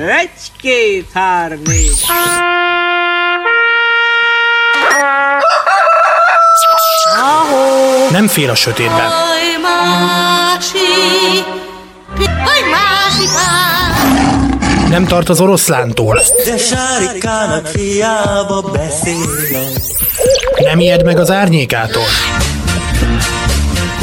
Egy, két, három, négy. Nem fél a sötétben. Nem tart az oroszlántól. De sárikának hiába beszélek. Nem ijed meg az árnyékától.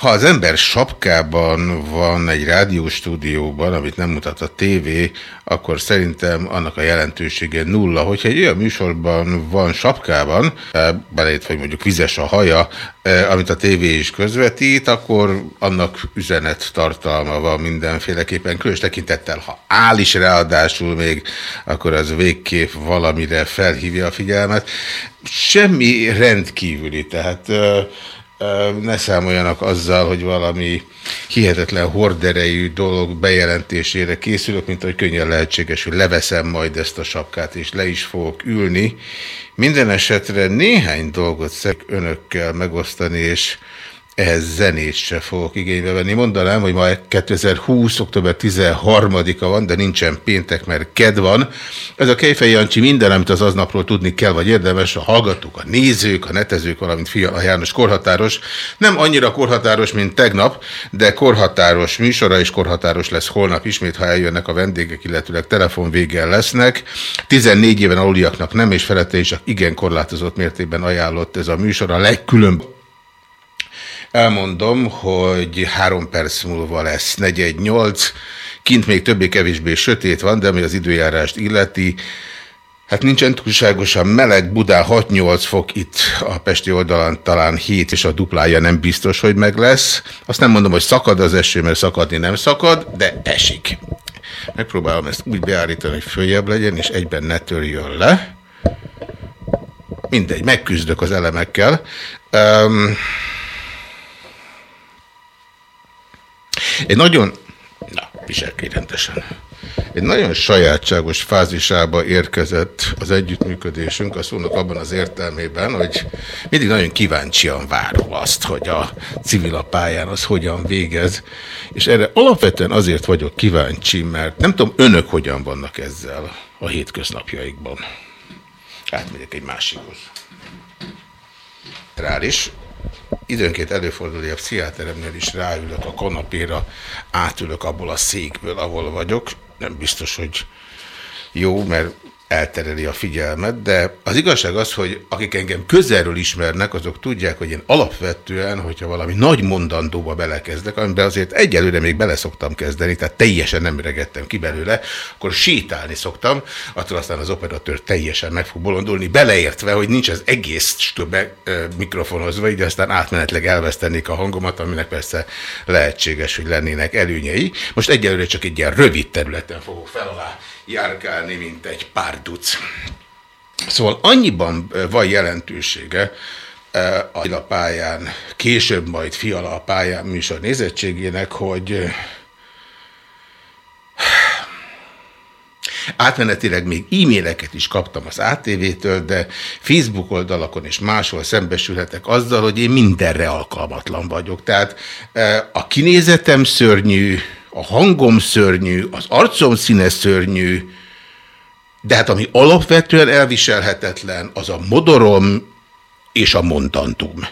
Ha az ember sapkában van egy rádióstúdióban, amit nem mutat a tévé, akkor szerintem annak a jelentősége nulla. Hogyha egy olyan műsorban van sapkában, eh, belét, hogy mondjuk vizes a haja, eh, amit a tévé is közvetít, akkor annak üzenet tartalma van mindenféleképpen. Különös tekintettel, ha áll is ráadásul még, akkor az végképp valamire felhívja a figyelmet. Semmi rendkívüli, tehát eh, ne számoljanak azzal, hogy valami hihetetlen horderejű dolog bejelentésére készülök, mint hogy könnyen lehetséges, hogy leveszem majd ezt a sapkát, és le is fogok ülni. Minden esetre néhány dolgot szeretnék önökkel megosztani, és ehhez zenét se fogok igénybe venni. Mondanám, hogy ma 2020. október 13-a van, de nincsen péntek, mert ked van. Ez a Kejfej Jancsi minden, amit az aznapról tudni kell, vagy érdemes, a hallgatók, a nézők, a netezők, valamint Fiala János korhatáros. Nem annyira korhatáros, mint tegnap, de korhatáros műsora, és korhatáros lesz holnap ismét, ha eljönnek a vendégek, illetőleg telefon véggel lesznek. 14 éven aluliaknak nem, és felette is igen korlátozott mértékben ajánlott ez a műsor. A legkülönbözőbb Elmondom, hogy három perc múlva lesz 418, kint még többé-kevésbé sötét van, de ami az időjárást illeti, Hát nincsen túlságosan meleg, Budán 6-8 fok, itt a Pesti oldalon talán 7, és a duplája nem biztos, hogy meg lesz. Azt nem mondom, hogy szakad az eső, mert szakadni nem szakad, de esik. Megpróbálom ezt úgy beállítani, hogy följebb legyen, és egyben ne törjön le. Mindegy, megküzdök az elemekkel. Um, Egy nagyon, na, viselkedj rendesen. Egy nagyon sajátságos fázisába érkezett az együttműködésünk, a szónak abban az értelmében, hogy mindig nagyon kíváncsian várom azt, hogy a civil a pályán az hogyan végez, és erre alapvetően azért vagyok kíváncsi, mert nem tudom, önök hogyan vannak ezzel a hétköznapjaikban. Átmegyek egy másikhoz. Rár is, időnként előfordul, hogy a pszichiáteremnél is ráülök a kanapéra, átülök abból a székből, ahol vagyok. Nem biztos, hogy jó, mert eltereli a figyelmet, de az igazság az, hogy akik engem közelről ismernek, azok tudják, hogy én alapvetően, hogyha valami nagy mondandóba belekezdek, amiben azért egyelőre még bele szoktam kezdeni, tehát teljesen nem regettem ki belőle, akkor sétálni szoktam, attól aztán az operatőr teljesen meg fog bolondulni, beleértve, hogy nincs az egész stöbe mikrofonozva, így aztán átmenetleg elvesztenék a hangomat, aminek persze lehetséges, hogy lennének előnyei. Most egyelőre csak egy ilyen rövid területen fogok fel alá járkálni, mint egy pár. Szóval annyiban van jelentősége a pályán, később majd fiala a pályán műsor nézettségének, hogy Átmenetileg még e-maileket is kaptam az ATV-től, de Facebook oldalakon és máshol szembesülhetek azzal, hogy én mindenre alkalmatlan vagyok. Tehát a kinézetem szörnyű, a hangom szörnyű, az arcom színe szörnyű, de hát ami alapvetően elviselhetetlen, az a modorom és a mondantum.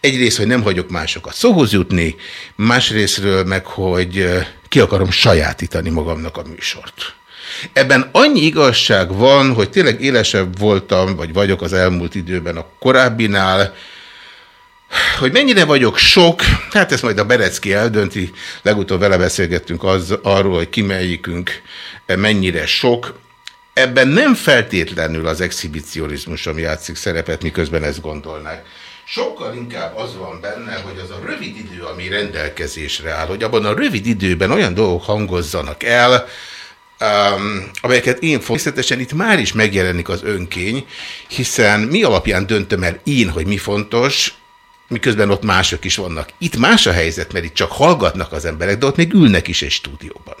Egyrészt, hogy nem hagyok másokat szóhoz jutni, másrésztről meg, hogy ki akarom sajátítani magamnak a műsort. Ebben annyi igazság van, hogy tényleg élesebb voltam, vagy vagyok az elmúlt időben a korábbinál, hogy mennyire vagyok sok, hát ezt majd a Berecki eldönti, legutóbb vele beszélgettünk az, arról, hogy ki melyikünk mennyire sok. Ebben nem feltétlenül az exhibicionizmusom játszik szerepet, miközben ezt gondolnák. Sokkal inkább az van benne, hogy az a rövid idő, ami rendelkezésre áll, hogy abban a rövid időben olyan dolgok hangozzanak el, um, amelyeket én természetesen itt már is megjelenik az önkény, hiszen mi alapján döntöm el én, hogy mi fontos, miközben ott mások is vannak. Itt más a helyzet, mert itt csak hallgatnak az emberek, de ott még ülnek is egy stúdióban.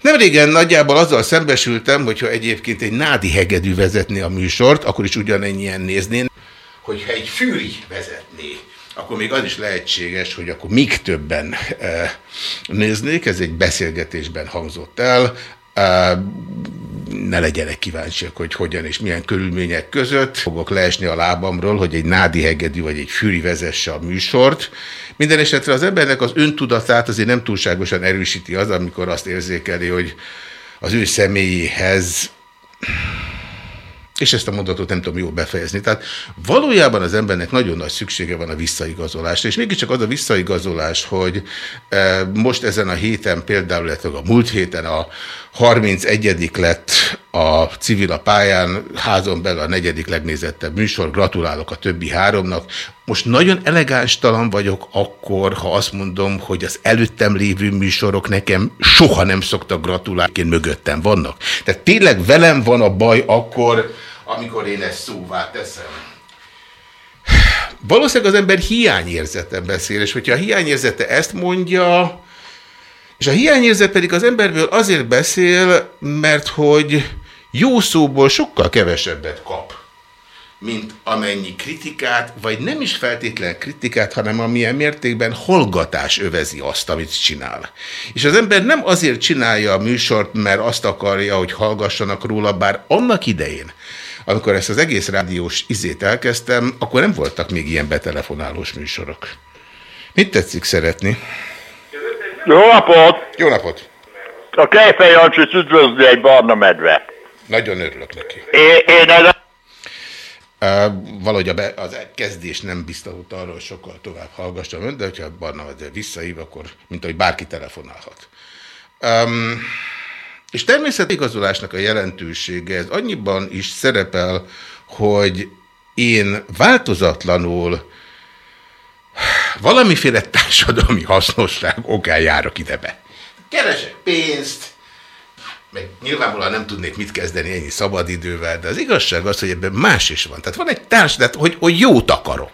Nem régen nagyjából azzal szembesültem, hogyha egyébként egy nádi hegedű vezetné a műsort, akkor is ugyanennyien néznén, hogyha egy fűri vezetné, akkor még az is lehetséges, hogy akkor még többen e, néznék, ez egy beszélgetésben hangzott el, e, ne legyenek kíváncsiak, hogy hogyan és milyen körülmények között fogok leesni a lábamról, hogy egy nádi hegedű vagy egy fűri vezesse a műsort. Minden esetre az embernek az öntudatát azért nem túlságosan erősíti az, amikor azt érzékeli, hogy az ő személyéhez és ezt a mondatot nem tudom jól befejezni. Tehát valójában az embernek nagyon nagy szüksége van a visszaigazolásra, és mégiscsak az a visszaigazolás, hogy e, most ezen a héten például, illetve a múlt héten a 31. lett a civil a pályán, házon belül a negyedik legnézettebb műsor, gratulálok a többi háromnak. Most nagyon elegánstalan vagyok akkor, ha azt mondom, hogy az előttem lévő műsorok nekem soha nem szoktak gratulálni, mögöttem vannak. Tehát tényleg velem van a baj akkor, amikor én ezt szóvá teszem. Valószínűleg az ember hiányérzeten beszél, és hogyha a hiányérzete ezt mondja, és a hiányérzet pedig az emberből azért beszél, mert hogy jó szóból sokkal kevesebbet kap, mint amennyi kritikát, vagy nem is feltétlen kritikát, hanem amilyen mértékben hallgatás övezi azt, amit csinál. És az ember nem azért csinálja a műsort, mert azt akarja, hogy hallgassanak róla, bár annak idején, amikor ezt az egész rádiós izét elkezdtem, akkor nem voltak még ilyen betelefonálós műsorok. Mit tetszik szeretni? Jó napot! Jó napot! A Kejfej Jancsit üdvözli egy barna medve. Nagyon örülök neki. Én, én ez Uh, valahogy a be, az kezdés nem biztatott arra, hogy sokkal tovább hallgassam ön, de hogyha barna medve visszaív, akkor mint ahogy bárki telefonálhat. Um, és természetigazolásnak a jelentősége ez annyiban is szerepel, hogy én változatlanul valamiféle társadalmi hasznosság okán járok idebe. Keresek pénzt, meg nyilvánvalóan nem tudnék mit kezdeni ennyi szabadidővel, de az igazság az, hogy ebben más is van. Tehát van egy társadalom, hogy, hogy jót akarok.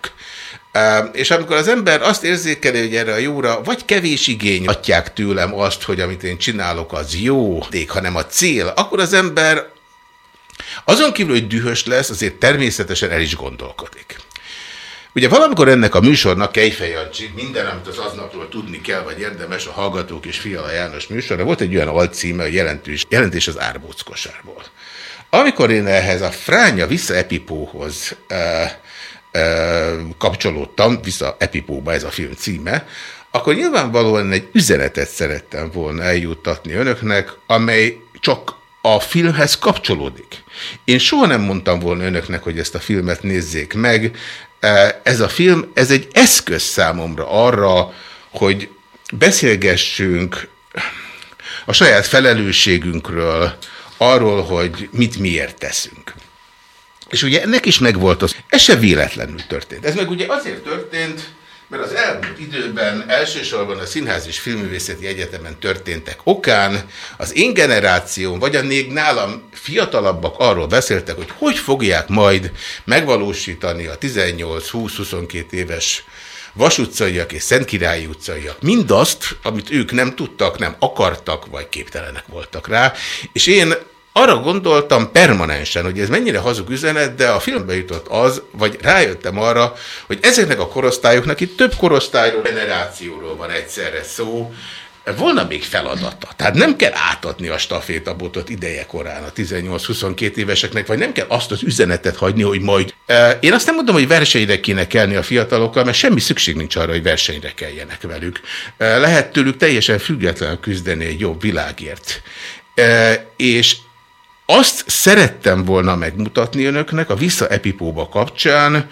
És amikor az ember azt érzékeli, hogy erre a jóra vagy kevés igény adják tőlem azt, hogy amit én csinálok, az jó, hanem a cél, akkor az ember azon kívül, hogy dühös lesz, azért természetesen el is gondolkodik. Ugye valamikor ennek a műsornak Kejfej minden, amit az aznapról tudni kell, vagy érdemes, a Hallgatók és Fiala János műsorra, volt egy olyan alcíme, hogy jelentős, jelentés az árbóckosárból. Amikor én ehhez a fránya vissza Epipóhoz e, e, kapcsolódtam, vissza Epipóba ez a film címe, akkor nyilvánvalóan egy üzenetet szerettem volna eljuttatni önöknek, amely csak a filmhez kapcsolódik. Én soha nem mondtam volna önöknek, hogy ezt a filmet nézzék meg, ez a film, ez egy eszköz számomra arra, hogy beszélgessünk a saját felelősségünkről, arról, hogy mit miért teszünk. És ugye ennek is megvolt az, ez se véletlenül történt. Ez meg ugye azért történt, mert az elmúlt időben elsősorban a Színház és Filmművészeti Egyetemen történtek okán, az én generációm, vagy a még nálam fiatalabbak arról beszéltek, hogy hogy fogják majd megvalósítani a 18-20-22 éves Vasutcaiak és Szentkirályi utcaiak. Mindazt, amit ők nem tudtak, nem akartak, vagy képtelenek voltak rá, és én arra gondoltam permanensen, hogy ez mennyire hazug üzenet, de a filmbe jutott az, vagy rájöttem arra, hogy ezeknek a korosztályoknak itt több korosztályról, generációról van egyszerre szó, volna még feladata. Tehát nem kell átadni a stafétabotot ideje korán a 18-22 éveseknek, vagy nem kell azt az üzenetet hagyni, hogy majd... Én azt nem mondom, hogy versenyre kéne kelni a fiatalokkal, mert semmi szükség nincs arra, hogy versenyre keljenek velük. Lehet tőlük teljesen függetlenül küzdeni egy jobb világért. És azt szerettem volna megmutatni önöknek a Vissza Epipóba kapcsán,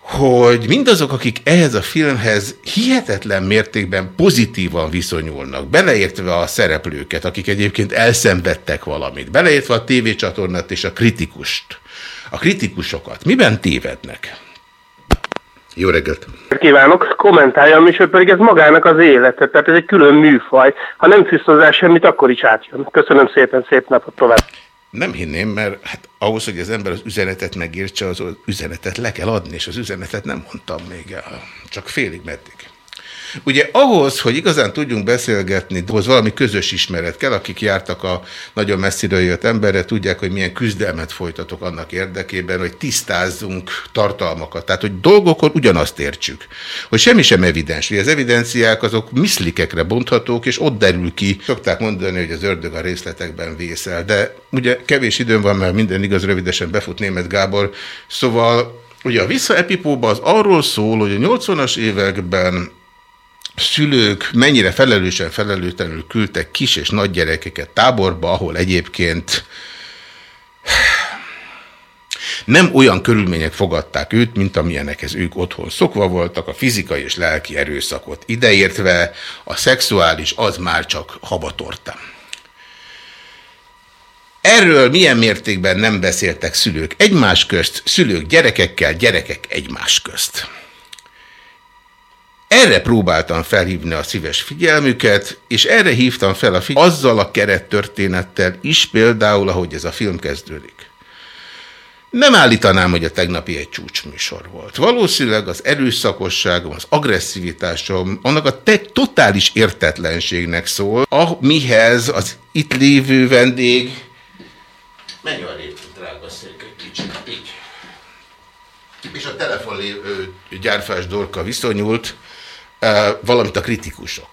hogy mindazok, akik ehhez a filmhez hihetetlen mértékben pozitívan viszonyulnak, beleértve a szereplőket, akik egyébként elszenvedtek valamit, beleértve a tévécsatornát és a kritikust, a kritikusokat, miben tévednek? Jó reggelt! Kívánok, kommentáljam, és pedig ez magának az élete, tehát ez egy külön műfaj. Ha nem fűsz hozzá semmit, akkor is átjön. Köszönöm szépen, szép napot tovább! Nem hinném, mert hát ahhoz, hogy az ember az üzenetet megértse, az, az üzenetet le kell adni, és az üzenetet nem mondtam még el. Csak félig meddig. Ugye ahhoz, hogy igazán tudjunk beszélgetni, ahhoz valami közös ismeret kell, akik jártak a nagyon messziről jött emberre, tudják, hogy milyen küzdelmet folytatok annak érdekében, hogy tisztázzunk tartalmakat. Tehát, hogy dolgokon ugyanazt értsük. Hogy semmi sem evidens. Hogy az evidenciák azok miszlikekre bonthatók, és ott derül ki. Szokták mondani, hogy az ördög a részletekben vészel. De ugye kevés időm van, mert minden igaz, rövidesen befut német Gábor. Szóval Ugye a visszaepipóba az arról szól, hogy a 80-as években szülők mennyire felelősen felelőtlenül küldtek kis és nagy gyerekeket táborba, ahol egyébként nem olyan körülmények fogadták őt, mint amilyenekhez ők otthon szokva voltak, a fizikai és lelki erőszakot ideértve, a szexuális az már csak habatorta. Erről milyen mértékben nem beszéltek szülők egymás közt, szülők gyerekekkel, gyerekek egymás közt. Erre próbáltam felhívni a szíves figyelmüket, és erre hívtam fel a figyelmüket azzal a kerettörténettel is, például, ahogy ez a film kezdődik. Nem állítanám, hogy a tegnapi egy csúcsműsor volt. Valószínűleg az erőszakosságom, az agresszivitásom, annak a te totális értetlenségnek szól, mihez az itt lévő vendég... Menj a lépni, drága szék, egy kicsit, így. És a telefon gyárfás Dorka viszonyult, valamint a kritikusok.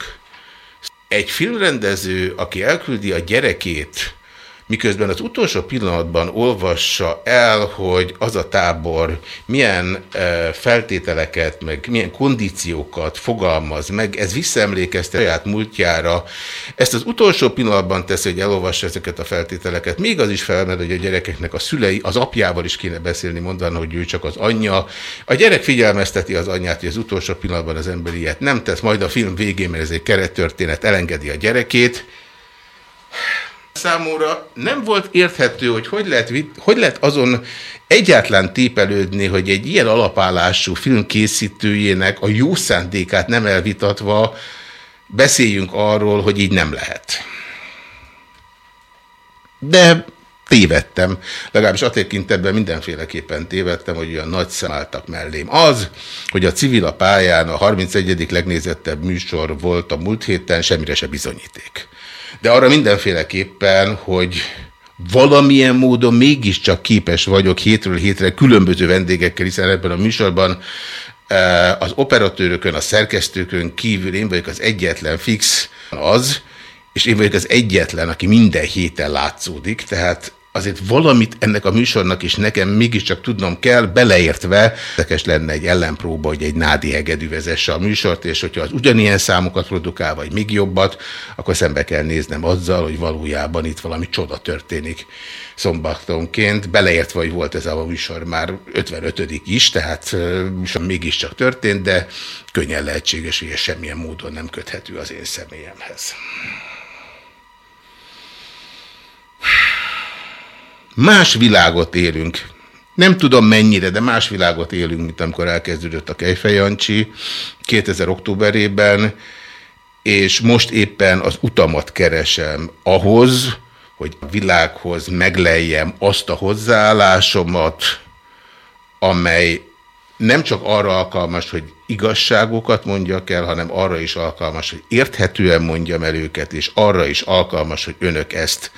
Egy filmrendező, aki elküldi a gyerekét miközben az utolsó pillanatban olvassa el, hogy az a tábor milyen feltételeket, meg milyen kondíciókat fogalmaz meg, ez visszaemlékezte saját múltjára. Ezt az utolsó pillanatban teszi, hogy elolvassa ezeket a feltételeket. Még az is felmerül, hogy a gyerekeknek a szülei, az apjával is kéne beszélni, mondván, hogy ő csak az anyja. A gyerek figyelmezteti az anyját, hogy az utolsó pillanatban az ember ilyet nem tesz, majd a film végén, mert ez egy kerettörténet, elengedi a gyerekét. Számomra nem volt érthető, hogy hogy lehet, hogy lehet azon egyáltalán tépelődni, hogy egy ilyen alapállású film készítőjének a jó szándékát nem elvitatva beszéljünk arról, hogy így nem lehet. De tévedtem, legalábbis a tekintetben mindenféleképpen tévedtem, hogy olyan nagy szemáltak mellém. Az, hogy a civil a pályán a 31. legnézettebb műsor volt a múlt héten, semmire se bizonyíték de arra mindenféleképpen, hogy valamilyen módon mégiscsak képes vagyok hétről hétre különböző vendégekkel, hiszen ebben a műsorban eh, az operatőrökön, a szerkesztőkön kívül én vagyok az egyetlen fix az, és én vagyok az egyetlen, aki minden héten látszódik, tehát azért valamit ennek a műsornak is nekem mégiscsak tudnom kell, beleértve, érdekes lenne egy ellenpróba, hogy egy Nádi Hegedű vezesse a műsort, és hogyha az ugyanilyen számokat produkál, vagy még jobbat, akkor szembe kell néznem azzal, hogy valójában itt valami csoda történik szombatonként, beleértve, hogy volt ez a műsor már 55 is, tehát műsor mégiscsak történt, de könnyen lehetséges, hogy semmilyen módon nem köthető az én személyemhez. Más világot élünk. Nem tudom mennyire, de más világot élünk, mint amikor elkezdődött a Kejfej Jancsi 2000 októberében, és most éppen az utamat keresem ahhoz, hogy a világhoz megleljem azt a hozzáállásomat, amely nem csak arra alkalmas, hogy igazságokat mondjak el, hanem arra is alkalmas, hogy érthetően mondjam el őket, és arra is alkalmas, hogy önök ezt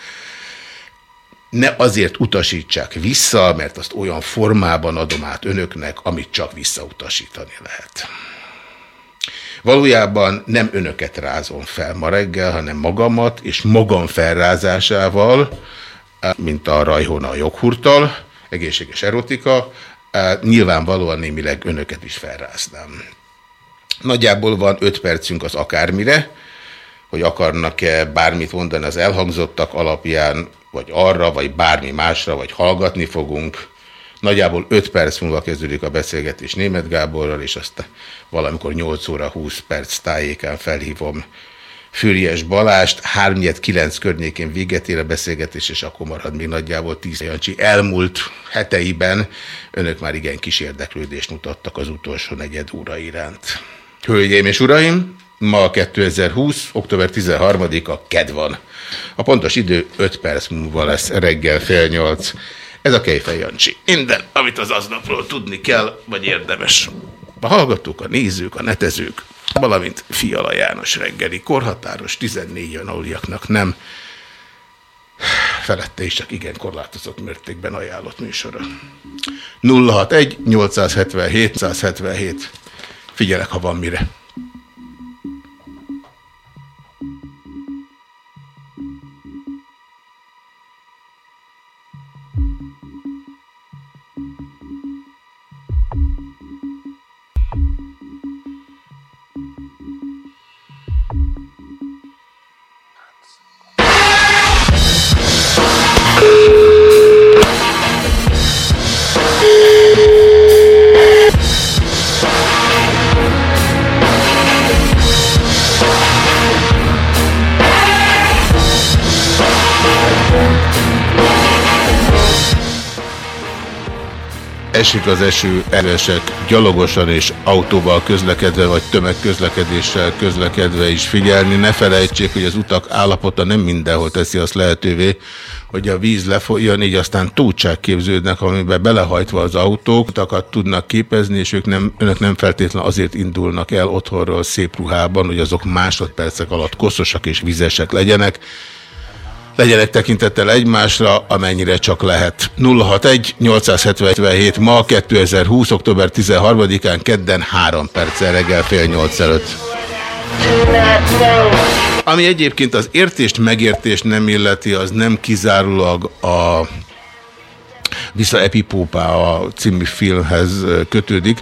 ne azért utasítsák vissza, mert azt olyan formában adom át önöknek, amit csak visszautasítani lehet. Valójában nem önöket rázom fel ma reggel, hanem magamat, és magam felrázásával, mint a rajhóna a joghurtal, egészséges erotika, nyilvánvalóan némileg önöket is felráznám. Nagyjából van öt percünk az akármire, hogy akarnak-e bármit mondani az elhangzottak alapján, vagy arra, vagy bármi másra, vagy hallgatni fogunk. Nagyjából 5 perc múlva kezdődik a beszélgetés német Gáborral, és azt valamikor 8 óra 20 perc tájékán felhívom Füriyes Balást, 3-9 környékén véget ér a beszélgetés, és akkor marad még nagyjából 10 Jancsi. Elmúlt heteiben önök már igen kis érdeklődést mutattak az utolsó negyed óra iránt. Hölgyeim és uraim, Ma 2020. október 13-a ked van. A pontos idő 5 perc múlva lesz reggel fél nyolc. Ez a Kejfej Jancsi. Minden, amit az aznapról tudni kell, vagy érdemes. A hallgatók, a nézők, a netezők, valamint Fiala János reggeli, korhatáros, 14 jön aluliaknak nem, felette is csak igen korlátozott mértékben ajánlott műsora. 061 877 177 Figyelek, ha van mire. Esik az eső, elesek gyalogosan és autóval közlekedve, vagy tömegközlekedéssel közlekedve is figyelni. Ne felejtsék, hogy az utak állapota nem mindenhol teszi azt lehetővé, hogy a víz lefolyjon, így aztán tócsák képződnek, amiben belehajtva az autók, utakat tudnak képezni, és ők nem, önök nem feltétlenül azért indulnak el otthonról szép ruhában, hogy azok másodpercek alatt koszosak és vizesek legyenek. Legyenek tekintettel egymásra, amennyire csak lehet. 061 877 ma 2020. október 13-án kedden 3 perccel reggel fél 8 előtt. Ami egyébként az értést, megértést nem illeti, az nem kizárólag a vissza Epipópá a című filmhez kötődik.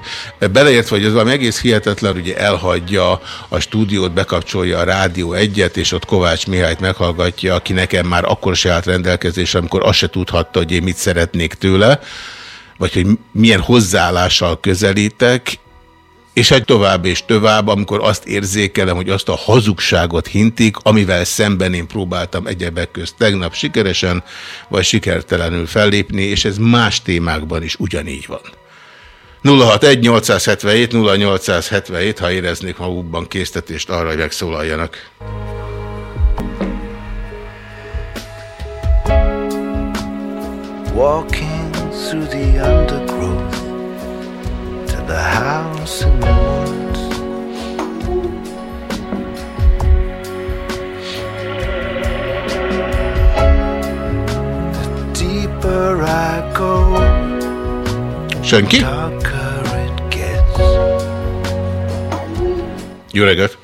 Beleért, hogy ez valami egész hihetetlen, ugye elhagyja a stúdiót, bekapcsolja a rádió egyet, és ott Kovács Mihályt meghallgatja, aki nekem már akkor se állt rendelkezésre, amikor azt se tudhatta, hogy én mit szeretnék tőle, vagy hogy milyen hozzáállással közelítek, és egy tovább és tovább, amikor azt érzékelem, hogy azt a hazugságot hintik, amivel szemben én próbáltam egyebek közt tegnap sikeresen, vagy sikertelenül fellépni, és ez más témákban is ugyanígy van. 061-877-0877, ha éreznék magukban késztetést arra, hogy megszólaljanak. Walking through the the house in the woods. The deeper I go, Senki? darker it gets. Jó reggelt!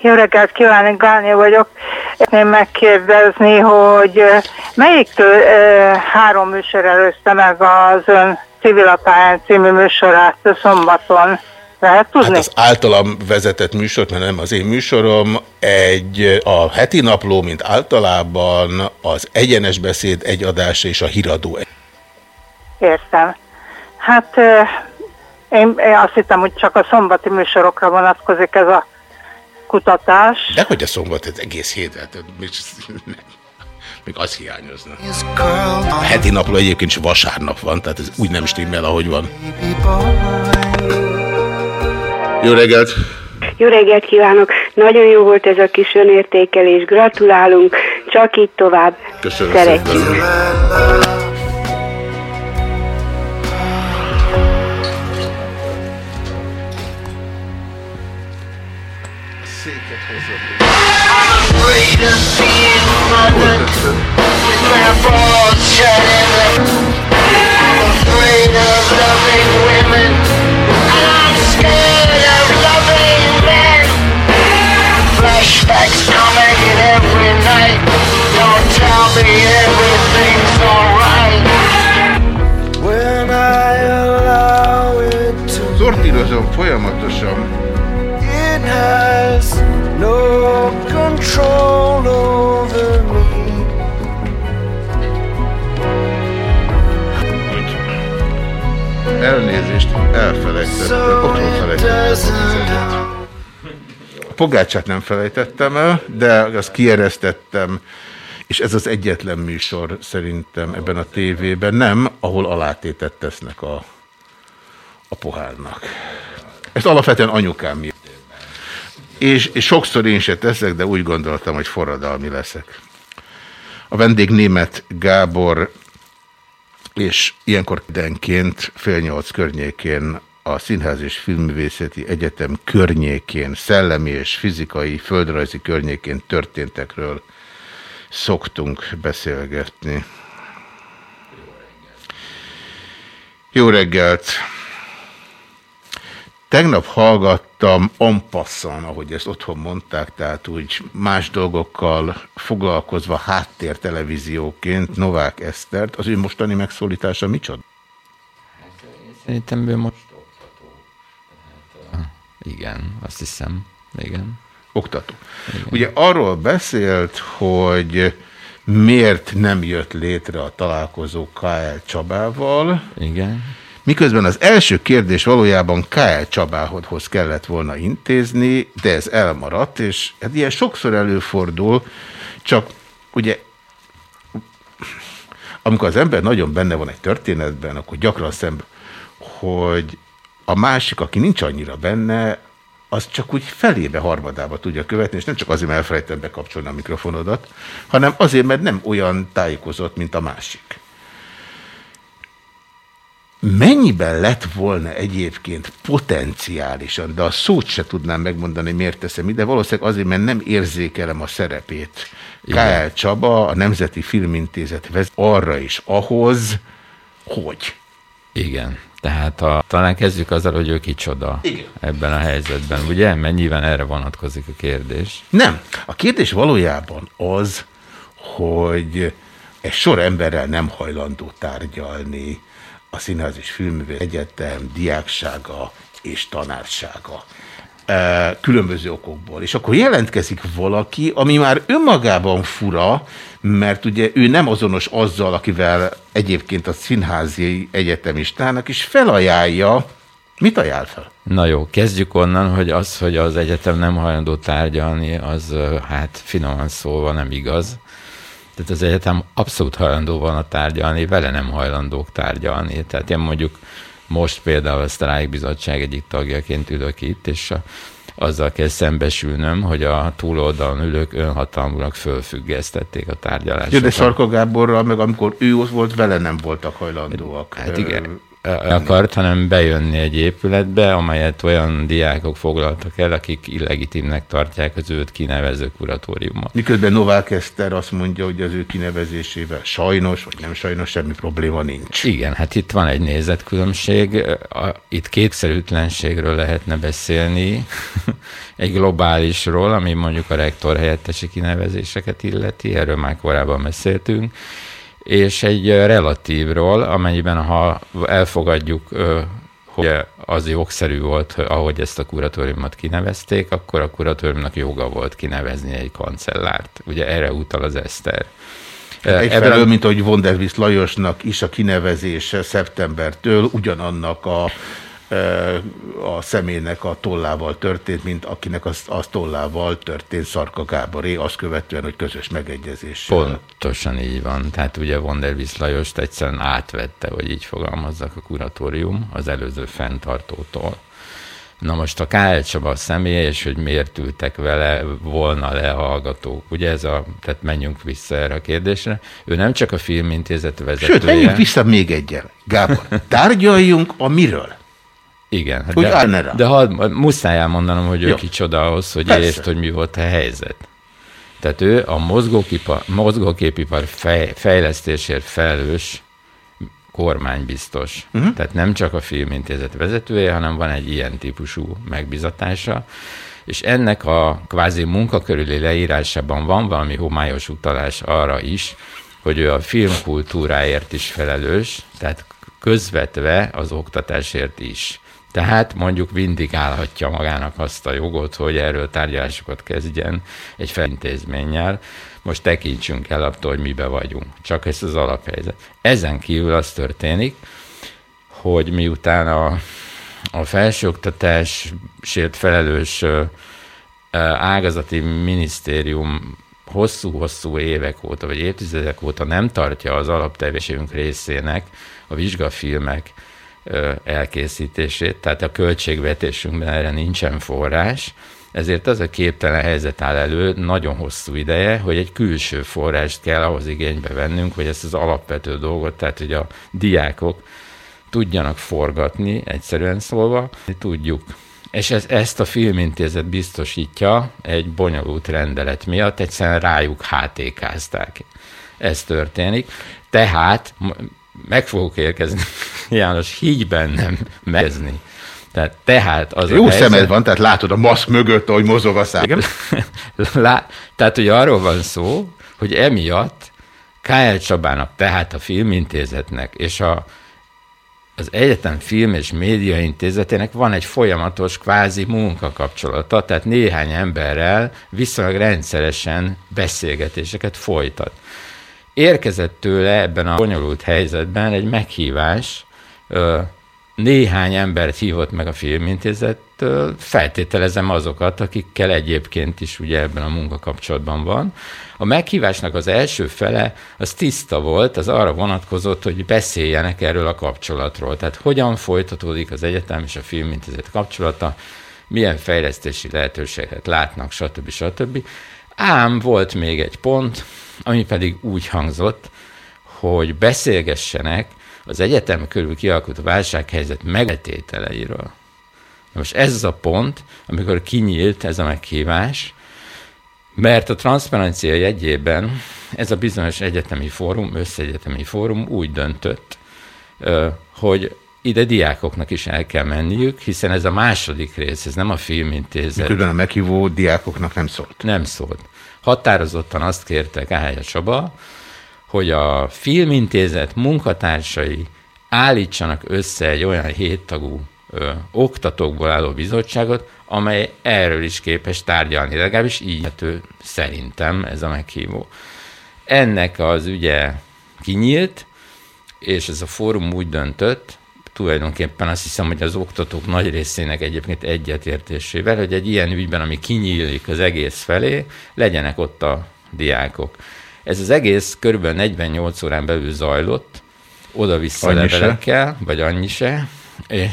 Jó reggelt kívánok, Gánia vagyok. Szeretném megkérdezni, hogy ö, melyiktől ö, három műsor előzte meg az ön civilapályán című műsorát szombaton? Lehet tudni? Hát az általam vezetett műsort, mert nem az én műsorom, egy a heti napló, mint általában az egyenes beszéd egy adás és a híradó. Értem. Hát én, én azt hittem, hogy csak a szombati műsorokra vonatkozik ez a kutatás. De hogy a szombat, ez egész hét, hát még, az hiányozna. A heti napló egyébként is vasárnap van, tehát ez úgy nem stimmel, ahogy van. Jó reggelt! Jó reggelt kívánok! Nagyon jó volt ez a kis önértékelés, gratulálunk, csak így tovább. Köszönöm Szeretjük. szépen! Széket hozott. When I allow it to, Szortírozom folyamatosan. Pogácsát nem felejtettem el, de azt kieresztettem, és ez az egyetlen műsor szerintem ebben a tévében, nem, ahol alátétet tesznek a, a pohárnak. Ezt alapvetően anyukám miatt. És, és sokszor én se teszek, de úgy gondoltam, hogy forradalmi leszek. A vendég német Gábor, és ilyenkor időnként fél nyolc környékén a Színház és Filmművészeti Egyetem környékén, szellemi és fizikai, földrajzi környékén történtekről szoktunk beszélgetni. Jó reggelt! Tegnap hallgattam Ampasszan, ahogy ezt otthon mondták, tehát úgy más dolgokkal foglalkozva háttér televízióként Novák Esztert. Az ő mostani megszólítása micsoda? Szerintem ő most igen, azt hiszem. Igen. Oktató. Igen. Ugye arról beszélt, hogy miért nem jött létre a találkozó K.L. Csabával. Igen. Miközben az első kérdés valójában K.L. Csabáhodhoz kellett volna intézni, de ez elmaradt, és hát ilyen sokszor előfordul, csak ugye amikor az ember nagyon benne van egy történetben, akkor gyakran szemben, hogy a másik, aki nincs annyira benne, az csak úgy felébe, harmadába tudja követni, és nem csak azért, mert elfelejtem bekapcsolni a mikrofonodat, hanem azért, mert nem olyan tájékozott, mint a másik. Mennyiben lett volna egyébként potenciálisan, de a szót se tudnám megmondani, miért teszem ide, valószínűleg azért, mert nem érzékelem a szerepét. K.L. Csaba, a Nemzeti Filmintézet vezet arra is ahhoz, hogy. Igen. Tehát a, talán kezdjük azzal, hogy ő kicsoda Igen. ebben a helyzetben, ugye? Mert nyilván erre vonatkozik a kérdés. Nem. A kérdés valójában az, hogy egy sor emberrel nem hajlandó tárgyalni a Színház és Filművé Egyetem diáksága és tanársága különböző okokból. És akkor jelentkezik valaki, ami már önmagában fura, mert ugye ő nem azonos azzal, akivel egyébként a színházi egyetemistának is felajánlja, Mit ajánl fel? Na jó, kezdjük onnan, hogy az, hogy az egyetem nem hajlandó tárgyalni, az hát finoman szólva nem igaz. Tehát az egyetem abszolút hajlandó van a tárgyalni, vele nem hajlandók tárgyalni. Tehát én mondjuk most például a sztrájkbizottság egyik tagjaként ülök itt, és a, azzal kell szembesülnöm, hogy a túloldalon ülők önhatalmulag fölfüggesztették a tárgyalásokat. Jó, de Sarka Gáborral, meg amikor ő ott volt, vele nem voltak hajlandóak. Hát igen, akart, hanem bejönni egy épületbe, amelyet olyan diákok foglaltak el, akik illegitimnek tartják az őt kinevező kuratóriumot. Miközben Novák Eszter azt mondja, hogy az ő kinevezésével sajnos, vagy nem sajnos, semmi probléma nincs. Igen, hát itt van egy nézetkülönbség. Itt kétszerűtlenségről lehetne beszélni, egy globálisról, ami mondjuk a rektor helyettesi kinevezéseket illeti, erről már korábban beszéltünk, és egy relatívról, amennyiben ha elfogadjuk, hogy az jogszerű volt, ahogy ezt a kuratóriumot kinevezték, akkor a kuratóriumnak joga volt kinevezni egy kancellárt. Ugye erre utal az Eszter. Egyfelől, mint ahogy Vondervis Lajosnak is a kinevezése szeptembertől ugyanannak a a személynek a tollával történt, mint akinek az, az tollával történt Szarka Gáboré, azt követően, hogy közös megegyezés. Pontosan így van. Tehát ugye Vondervis Lajost egyszerűen átvette, hogy így fogalmazzak a kuratórium az előző fenntartótól. Na most a K.L. Csaba személye, és hogy miért ültek vele volna le a hallgatók. Ugye ez a, tehát menjünk vissza erre a kérdésre. Ő nem csak a filmintézet vezetője. Sőt, menjünk vissza még egyen. Gábor, tárgyaljunk a miről? Igen, hát de, de ha muszáj elmondanom, hogy ő kicsoda ahhoz, hogy értsd, hogy mi volt a helyzet. Tehát ő a mozgókipar, mozgóképipar fej, fejlesztésért felelős kormánybiztos. Uh-huh. Tehát nem csak a filmintézet vezetője, hanem van egy ilyen típusú megbizatása, és ennek a kvázi munkakörüli leírásában van valami homályos utalás arra is, hogy ő a filmkultúráért is felelős, tehát közvetve az oktatásért is. Tehát mondjuk vindikálhatja magának azt a jogot, hogy erről tárgyalásokat kezdjen egy felintézménnyel. Most tekintsünk el attól, hogy mibe vagyunk. Csak ez az alaphelyzet. Ezen kívül az történik, hogy miután a, a felsőoktatásért felelős ágazati minisztérium hosszú-hosszú évek óta, vagy évtizedek óta nem tartja az alaptevékenységünk részének a vizsgafilmek elkészítését, tehát a költségvetésünkben erre nincsen forrás, ezért az a képtelen helyzet áll elő nagyon hosszú ideje, hogy egy külső forrást kell ahhoz igénybe vennünk, hogy ezt az alapvető dolgot, tehát hogy a diákok tudjanak forgatni, egyszerűen szólva, tudjuk. És ez, ezt a filmintézet biztosítja egy bonyolult rendelet miatt, egyszerűen rájuk hátékázták. Ez történik. Tehát meg fogok érkezni, János, higgy bennem megezni. Tehát, tehát az Jó a helyzet... szemed van, tehát látod a maszk mögött, ahogy mozog a szám. Igen. Lá... Tehát ugye arról van szó, hogy emiatt K.L. Csabának, tehát a filmintézetnek és a, az Egyetem Film és Média Intézetének van egy folyamatos kvázi munkakapcsolata, tehát néhány emberrel viszonylag rendszeresen beszélgetéseket folytat. Érkezett tőle ebben a bonyolult helyzetben egy meghívás, néhány embert hívott meg a filmintézettől, feltételezem azokat, akikkel egyébként is ugye ebben a munkakapcsolatban van. A meghívásnak az első fele az tiszta volt, az arra vonatkozott, hogy beszéljenek erről a kapcsolatról. Tehát hogyan folytatódik az egyetem és a filmintézet kapcsolata, milyen fejlesztési lehetőséget látnak, stb. stb. Ám volt még egy pont, ami pedig úgy hangzott, hogy beszélgessenek az egyetem körül kialakult válsághelyzet megletételeiről. Most ez az a pont, amikor kinyílt ez a meghívás, mert a transzparencia jegyében ez a bizonyos egyetemi fórum, összeegyetemi fórum úgy döntött, hogy ide diákoknak is el kell menniük, hiszen ez a második rész, ez nem a filmintézet. Külön a meghívó diákoknak nem szólt. Nem szólt. Határozottan azt kérte Gáhely Csaba, hogy a filmintézet munkatársai állítsanak össze egy olyan héttagú ö, oktatókból álló bizottságot, amely erről is képes tárgyalni, legalábbis így hát ő, szerintem ez a meghívó. Ennek az ügye kinyílt, és ez a fórum úgy döntött, tulajdonképpen azt hiszem, hogy az oktatók nagy részének egyébként egyetértésével, hogy egy ilyen ügyben, ami kinyílik az egész felé, legyenek ott a diákok. Ez az egész körülbelül 48 órán belül zajlott, oda-vissza annyi levelekkel, se. vagy annyi se,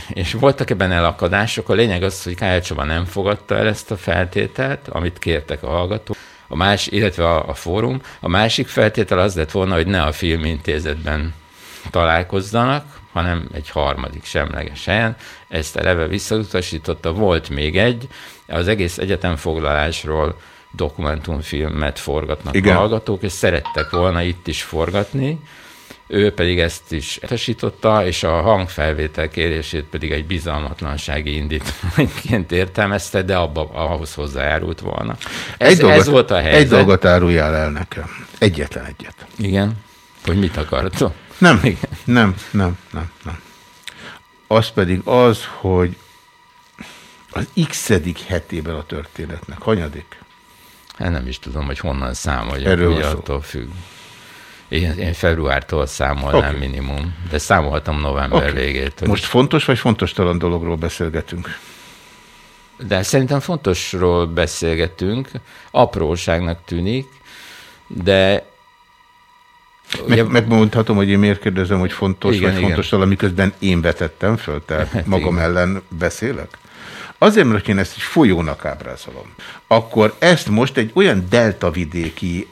és voltak ebben elakadások. A lényeg az, hogy Kájel Csaba nem fogadta el ezt a feltételt, amit kértek a hallgatók, a más, illetve a, a fórum. A másik feltétel az lett volna, hogy ne a filmintézetben találkozzanak, hanem egy harmadik semleges helyen. Ezt eleve visszautasította. Volt még egy, az egész egyetemfoglalásról dokumentumfilmet forgatnak Igen. hallgatók, és szerettek volna itt is forgatni, ő pedig ezt is etasította, és a hangfelvétel kérését pedig egy bizalmatlansági indítványként értelmezte, de abba, ahhoz hozzájárult volna. Ez, egy dolgot, ez volt a helyzet. Egy dolgot áruljál el nekem. Egyetlen egyet. Igen? Hogy mit akartok? Nem, Igen. nem, nem, nem, nem. Az pedig az, hogy az x hetében a történetnek, hanyadik? Hát nem is tudom, hogy honnan számolja, Erről ugye attól függ. Én, én februártól számolnám okay. minimum, de számolhatom november okay. végétől. Most fontos vagy fontos talan dologról beszélgetünk? De szerintem fontosról beszélgetünk, apróságnak tűnik, de meg, megmondhatom, hogy én miért kérdezem, hogy fontos igen, vagy igen. fontos talán, miközben én vetettem föl, tehát magam igen. ellen beszélek? Azért, mert én ezt egy folyónak ábrázolom, akkor ezt most egy olyan deltavidéki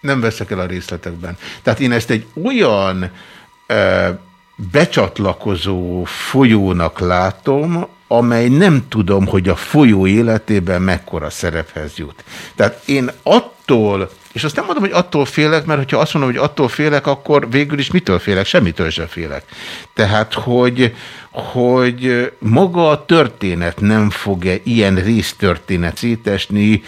nem veszek el a részletekben. Tehát én ezt egy olyan ö, becsatlakozó folyónak látom, amely nem tudom, hogy a folyó életében mekkora szerephez jut. Tehát én attól, és azt nem mondom, hogy attól félek, mert hogyha azt mondom, hogy attól félek, akkor végül is mitől félek? Semmitől sem félek. Tehát, hogy, hogy maga a történet nem fog-e ilyen résztörténet szétesni,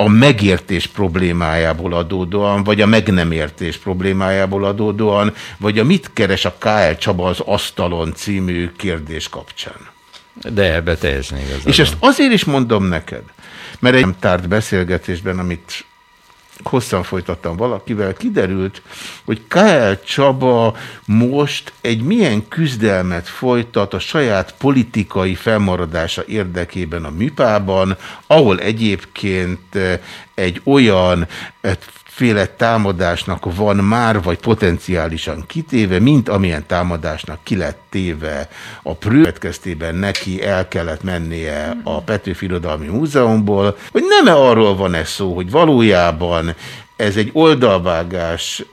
a megértés problémájából adódóan, vagy a meg nem értés problémájából adódóan, vagy a mit keres a K.L. Csaba az asztalon című kérdés kapcsán. De ebbe teljesen igaz. És ezt azért is mondom neked, mert egy tárt beszélgetésben, amit hosszan folytattam valakivel, kiderült, hogy K.L. Csaba most egy milyen küzdelmet folytat a saját politikai felmaradása érdekében a műpában, ahol egyébként eh, egy olyan eh, féle támadásnak van már, vagy potenciálisan kitéve, mint amilyen támadásnak ki lett téve. A prővetkeztében neki el kellett mennie a Petőfi Irodalmi Múzeumból, hogy nem-e arról van ez szó, hogy valójában ez egy oldalvágás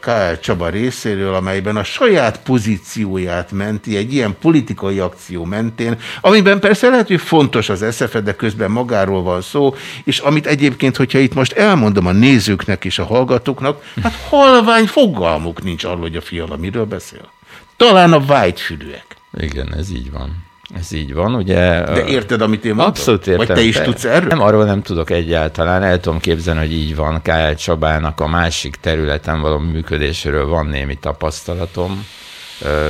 K.L. Csaba részéről, amelyben a saját pozícióját menti egy ilyen politikai akció mentén, amiben persze lehet, hogy fontos az eszefe, de közben magáról van szó, és amit egyébként, hogyha itt most elmondom a nézőknek és a hallgatóknak, hát halvány fogalmuk nincs arról, hogy a fiala miről beszél. Talán a vágyfülűek. Igen, ez így van. Ez így van, ugye. De érted, amit én mondtam? Abszolút értem. Vagy te is tudsz erről? Nem, arról nem tudok egyáltalán. El tudom képzelni, hogy így van. K.L. Csabának a másik területen való működéséről van némi tapasztalatom.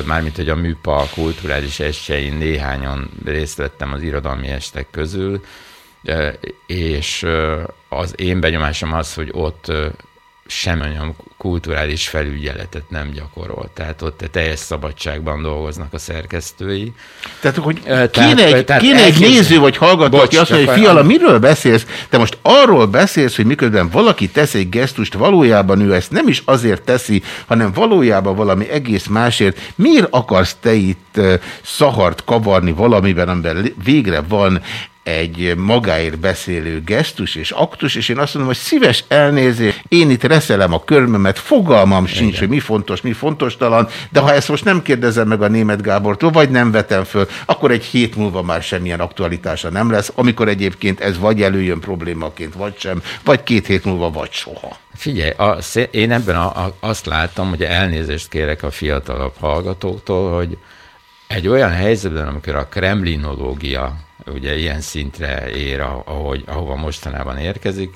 Mármint, hogy a műpa kulturális estjein néhányan részt vettem az irodalmi estek közül, és az én benyomásom az, hogy ott semmilyen kulturális felügyeletet nem gyakorol. Tehát ott teljes szabadságban dolgoznak a szerkesztői. Tehát, hogy kéne tehát, egy, tehát kéne egy néző vagy hallgató, Bocs, aki azt mondja, hogy fiala, miről beszélsz? Te most arról beszélsz, hogy miközben valaki tesz egy gesztust, valójában ő ezt nem is azért teszi, hanem valójában valami egész másért. Miért akarsz te itt szahart kavarni valamiben, amiben végre van egy magáért beszélő gesztus és aktus, és én azt mondom, hogy szíves elnézés, én itt reszelem a körmömet, fogalmam sincs, Igen. hogy mi fontos, mi fontos talan, de ha ezt most nem kérdezem meg a német Gábortól, vagy nem vetem föl, akkor egy hét múlva már semmilyen aktualitása nem lesz, amikor egyébként ez vagy előjön problémaként, vagy sem, vagy két hét múlva, vagy soha. Figyelj, a, én ebben a, a, azt láttam, hogy elnézést kérek a fiatalabb hallgatóktól, hogy egy olyan helyzetben, amikor a kremlinológia ugye ilyen szintre ér, ahogy, ahova mostanában érkezik,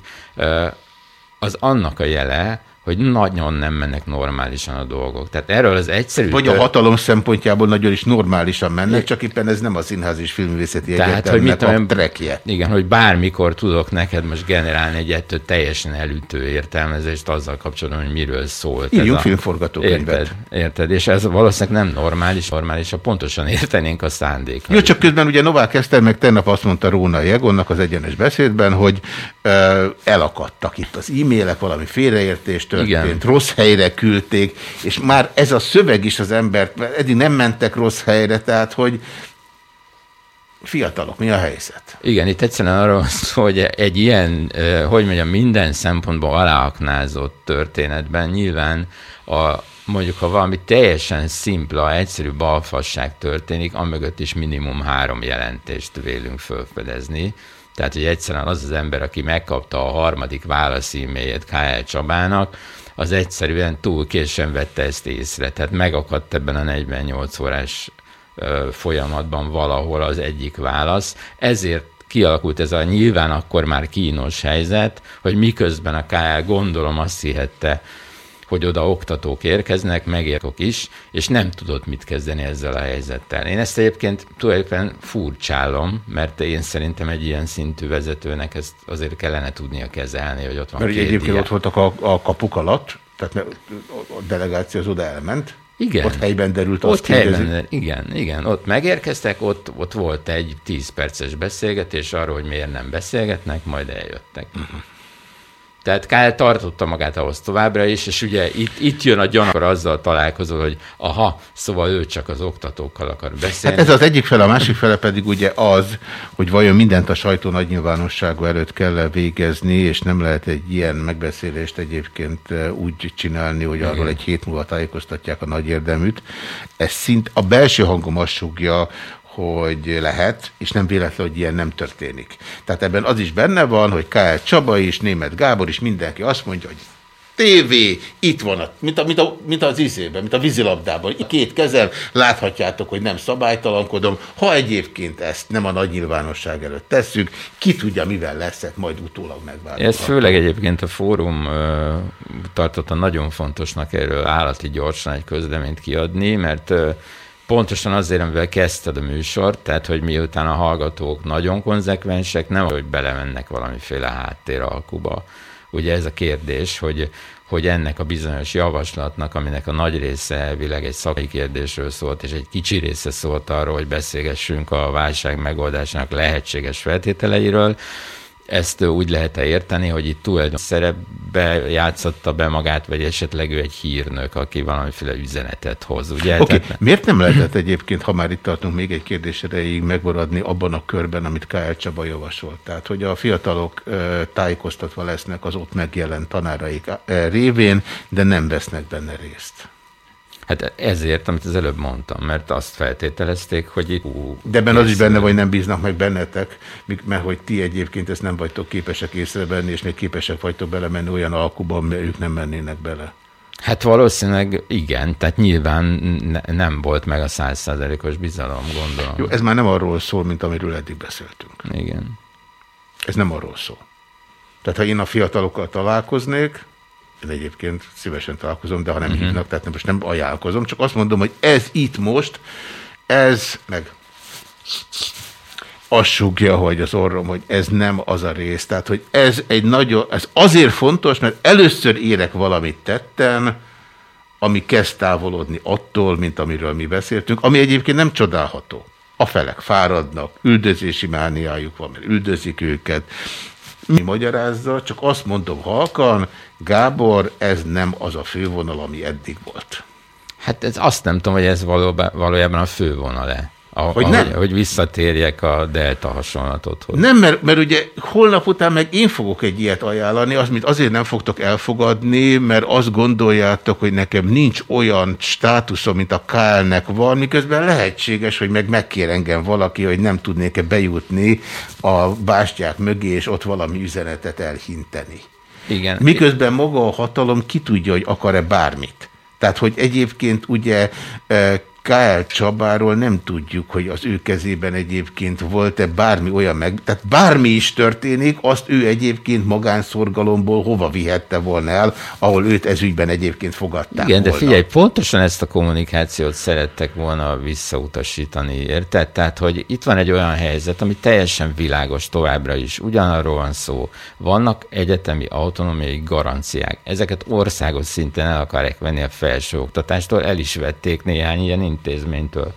az annak a jele, hogy nagyon nem mennek normálisan a dolgok. Tehát erről az egyszerű... Vagy a hatalom szempontjából nagyon is normálisan mennek, csak éppen ez nem a színház és filmvészeti Tehát, hogy mit a trekje. Igen, hogy bármikor tudok neked most generálni egy ettől teljesen elütő értelmezést azzal kapcsolatban, hogy miről szólt. Írjunk filmforgatókönyvet. Érted, érted, és ez valószínűleg nem normális, normális, ha pontosan értenénk a szándék. Jó, csak közben ugye Novák Eszter meg tegnap azt mondta Róna Jegonnak az egyenes beszédben, hogy uh, elakadtak itt az e-mailek, valami félreértést, történt, Igen. rossz helyre küldték, és már ez a szöveg is az embert, mert eddig nem mentek rossz helyre, tehát hogy fiatalok, mi a helyzet? Igen, itt egyszerűen arról szó, hogy egy ilyen, hogy mondjam, minden szempontból aláaknázott történetben nyilván a, mondjuk, ha valami teljesen szimpla, egyszerű balfasság történik, amögött is minimum három jelentést vélünk fölfedezni. Tehát, hogy egyszerűen az az ember, aki megkapta a harmadik válasz e-mailjét K.L. Csabának, az egyszerűen túl későn vette ezt észre. Tehát megakadt ebben a 48 órás folyamatban valahol az egyik válasz. Ezért kialakult ez a nyilván akkor már kínos helyzet, hogy miközben a KL gondolom azt hihette, hogy oda oktatók érkeznek, megértok is, és nem tudott mit kezdeni ezzel a helyzettel. Én ezt egyébként tulajdonképpen furcsálom, mert én szerintem egy ilyen szintű vezetőnek ezt azért kellene tudnia kezelni, hogy ott van Mert egyébként ilyen. ott voltak a, a kapuk alatt, tehát a delegáció az oda elment, igen. Ott helyben derült ott helyben, Igen, igen. Ott megérkeztek, ott, ott volt egy tíz perces beszélgetés arról, hogy miért nem beszélgetnek, majd eljöttek. Uh -huh. Tehát Kyle tartotta magát ahhoz továbbra is, és ugye itt, itt jön a gyan, akkor azzal találkozol, hogy aha, szóval ő csak az oktatókkal akar beszélni. Hát ez az egyik fele, a másik fele pedig ugye az, hogy vajon mindent a sajtó nagy nyilvánossága előtt kell -e végezni, és nem lehet egy ilyen megbeszélést egyébként eh, úgy csinálni, hogy arról egy hét múlva tájékoztatják a nagy érdeműt. Ez szint, a belső hangom azt sugja, hogy lehet, és nem véletlen, hogy ilyen nem történik. Tehát ebben az is benne van, hogy K.L. Csaba is, Német Gábor is, mindenki azt mondja, hogy TV, itt van, a, mint, a, mint, a, mint az izében, mint a vízilabdában. Két kezem, láthatjátok, hogy nem szabálytalankodom. Ha egyébként ezt nem a nagy nyilvánosság előtt tesszük, ki tudja, mivel leszek, majd utólag megváltozni. Ez főleg egyébként a fórum tartotta nagyon fontosnak erről állati gyorsan egy közleményt kiadni, mert uh, pontosan azért, amivel kezdted a műsort, tehát hogy miután a hallgatók nagyon konzekvensek, nem hogy belemennek valamiféle háttér alkuba. Ugye ez a kérdés, hogy, hogy ennek a bizonyos javaslatnak, aminek a nagy része elvileg egy szakmai kérdésről szólt, és egy kicsi része szólt arról, hogy beszélgessünk a válság megoldásának lehetséges feltételeiről, ezt úgy lehet-e érteni, hogy itt tulajdon szerepbe játszotta be magát, vagy esetleg ő egy hírnök, aki valamiféle üzenetet hoz, ugye? Okay. Tehát... Miért nem lehetett egyébként, ha már itt tartunk még egy kérdés erejéig megmaradni abban a körben, amit K.L. Csaba javasolt? Tehát, hogy a fiatalok tájékoztatva lesznek az ott megjelent tanáraik révén, de nem vesznek benne részt. Hát ezért, amit az előbb mondtam, mert azt feltételezték, hogy itt... Ú, De ebben az is benne, hogy nem bíznak meg bennetek, mert hogy ti egyébként ezt nem vagytok képesek észrevenni, és még képesek vagytok belemenni olyan alkuban, mert ők nem mennének bele. Hát valószínűleg igen, tehát nyilván ne, nem volt meg a százszázalékos bizalom, gondolom. Jó, ez már nem arról szól, mint amiről eddig beszéltünk. Igen. Ez nem arról szól. Tehát ha én a fiatalokkal találkoznék, én egyébként szívesen találkozom, de ha nem uh mhm. -huh. hívnak, tehát most nem ajánlkozom, csak azt mondom, hogy ez itt most, ez meg azt sugja, hogy az orrom, hogy ez nem az a rész. Tehát, hogy ez egy nagyon, ez azért fontos, mert először érek valamit tettem, ami kezd távolodni attól, mint amiről mi beszéltünk, ami egyébként nem csodálható. A felek fáradnak, üldözési mániájuk van, mert üldözik őket, mi magyarázza, csak azt mondom halkan, Gábor, ez nem az a fővonal, ami eddig volt. Hát ez azt nem tudom, hogy ez valóban, valójában a fővonal-e. A, hogy, nem? Ahogy, hogy visszatérjek a delta hasonlatothoz. Nem, mert, mert ugye holnap után meg én fogok egy ilyet ajánlani, az, mint azért nem fogtok elfogadni, mert azt gondoljátok, hogy nekem nincs olyan státuszom, mint a KL-nek van, miközben lehetséges, hogy meg megkér engem valaki, hogy nem tudnék-e bejutni a bástyák mögé, és ott valami üzenetet elhinteni. Igen. Miközben maga a hatalom ki tudja, hogy akar-e bármit. Tehát, hogy egyébként ugye eh, K.L. Csabáról nem tudjuk, hogy az ő kezében egyébként volt-e bármi olyan meg, tehát bármi is történik, azt ő egyébként magánszorgalomból hova vihette volna el, ahol őt ezügyben egyébként fogadták Igen, volna. de figyelj, pontosan ezt a kommunikációt szerettek volna visszautasítani, érted? Tehát, hogy itt van egy olyan helyzet, ami teljesen világos továbbra is, ugyanarról van szó. Vannak egyetemi autonómiai garanciák. Ezeket országos szinten el akarják venni a felsőoktatástól, el is vették néhány ilyen intézménytől.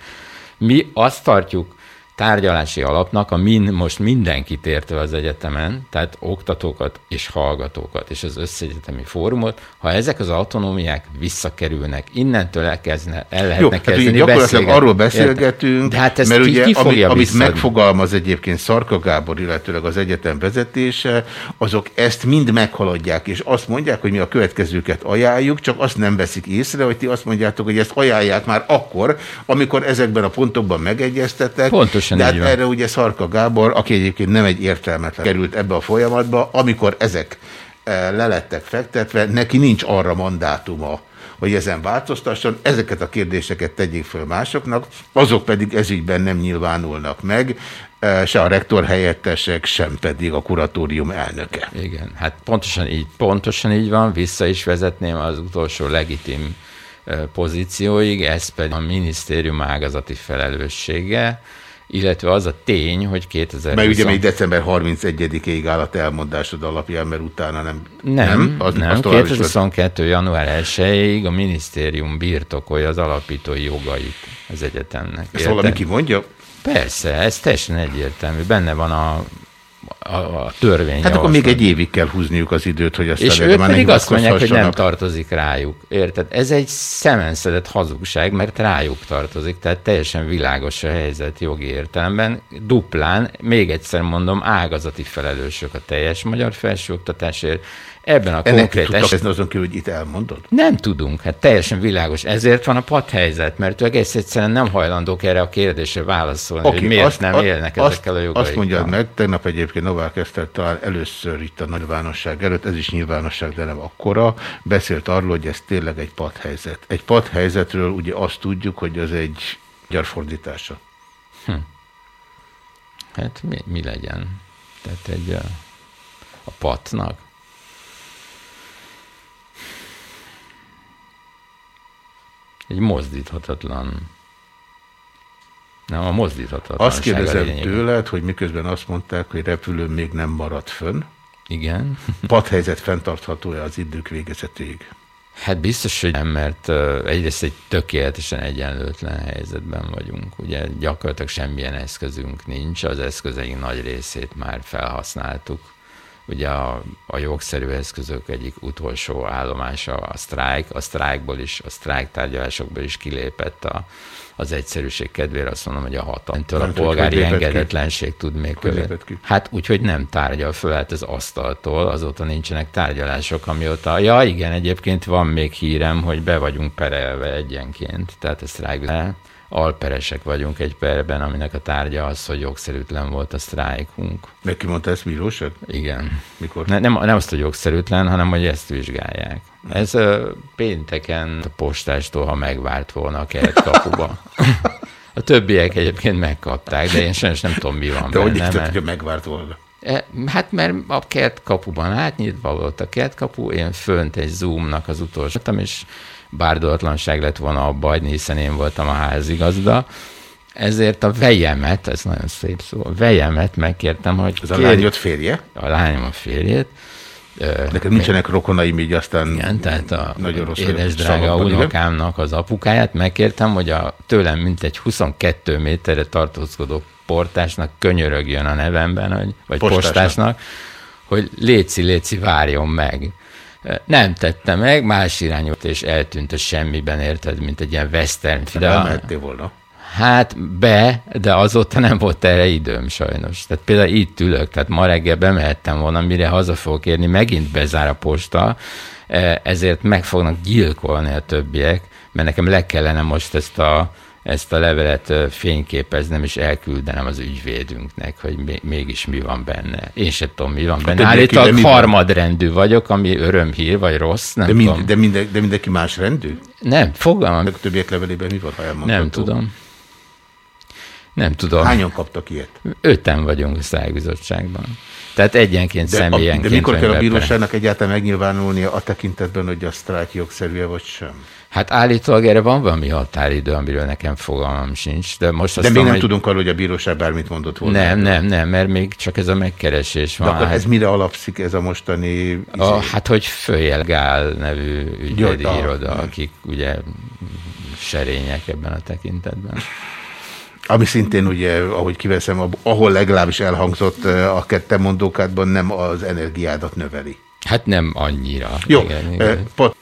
Mi azt tartjuk tárgyalási alapnak, a min, most mindenkit értve az egyetemen, tehát oktatókat és hallgatókat, és az összegyetemi fórumot, ha ezek az autonómiák visszakerülnek, innentől elkezdne, el lehetne Jó, kezdeni hát ugye gyakorlatilag arról beszélgetünk, De hát mert ki, ugye, ki ami, amit megfogalmaz egyébként Szarka Gábor, illetőleg az egyetem vezetése, azok ezt mind meghaladják, és azt mondják, hogy mi a következőket ajánljuk, csak azt nem veszik észre, hogy ti azt mondjátok, hogy ezt ajánlják már akkor, amikor ezekben a pontokban megegyeztetek, Pontos Teljesen De hát erre ugye Szarka Gábor, aki egyébként nem egy értelmetlen került ebbe a folyamatba, amikor ezek eh, lelettek fektetve, neki nincs arra mandátuma, hogy ezen változtasson, ezeket a kérdéseket tegyék föl másoknak, azok pedig ezügyben nem nyilvánulnak meg, eh, se a rektor helyettesek, sem pedig a kuratórium elnöke. Igen, hát pontosan így, pontosan így van, vissza is vezetném az utolsó legitim eh, pozícióig, ez pedig a minisztérium ágazati felelőssége, illetve az a tény, hogy 2020... Mert ugye még december 31-ig áll a te elmondásod alapján, mert utána nem... Nem, nem, az, nem. Az 2022. január 1-ig a minisztérium birtokolja az alapítói jogait az egyetemnek. Ezt valami ki mondja? Persze, ez teljesen egyértelmű. Benne van a a, a törvény. Hát akkor még egy évig kell húzniuk az időt, hogy azt És ők pedig azt mondják, hogy nem tartozik rájuk. Érted? Ez egy szemenszedett hazugság, mert rájuk tartozik, tehát teljesen világos a helyzet jogi értelemben. Duplán, még egyszer mondom, ágazati felelősök a teljes magyar felsőoktatásért, Ebben a Ennek konkrét esetben azon kívül, hogy itt elmondod? Nem tudunk, hát teljesen világos. Ezért van a padhelyzet, mert ők egész egyszerűen nem hajlandók erre a kérdésre válaszolni, okay, hogy miért azt, nem élnek azt, ezekkel a jogaikkal. Azt mondjad meg, tegnap egyébként Novák Eszter talán először itt a nyilvánosság előtt, ez is nyilvánosság, de nem akkora, beszélt arról, hogy ez tényleg egy padhelyzet. Egy padhelyzetről ugye azt tudjuk, hogy az egy gyarfordítása. Hm. Hát mi, mi legyen? Tehát egy a, a patnak? Egy mozdíthatatlan nem, a mozdíthatatlan. Azt kérdezem tőled, hogy miközben azt mondták, hogy repülő még nem maradt fönn. Igen. Padhelyzet fenntartható-e az idők végezetéig? Hát biztos, hogy nem, mert egyrészt egy tökéletesen egyenlőtlen helyzetben vagyunk. Ugye gyakorlatilag semmilyen eszközünk nincs, az eszközeink nagy részét már felhasználtuk ugye a, a jogszerű eszközök egyik utolsó állomása a sztrájk, a sztrájkból is, a sztrájk tárgyalásokból is kilépett a, az egyszerűség kedvére azt mondom, hogy a hatalmtól a polgári hogy engedetlenség ki? tud még követ. Hát úgyhogy nem tárgyal föl, hát az asztaltól, azóta nincsenek tárgyalások, amióta, ja igen, egyébként van még hírem, hogy be vagyunk perelve egyenként, tehát ezt rágul alperesek vagyunk egy perben, aminek a tárgya az, hogy jogszerűtlen volt a sztrájkunk. Neki mondta ezt bíróság? Igen. Mikor? Ne, nem, nem azt, hogy jogszerűtlen, hanem hogy ezt vizsgálják. Ez uh, pénteken a postástól, ha megvárt volna a kapuba. A többiek egyébként megkapták, de én sajnos nem tudom, mi van de benne. Hogy mert... hogy megvárt volna? E, hát mert a kert kapuban átnyitva volt a kert kapu, én fönt egy Zoomnak az utolsó, és bárdolatlanság lett volna abba hagyni, hiszen én voltam a házigazda, ezért a vejemet, ez nagyon szép szó, a vejemet megkértem, hogy... Ez a lányod férje? A lányom a férjét. Neked nincsenek rokonaim, így aztán igen, tehát a nagyon rossz édes drága unokámnak az apukáját megkértem, hogy a tőlem mintegy 22 méterre tartózkodó portásnak könyörögjön a nevemben, hogy, vagy postásnak, postásnak hogy léci, léci, várjon meg. Nem tette meg, más irányot, és eltűnt a semmiben, érted, mint egy ilyen western film. Elmehettél volna. Hát be, de azóta nem volt erre időm sajnos. Tehát például itt ülök, tehát ma reggel bemehettem volna, mire haza fogok érni, megint bezár a posta, e, ezért meg fognak gyilkolni a többiek, mert nekem le kellene most ezt a ezt a levelet fényképeznem és elküldenem az ügyvédünknek, hogy mégis mi van benne. Én sem tudom, mi van benne. Állítólag harmadrendű vagyok, ami örömhír, vagy rossz, nem de, mind, tudom. De, minden, de mindenki más rendű? Nem, fogalmam. A többiek levelében mi van, ha elmondható? Nem tudom. Nem tudom. Hányan kaptak ilyet? Öten vagyunk a szájbizottságban. Tehát egyenként, de, személyenként. De mikor kell a bíróságnak egyáltalán megnyilvánulnia a tekintetben, hogy a sztrájk jogszerű vagy sem? Hát állítólag erre van valami határidő, amiről nekem fogalmam sincs. De, most de még nem hogy... tudunk arról, hogy a bíróság bármit mondott volna. Nem, nem, nem, mert még csak ez a megkeresés van. De akkor hát... ez mire alapszik ez a mostani... A, izé- hát, hogy Följelgál nevű ügyvédi iroda, akik ugye serények ebben a tekintetben. Ami szintén ugye, ahogy kiveszem, ahol legalábbis elhangzott a kettem mondókádban, nem az energiádat növeli. Hát nem annyira. Jó, igen, igen. Pot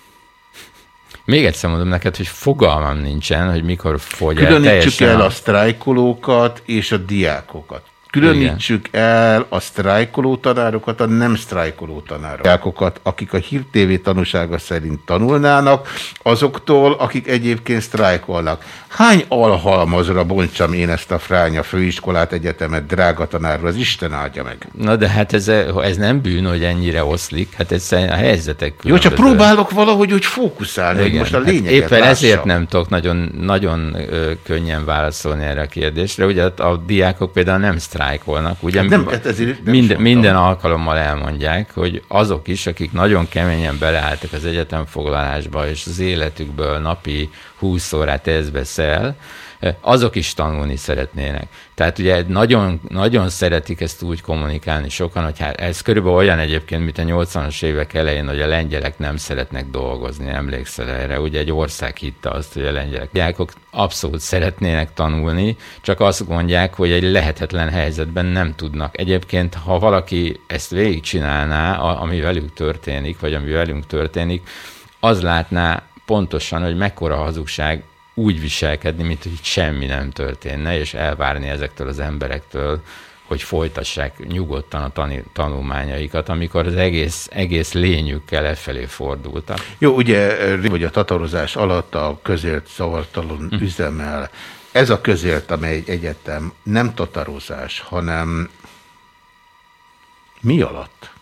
még egyszer mondom neked, hogy fogalmam nincsen, hogy mikor fogy el Különítsük el a sztrájkolókat és a diákokat. Különítsük Igen. el a sztrájkoló tanárokat, a nem sztrájkoló tanárokat, akik a Hír TV tanúsága szerint tanulnának, azoktól, akik egyébként sztrájkolnak. Hány alhalmazra bontsam én ezt a fránya főiskolát, egyetemet, drága tanárról, az Isten áldja meg. Na de hát ez, ez nem bűn, hogy ennyire oszlik, hát ez a helyzetek Jó, csak próbálok valahogy úgy fókuszálni, Igen, hogy most a hát lényeget hát Éppen lássa. ezért nem tudok nagyon, nagyon könnyen válaszolni erre a kérdésre. Ugye a, a diákok például nem sztrájkolnak. Ugye hát nem, hát ezért nem minden, minden alkalommal elmondják, hogy azok is, akik nagyon keményen beleálltak az egyetemfoglalásba, és az életükből napi 20 órát ez beszél, azok is tanulni szeretnének. Tehát ugye nagyon, nagyon szeretik ezt úgy kommunikálni sokan, hogy hát ez körülbelül olyan egyébként, mint a 80-as évek elején, hogy a lengyelek nem szeretnek dolgozni, emlékszel erre? Ugye egy ország hitte azt, hogy a lengyelek diákok abszolút szeretnének tanulni, csak azt mondják, hogy egy lehetetlen helyzetben nem tudnak. Egyébként, ha valaki ezt végigcsinálná, ami velük történik, vagy ami velünk történik, az látná pontosan, hogy mekkora hazugság úgy viselkedni, mint hogy semmi nem történne, és elvárni ezektől az emberektől, hogy folytassák nyugodtan a tani, tanulmányaikat, amikor az egész, egész lényükkel lefelé fordultak. Jó, ugye, vagy a tatarozás alatt a közért szavartalon hm. üzemel. Ez a közért, amely egy egyetem nem tatarozás, hanem mi alatt?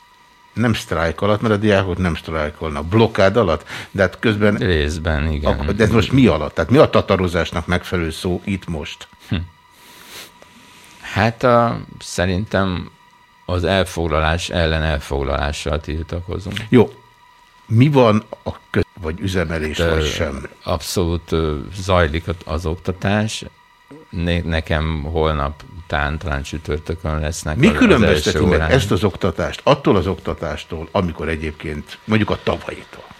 Nem sztrájk alatt, mert a diákok nem sztrájkolnak. Blokkád alatt? De hát közben... Részben, igen. Akkor, de ez most mi alatt? Tehát mi a tatarozásnak megfelelő szó itt most? Hm. Hát a, szerintem az elfoglalás ellen elfoglalással tiltakozunk. Jó. Mi van a köz vagy üzemelés, De vagy sem? Abszolút zajlik az oktatás. Nekem holnap után, talán csütörtökön lesznek. Mi különbözteti meg ezt az oktatást attól az oktatástól, amikor egyébként mondjuk a tavalyitól?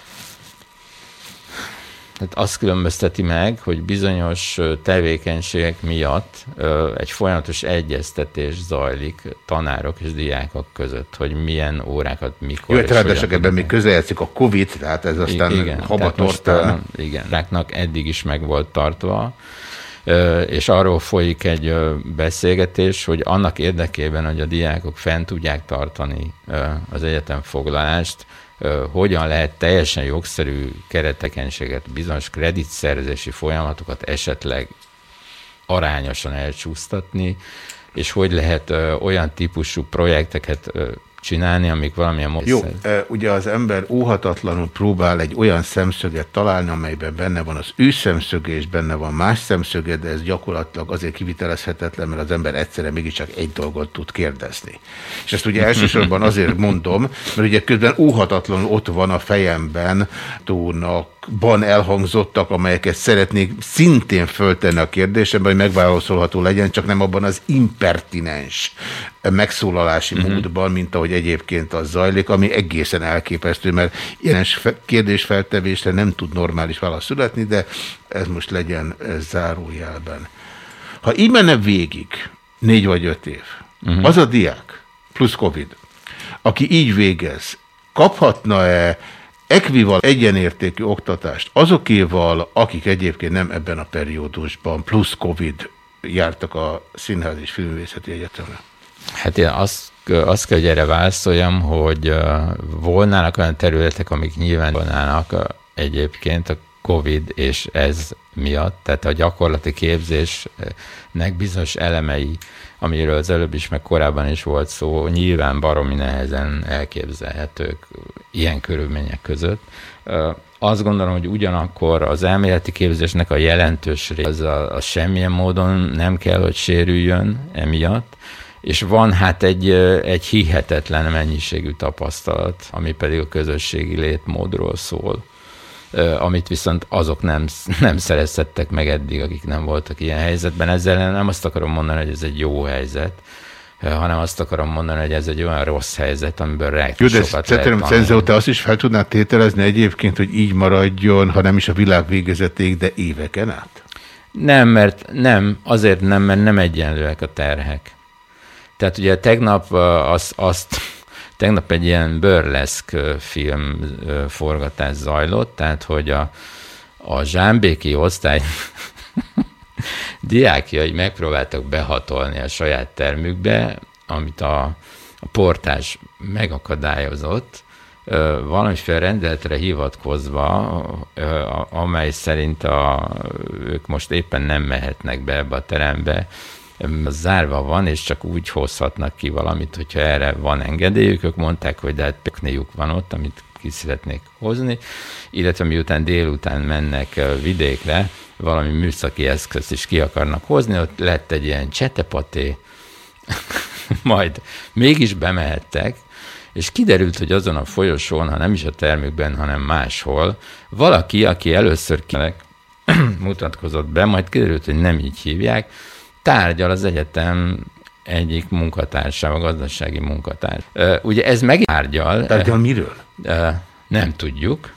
tehát azt különbözteti meg, hogy bizonyos tevékenységek miatt egy folyamatos egyeztetés zajlik tanárok és diákok között, hogy milyen órákat mikor. Jó, ráadásul ebben még közeljátszik a Covid, tehát ez aztán igen, habatortán. Igen, ráknak eddig is meg volt tartva, és arról folyik egy beszélgetés, hogy annak érdekében, hogy a diákok fent tudják tartani az egyetem foglalást, hogyan lehet teljesen jogszerű keretekenséget, bizonyos kreditszerzési folyamatokat esetleg arányosan elcsúsztatni, és hogy lehet olyan típusú projekteket csinálni, amik valamilyen módon... Jó, ugye az ember óhatatlanul próbál egy olyan szemszöget találni, amelyben benne van az ő szemszöge, és benne van más szemszöge, de ez gyakorlatilag azért kivitelezhetetlen, mert az ember egyszerre mégiscsak egy dolgot tud kérdezni. És ezt ugye elsősorban azért mondom, mert ugye közben óhatatlanul ott van a fejemben tónak ban elhangzottak, amelyeket szeretnék szintén föltenni a kérdésembe, hogy megválaszolható legyen, csak nem abban az impertinens megszólalási uh-huh. módban, mint ahogy egyébként az zajlik, ami egészen elképesztő, mert ilyen kérdésfeltevésre nem tud normális válasz születni, de ez most legyen zárójelben. Ha így menne végig, négy vagy öt év, uh-huh. az a diák, plusz Covid, aki így végez, kaphatna-e ekvival egyenértékű oktatást azokéval, akik egyébként nem ebben a periódusban plusz Covid jártak a Színház és Filmvészeti Egyetemre? Hát én azt, azt kell, hogy erre válaszoljam, hogy volnának olyan területek, amik nyilván volnának egyébként a COVID és ez miatt, tehát a gyakorlati képzésnek bizonyos elemei, amiről az előbb is, meg korábban is volt szó, nyilván baromi nehezen elképzelhetők ilyen körülmények között. Azt gondolom, hogy ugyanakkor az elméleti képzésnek a jelentős része az, a, az semmilyen módon nem kell, hogy sérüljön emiatt, és van hát egy, egy hihetetlen mennyiségű tapasztalat, ami pedig a közösségi létmódról szól amit viszont azok nem, nem szerezhettek meg eddig, akik nem voltak ilyen helyzetben. Ezzel nem azt akarom mondani, hogy ez egy jó helyzet, hanem azt akarom mondani, hogy ez egy olyan rossz helyzet, amiből rejtő sokat lehet Szerintem te azt is fel tudnád tételezni egyébként, hogy így maradjon, ha nem is a világ végezeték, de éveken át? Nem, mert nem, azért nem, mert nem egyenlőek a terhek. Tehát ugye tegnap az, azt Tegnap egy ilyen burleszk film forgatás zajlott, tehát hogy a, a zsámbéki osztály diákjai megpróbáltak behatolni a saját termükbe, amit a, a portás megakadályozott, valamiféle rendeletre hivatkozva, amely szerint a, ők most éppen nem mehetnek be ebbe a terembe, zárva van, és csak úgy hozhatnak ki valamit, hogyha erre van engedélyük. Ők mondták, hogy de hát van ott, amit ki szeretnék hozni, illetve miután délután mennek vidékre, valami műszaki eszközt is ki akarnak hozni, ott lett egy ilyen csetepaté, majd mégis bemehettek, és kiderült, hogy azon a folyosón, ha nem is a termükben, hanem máshol, valaki, aki először kinek mutatkozott be, majd kiderült, hogy nem így hívják, tárgyal az egyetem egyik munkatársával, gazdasági munkatárs. Ugye ez meg tárgyal. Tárgyal miről? Nem tudjuk.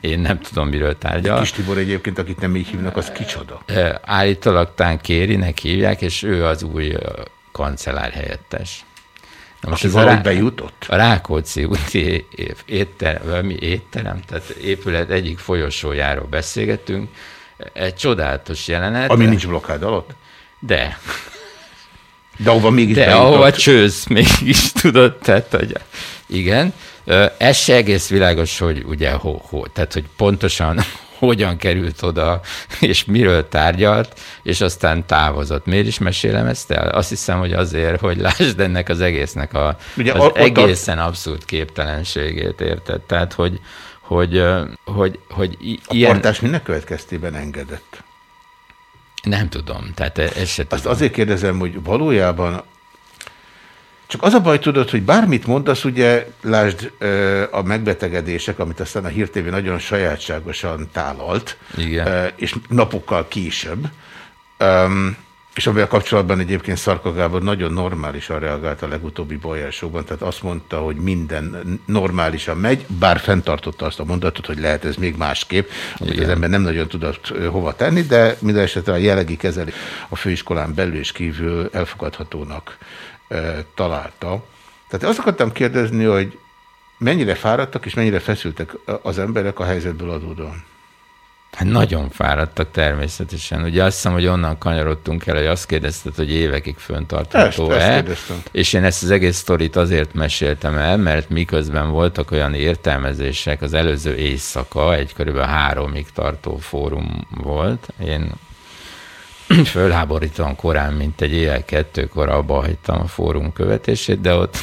Én nem tudom, miről tárgyal. Kis Tibor egyébként, akit nem így hívnak, az kicsoda? Állítólag tán Kérinek hívják, és ő az új kancellár helyettes. Na most Aki ez Rá... bejutott? A Rákóczi úti étterem, mi étterem, tehát épület egyik folyosójáról beszélgetünk. Egy csodálatos jelenet. Ami nincs blokkád alatt? De. De ahova mégis De bejutott. ahova csőz mégis, tudod, tehát, hogy igen. Ez se egész világos, hogy ugye, ho, ho, tehát, hogy pontosan hogyan került oda, és miről tárgyalt, és aztán távozott. Miért is mesélem ezt el? Azt hiszem, hogy azért, hogy lásd ennek az egésznek a, Ugye, az egészen abszurd képtelenségét, érted? Tehát, hogy, hogy, hogy, hogy a ilyen... A minek következtében engedett? Nem tudom, tehát e- ez se Azt tudom. azért kérdezem, hogy valójában csak az a baj, tudod, hogy bármit mondasz, ugye, lásd a megbetegedések, amit aztán a hírtévé nagyon sajátságosan tálalt, Igen. és napokkal később. És amivel kapcsolatban egyébként Szarka Gábor nagyon normálisan reagált a legutóbbi bolyásokban, tehát azt mondta, hogy minden normálisan megy, bár fenntartotta azt a mondatot, hogy lehet ez még másképp, amit Igen. az ember nem nagyon tudott hova tenni, de minden esetre a jellegi kezelés a főiskolán belül és kívül elfogadhatónak e, találta. Tehát azt akartam kérdezni, hogy mennyire fáradtak és mennyire feszültek az emberek a helyzetből adódóan? Hát nagyon fáradtak természetesen. Ugye azt hiszem, hogy onnan kanyarodtunk el, hogy azt kérdezted, hogy évekig föntartható-e. És én ezt az egész sztorit azért meséltem el, mert miközben voltak olyan értelmezések, az előző éjszaka egy körülbelül háromig tartó fórum volt. Én fölháborítóan korán, mint egy éjjel kettőkor abba hagytam a fórum követését, de ott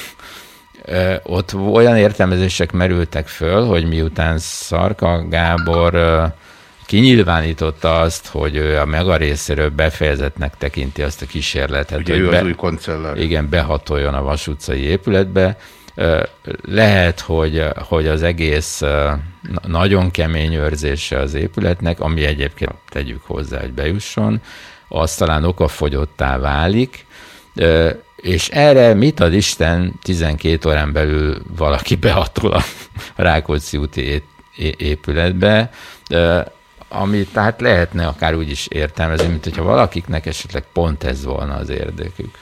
ott olyan értelmezések merültek föl, hogy miután Szarka Gábor kinyilvánította azt, hogy ő a mega részéről befejezetnek tekinti azt a kísérletet. Ugye hogy ő be, az új koncellár. Igen, behatoljon a Vas utcai épületbe. Lehet, hogy, hogy az egész nagyon kemény őrzése az épületnek, ami egyébként tegyük hozzá, hogy bejusson, az talán okafogyottá válik, és erre mit ad Isten 12 órán belül valaki behatol a Rákóczi úti épületbe, ami tehát lehetne akár úgy is értelmezni, mint hogyha valakiknek esetleg pont ez volna az érdekük.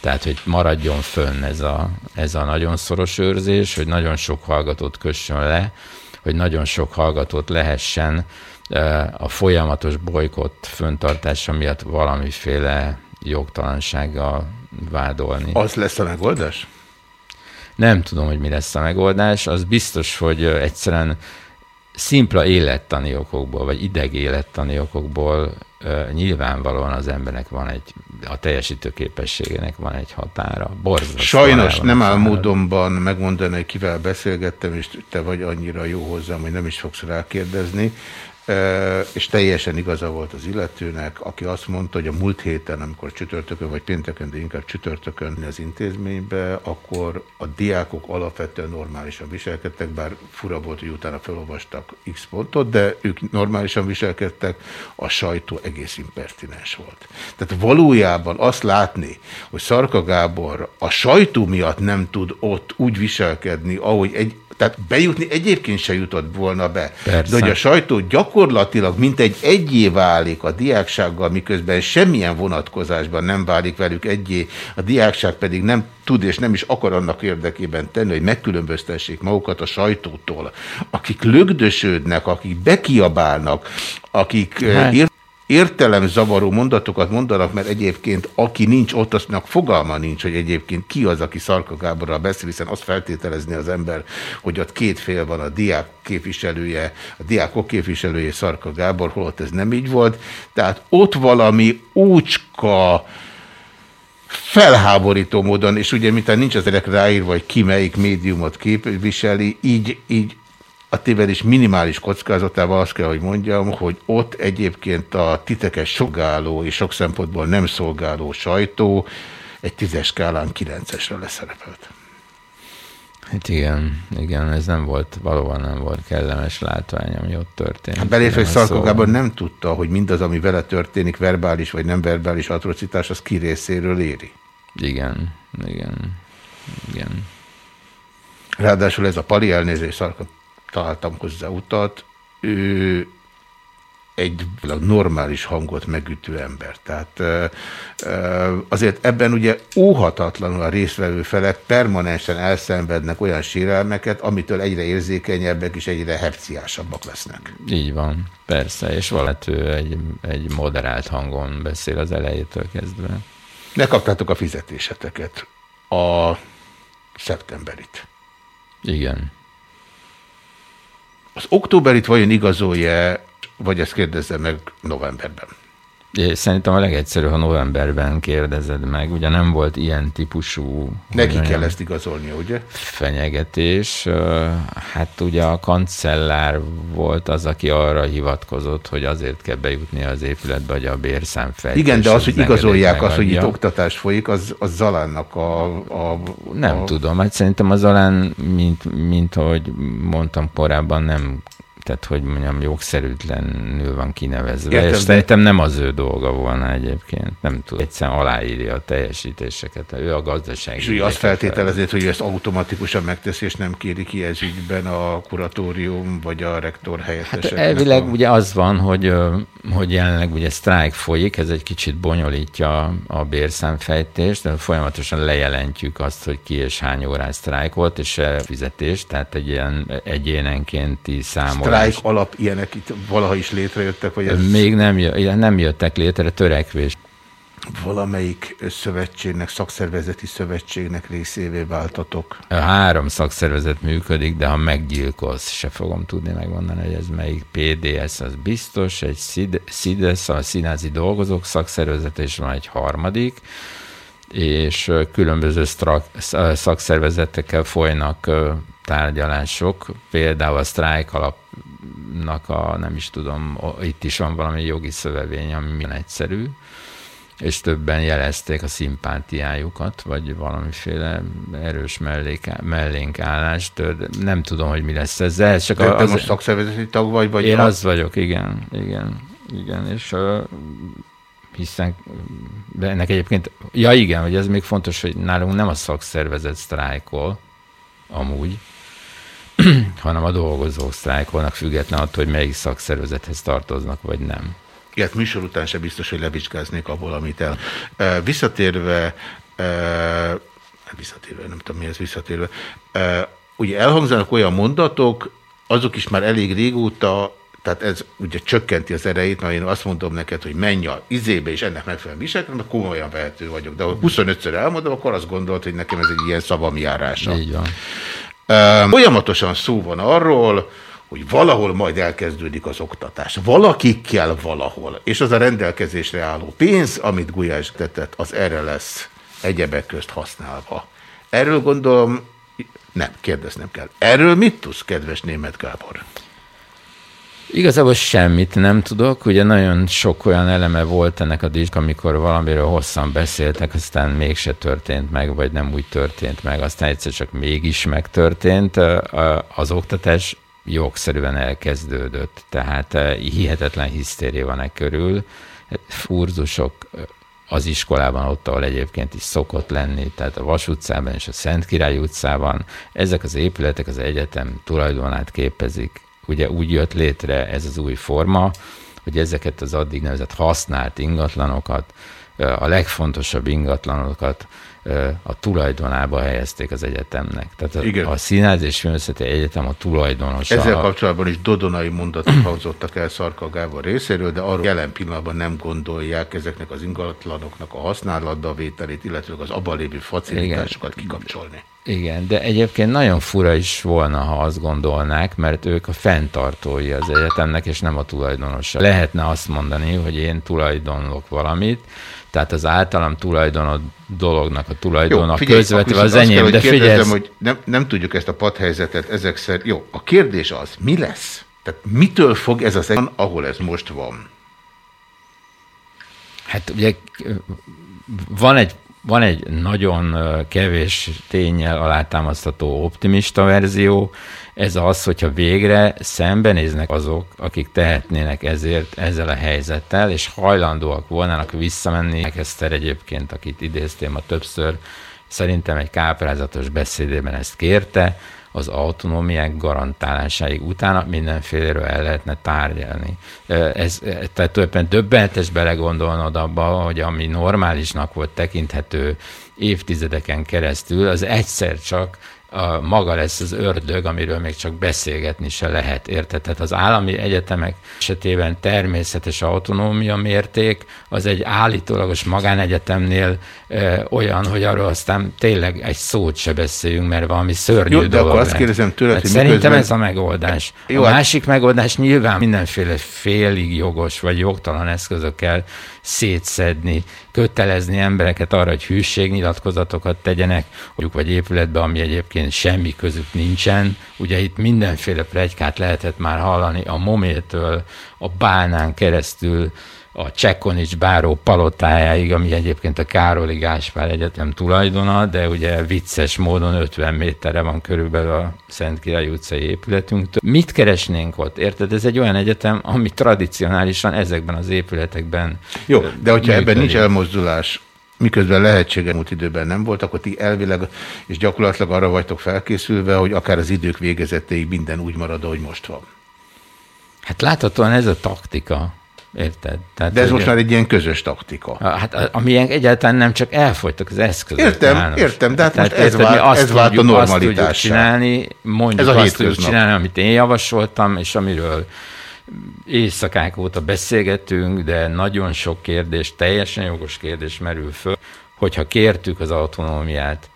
Tehát, hogy maradjon fönn ez a, ez a nagyon szoros őrzés, hogy nagyon sok hallgatót kössön le, hogy nagyon sok hallgatót lehessen a folyamatos bolykott föntartása miatt valamiféle jogtalansággal vádolni. Az lesz a megoldás? Nem tudom, hogy mi lesz a megoldás. Az biztos, hogy egyszerűen szimpla élettani okokból, vagy ideg élettani okokból nyilvánvalóan az embernek van egy, a teljesítő képességének van egy határa. Borzasztó Sajnos nem áll módonban megmondani, hogy kivel beszélgettem, és te vagy annyira jó hozzám, hogy nem is fogsz rákérdezni és teljesen igaza volt az illetőnek, aki azt mondta, hogy a múlt héten, amikor csütörtökön vagy pénteken, de inkább csütörtökön az intézménybe, akkor a diákok alapvetően normálisan viselkedtek, bár fura volt, hogy utána felolvastak x pontot, de ők normálisan viselkedtek, a sajtó egész impertinens volt. Tehát valójában azt látni, hogy Szarka Gábor a sajtó miatt nem tud ott úgy viselkedni, ahogy egy tehát bejutni egyébként se jutott volna be. Persze. De hogy a sajtó gyakorlatilag mint egy egyé válik a diáksággal, miközben semmilyen vonatkozásban nem válik velük egyé, a diákság pedig nem tud és nem is akar annak érdekében tenni, hogy megkülönböztessék magukat a sajtótól, akik lögdösödnek, akik bekiabálnak, akik hát értelemzavaró mondatokat mondanak, mert egyébként aki nincs ott, aztnak fogalma nincs, hogy egyébként ki az, aki Szarka Gáborral beszél, hiszen azt feltételezni az ember, hogy ott két fél van, a diák képviselője, a diákok képviselője Szarka Gábor, holott ez nem így volt. Tehát ott valami úcska, felháborító módon, és ugye mintha nincs az ezek ráírva, hogy ki melyik médiumot képviseli, így, így a tévedés minimális kockázatával azt kell, hogy mondjam, hogy ott egyébként a titeket szolgáló és sok szempontból nem szolgáló sajtó egy tízes skálán kilencesre leszerepelt. Hát igen, igen, ez nem volt, valóban nem volt kellemes látvány, ami ott történt. Hát belépve, hogy szóval... nem tudta, hogy mindaz, ami vele történik, verbális vagy nem verbális atrocitás, az ki részéről éri. Igen, igen, igen. Ráadásul ez a pali elnézés Szalka találtam hozzá utat, ő egy normális hangot megütő ember. Tehát azért ebben ugye óhatatlanul a részvevő felek permanensen elszenvednek olyan sérelmeket, amitől egyre érzékenyebbek és egyre herciásabbak lesznek. Így van, persze, és valószínűleg egy, egy moderált hangon beszél az elejétől kezdve. Ne kaptátok a fizetéseteket, a szeptemberit. Igen. Az októberit vajon igazolja, vagy ezt kérdezze meg novemberben? Szerintem a legegyszerűbb, ha novemberben kérdezed meg. Ugye nem volt ilyen típusú... Neki kell ezt igazolnia, ugye? Fenyegetés. Hát ugye a kancellár volt az, aki arra hivatkozott, hogy azért kell bejutni az épületbe, hogy a bérszám fel. Igen, de az, hogy igazolják azt, hogy itt oktatás folyik, az, az Zalánnak a, a... Nem a... tudom, hát szerintem a Zalán, mint, mint ahogy mondtam korábban, nem tehát hogy mondjam, jogszerűtlenül van kinevezve. Értem, és szerintem nem az ő dolga volna egyébként. Nem tudom, egyszerűen aláírja a teljesítéseket. Ő a gazdaság. És úgy azt feltételezett, hogy ezt automatikusan megteszi, és nem kéri ki ez ügyben a kuratórium, vagy a rektor helyettes. Hát elvileg a... ugye az van, hogy, hogy jelenleg ugye sztrájk folyik, ez egy kicsit bonyolítja a bérszámfejtést, de folyamatosan lejelentjük azt, hogy ki és hány órán sztrájk volt, és fizetés, tehát egy ilyen egyénenkénti számolás. Sztrájk alap ilyenek itt valaha is létrejöttek? Vagy ez... Még nem, jö, nem jöttek létre, törekvés valamelyik szövetségnek, szakszervezeti szövetségnek részévé váltatok? Három szakszervezet működik, de ha meggyilkolsz, se fogom tudni megmondani, hogy ez melyik PDS, az biztos, egy SZIDESZ, a Színázi Dolgozók szakszervezet, és van egy harmadik, és különböző szakszervezetekkel folynak tárgyalások, például a sztrájk alapnak a, nem is tudom, itt is van valami jogi szövevény, ami egyszerű, és többen jelezték a szimpátiájukat, vagy valamiféle erős mellék, mellénkállást. Nem tudom, hogy mi lesz ezzel. Csak Te, az, most szakszervezeti tag vagy? vagy én az vagyok, igen. Igen, igen és hiszen, de ennek egyébként, ja igen, hogy ez még fontos, hogy nálunk nem a szakszervezet sztrájkol, amúgy, hanem a dolgozók sztrájkolnak független attól, hogy melyik szakszervezethez tartoznak, vagy nem ilyet műsor után sem biztos, hogy levizsgáznék abból, amit el. Visszatérve, visszatérve, nem tudom mi ez visszatérve, ugye elhangzanak olyan mondatok, azok is már elég régóta, tehát ez ugye csökkenti az erejét, mert én azt mondom neked, hogy menj a izébe, és ennek megfelelően viselkedem, mert komolyan vehető vagyok. De ha 25-ször elmondom, akkor azt gondolod, hogy nekem ez egy ilyen szavamjárása. Így van. Folyamatosan szó van arról, hogy valahol majd elkezdődik az oktatás. Valakikkel valahol. És az a rendelkezésre álló pénz, amit Gulyás tetett, az erre lesz egyebek közt használva. Erről gondolom, nem, kérdeznem kell. Erről mit tudsz, kedves német Gábor? Igazából semmit nem tudok, ugye nagyon sok olyan eleme volt ennek a disk, amikor valamiről hosszan beszéltek, aztán mégse történt meg, vagy nem úgy történt meg, aztán egyszer csak mégis megtörtént. Az oktatás jogszerűen elkezdődött, tehát eh, hihetetlen hisztéria van e körül. Furzusok az iskolában, ott, ahol egyébként is szokott lenni, tehát a Vas utcában és a Szent Király utcában, ezek az épületek az egyetem tulajdonát képezik. Ugye úgy jött létre ez az új forma, hogy ezeket az addig nevezett használt ingatlanokat, a legfontosabb ingatlanokat a tulajdonába helyezték az egyetemnek. Tehát a, Igen. a Színház és Filmszeti Egyetem a tulajdonos. Ezzel kapcsolatban is dodonai mondatok hangzottak el Szarka Gábor részéről, de arról jelen pillanatban nem gondolják ezeknek az ingatlanoknak a használatba vételét, illetve az abban lévő facilitásokat Igen. kikapcsolni. Igen, de egyébként nagyon fura is volna, ha azt gondolnák, mert ők a fenntartói az egyetemnek, és nem a tulajdonosa. Lehetne azt mondani, hogy én tulajdonlok valamit, tehát az általam tulajdonod dolognak a tulajdona közvetve az enyém, kell, de figyelj... hogy nem, nem tudjuk ezt a padhelyzetet ezek szerint... Jó, a kérdés az, mi lesz? Tehát mitől fog ez az egyen, ahol ez most van? Hát ugye van egy, van egy nagyon kevés tényel alátámasztató optimista verzió, ez az, hogyha végre szembenéznek azok, akik tehetnének ezért ezzel a helyzettel, és hajlandóak volnának visszamenni. Eszter egyébként, akit idéztem a többször, szerintem egy káprázatos beszédében ezt kérte, az autonómiák garantálásáig utána mindenféleről el lehetne tárgyalni. Ez, tehát tulajdonképpen döbbenetes belegondolnod abba, hogy ami normálisnak volt tekinthető évtizedeken keresztül, az egyszer csak a maga lesz az ördög, amiről még csak beszélgetni se lehet, érted? Tehát az állami egyetemek esetében természetes autonómia mérték, az egy állítólagos magánegyetemnél olyan, hogy arról aztán tényleg egy szót se beszéljünk, mert valami szörnyű Jó, de dolog akkor azt kérdezem tőled, hát hogy Szerintem miközben... ez a megoldás. Jó, a hát... másik megoldás nyilván mindenféle félig jogos vagy jogtalan eszközökkel szétszedni, kötelezni embereket arra, hogy hűségnyilatkozatokat tegyenek, vagy épületbe, ami egyébként semmi közük nincsen. Ugye itt mindenféle plegykát lehetett már hallani a mométől, a bálnán keresztül, a Csekonics báró palotájáig, ami egyébként a Károli Gáspár Egyetem tulajdona, de ugye vicces módon 50 méterre van körülbelül a Szent Király utcai épületünktől. Mit keresnénk ott? Érted? Ez egy olyan egyetem, ami tradicionálisan ezekben az épületekben Jó, de hogyha ebben nincs elmozdulás, miközben lehetséges múlt időben nem volt, akkor ti elvileg és gyakorlatilag arra vagytok felkészülve, hogy akár az idők végezetéig minden úgy marad, ahogy most van. Hát láthatóan ez a taktika. Érted? Tehát, De ez most már egy ilyen közös taktika. Hát amilyen egyáltalán nem csak elfogytak az eszközök. Értem, János. értem, de hát most ez, érted, vált, ez vált a normalitással. Azt csinálni, mondjuk ez a azt tudjuk csinálni, amit én javasoltam, és amiről éjszakák óta beszélgetünk, de nagyon sok kérdés, teljesen jogos kérdés merül föl, hogyha kértük az autonómiát,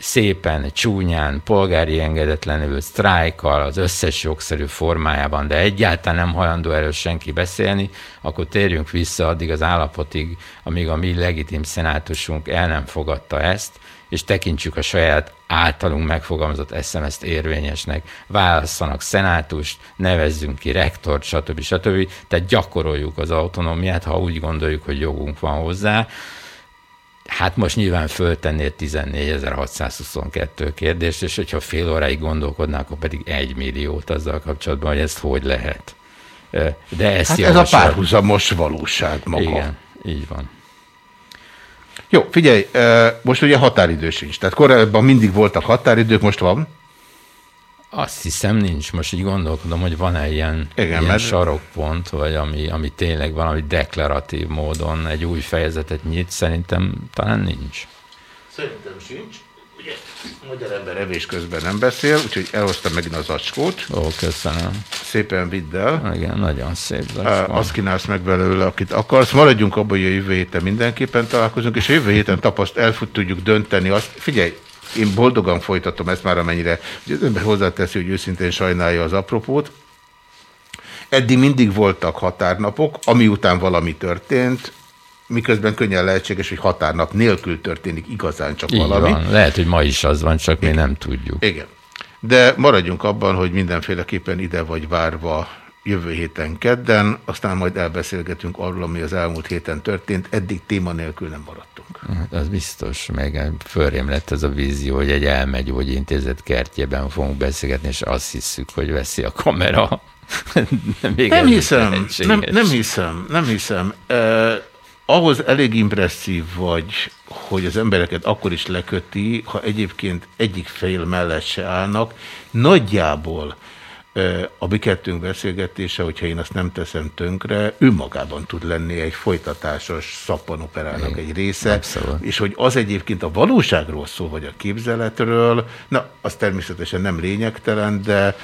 szépen, csúnyán, polgári engedetlenül, sztrájkkal, az összes jogszerű formájában, de egyáltalán nem hajlandó erről senki beszélni, akkor térjünk vissza addig az állapotig, amíg a mi legitim szenátusunk el nem fogadta ezt, és tekintsük a saját általunk megfogalmazott SMS-t érvényesnek, válasszanak szenátust, nevezzünk ki rektort, stb. stb. Tehát gyakoroljuk az autonómiát, ha úgy gondoljuk, hogy jogunk van hozzá, Hát most nyilván föltennél 14.622 kérdést, és hogyha fél óráig gondolkodnál, akkor pedig egy milliót azzal kapcsolatban, hogy ezt hogy lehet. De ezt hát ez a párhuzamos valóság maga. Igen, így van. Jó, figyelj, most ugye határidő sincs. Tehát korábban mindig voltak határidők, most van? Azt hiszem nincs. Most így gondolkodom, hogy van-e ilyen, Igen, ilyen mert... sarokpont, vagy ami, ami tényleg valami deklaratív módon egy új fejezetet nyit. Szerintem talán nincs. Szerintem sincs. Ugye, magyar ember evés közben nem beszél, úgyhogy elhoztam megint az acskót. Ó, köszönöm. Szépen vidd el. Igen, nagyon szép zacskó. Azt kínálsz meg belőle, akit akarsz. Maradjunk abban, hogy a jövő héten mindenképpen találkozunk, és a jövő héten tapaszt el tudjuk dönteni azt. Figyelj, én boldogan folytatom ezt már amennyire, hogy az ember hozzáteszi, hogy őszintén sajnálja az apropót. Eddig mindig voltak határnapok, ami után valami történt, miközben könnyen lehetséges, hogy határnap nélkül történik igazán csak Így valami. Van. Lehet, hogy ma is az van, csak Igen. mi nem tudjuk. Igen. De maradjunk abban, hogy mindenféleképpen ide vagy várva jövő héten kedden, aztán majd elbeszélgetünk arról, ami az elmúlt héten történt. Eddig téma nélkül nem maradtunk. Hát az biztos, meg fölrém lett ez a vízió, hogy egy intézet kertjében fogunk beszélgetni, és azt hiszük, hogy veszi a kamera. Még nem hiszem, nem, nem hiszem, nem hiszem. Eh, ahhoz elég impresszív vagy, hogy az embereket akkor is leköti, ha egyébként egyik fél mellett se állnak. Nagyjából a mi kettőnk beszélgetése, hogyha én azt nem teszem tönkre, ő magában tud lenni egy folytatásos szappanoperának egy része, Abszolút. és hogy az egyébként a valóságról szól, vagy a képzeletről, na, az természetesen nem lényegtelen, de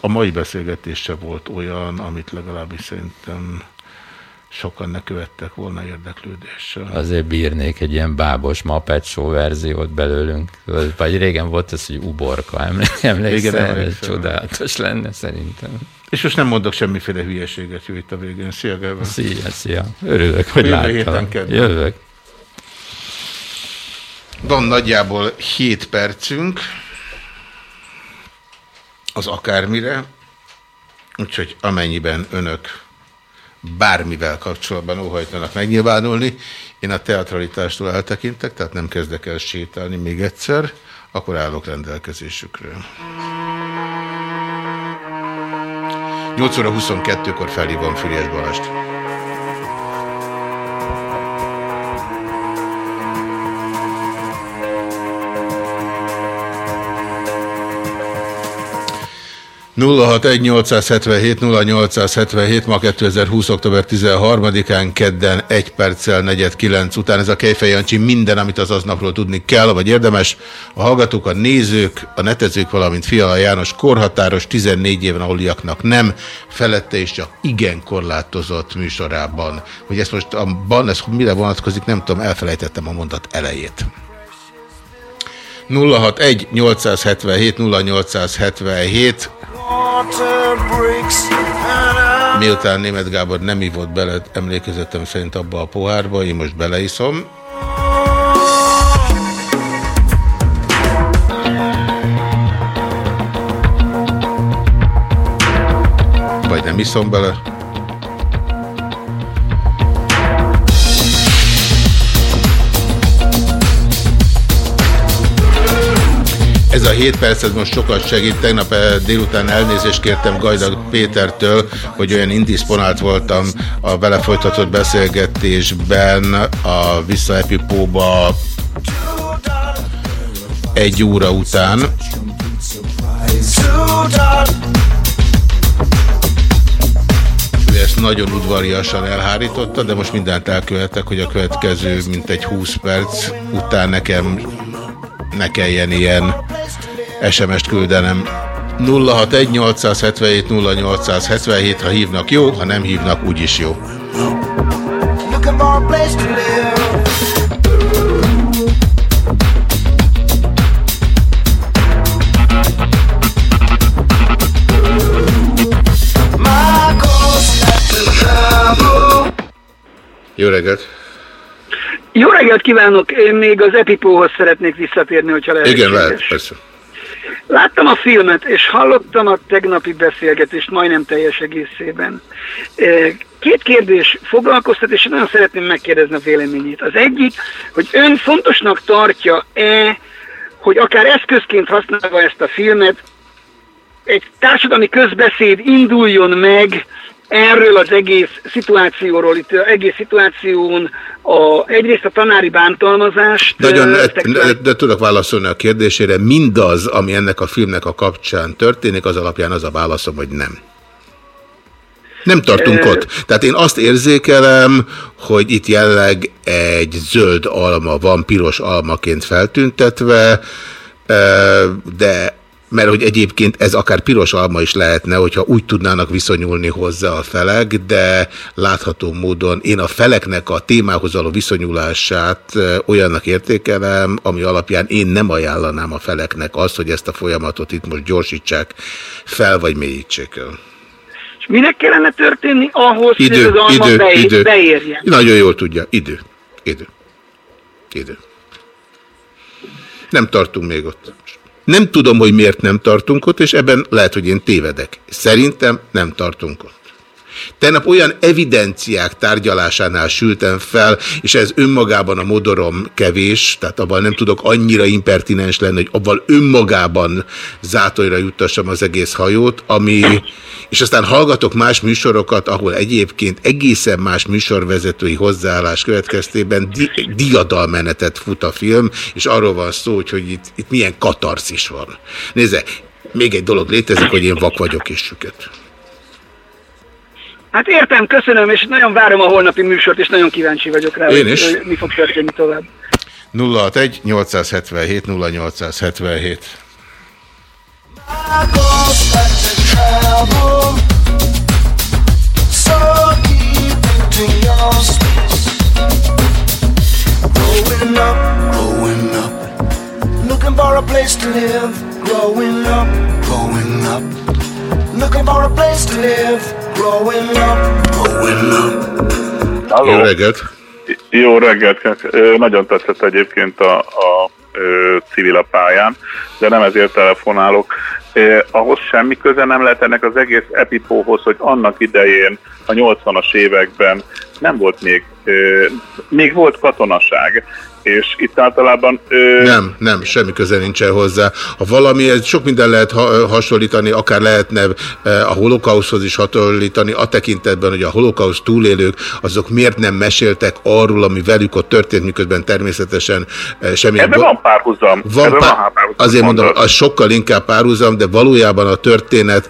a mai beszélgetés se volt olyan, amit legalábbis szerintem sokan ne követtek volna érdeklődéssel. Azért bírnék egy ilyen bábos Muppet Show verziót belőlünk. Vagy régen volt ez, hogy uborka, emlékszel? Igen, ez csodálatos lenne szerintem. És most nem mondok semmiféle hülyeséget, jó itt a végén. Szia, Gábor. Szia, szia. Örülök, hogy láttam. Jövök. Van nagyjából 7 percünk az akármire, úgyhogy amennyiben önök bármivel kapcsolatban óhajtanak megnyilvánulni. Én a teatralitástól eltekintek, tehát nem kezdek el sétálni még egyszer, akkor állok rendelkezésükre. 8 óra 22-kor felhívom Füriás Balast. 061-877-0877, ma 2020. október 13-án, kedden, egy perccel, negyed kilenc után. Ez a Kejfej minden, amit az aznapról tudni kell, vagy érdemes. A hallgatók, a nézők, a netezők, valamint Fiala János korhatáros, 14 éven aluliaknak nem, felette és csak igen korlátozott műsorában. Hogy ezt most a ban, ez mire vonatkozik, nem tudom, elfelejtettem a mondat elejét. 061 877 0877 Miután német Gábor nem ivott bele, emlékezetem szerint abba a pohárba, én most beleiszom. Vagy nem iszom bele. Ez a 7 perc, ez most sokat segít. Tegnap eh, délután elnézést kértem Gajdag Pétertől, hogy olyan indisponált voltam a vele folytatott beszélgetésben a Vissza Epipóba egy óra után. Ő ezt nagyon udvariasan elhárította, de most mindent elkövetek, hogy a következő mint egy 20 perc után nekem ne kelljen ilyen SMS-t küldenem. 061 877 0877, ha hívnak jó, ha nem hívnak úgyis jó. Jó reggelt! Jó reggelt kívánok! Én még az Epipóhoz szeretnék visszatérni, hogyha lehet. Igen, lehet, persze. Láttam a filmet, és hallottam a tegnapi beszélgetést majdnem teljes egészében. Két kérdés foglalkoztat, és nagyon szeretném megkérdezni a véleményét. Az egyik, hogy ön fontosnak tartja-e, hogy akár eszközként használva ezt a filmet, egy társadalmi közbeszéd induljon meg erről az egész szituációról, itt az egész szituáción a, egyrészt a tanári bántalmazást... Nagyon, de, de tudok válaszolni a kérdésére. Mindaz, ami ennek a filmnek a kapcsán történik, az alapján az a válaszom, hogy nem. Nem tartunk ott. Tehát én azt érzékelem, hogy itt jelleg egy zöld alma van, piros almaként feltüntetve, de mert hogy egyébként ez akár piros alma is lehetne, hogyha úgy tudnának viszonyulni hozzá a felek, de látható módon én a feleknek a témához való viszonyulását olyannak értékelem, ami alapján én nem ajánlanám a feleknek azt, hogy ezt a folyamatot itt most gyorsítsák fel, vagy mélyítsék el. És minek kellene történni ahhoz, idő, hogy az alma idő, beér, idő. beérjen? Nagyon jól tudja. Idő. Idő. Idő. Nem tartunk még ott. Nem tudom, hogy miért nem tartunk ott, és ebben lehet, hogy én tévedek. Szerintem nem tartunk ott. Tegnap olyan evidenciák tárgyalásánál sültem fel, és ez önmagában a modorom kevés, tehát abban nem tudok annyira impertinens lenni, hogy abban önmagában zátonyra juttassam az egész hajót, ami, és aztán hallgatok más műsorokat, ahol egyébként egészen más műsorvezetői hozzáállás következtében di diadalmenetet fut a film, és arról van szó, hogy, hogy itt, itt milyen katarszis van. Nézze, még egy dolog létezik, hogy én vak vagyok és süket. Hát értem, köszönöm, és nagyon várom a holnapi műsort, és nagyon kíváncsi vagyok rá, Én is. hogy mi fog történni tovább. 061 877 0877 Growing up, growing up, looking for a place to live. Growing up, growing up, looking for a place to live. Halló. Jó reggelt! Jó reggelt! Nagyon tetszett egyébként a, a civil a pályán, de nem ezért telefonálok. Ö, Ahhoz semmi köze nem lehet ennek az egész epipóhoz, hogy annak idején, a 80-as években nem volt még, még volt katonaság, és itt általában... Ö, Nem, nem, semmi köze nincsen hozzá. Ha valami, ez sok minden lehet ha, hasonlítani, akár lehetne a holokauszhoz is hasonlítani, a tekintetben, hogy a holokausz túlélők, azok miért nem meséltek arról, ami velük ott történt, miközben természetesen semmilyen... Ebben van párhuzam. Van Ebben pár, van párhuzam, azért mondom, az sokkal inkább párhuzam, de valójában a történet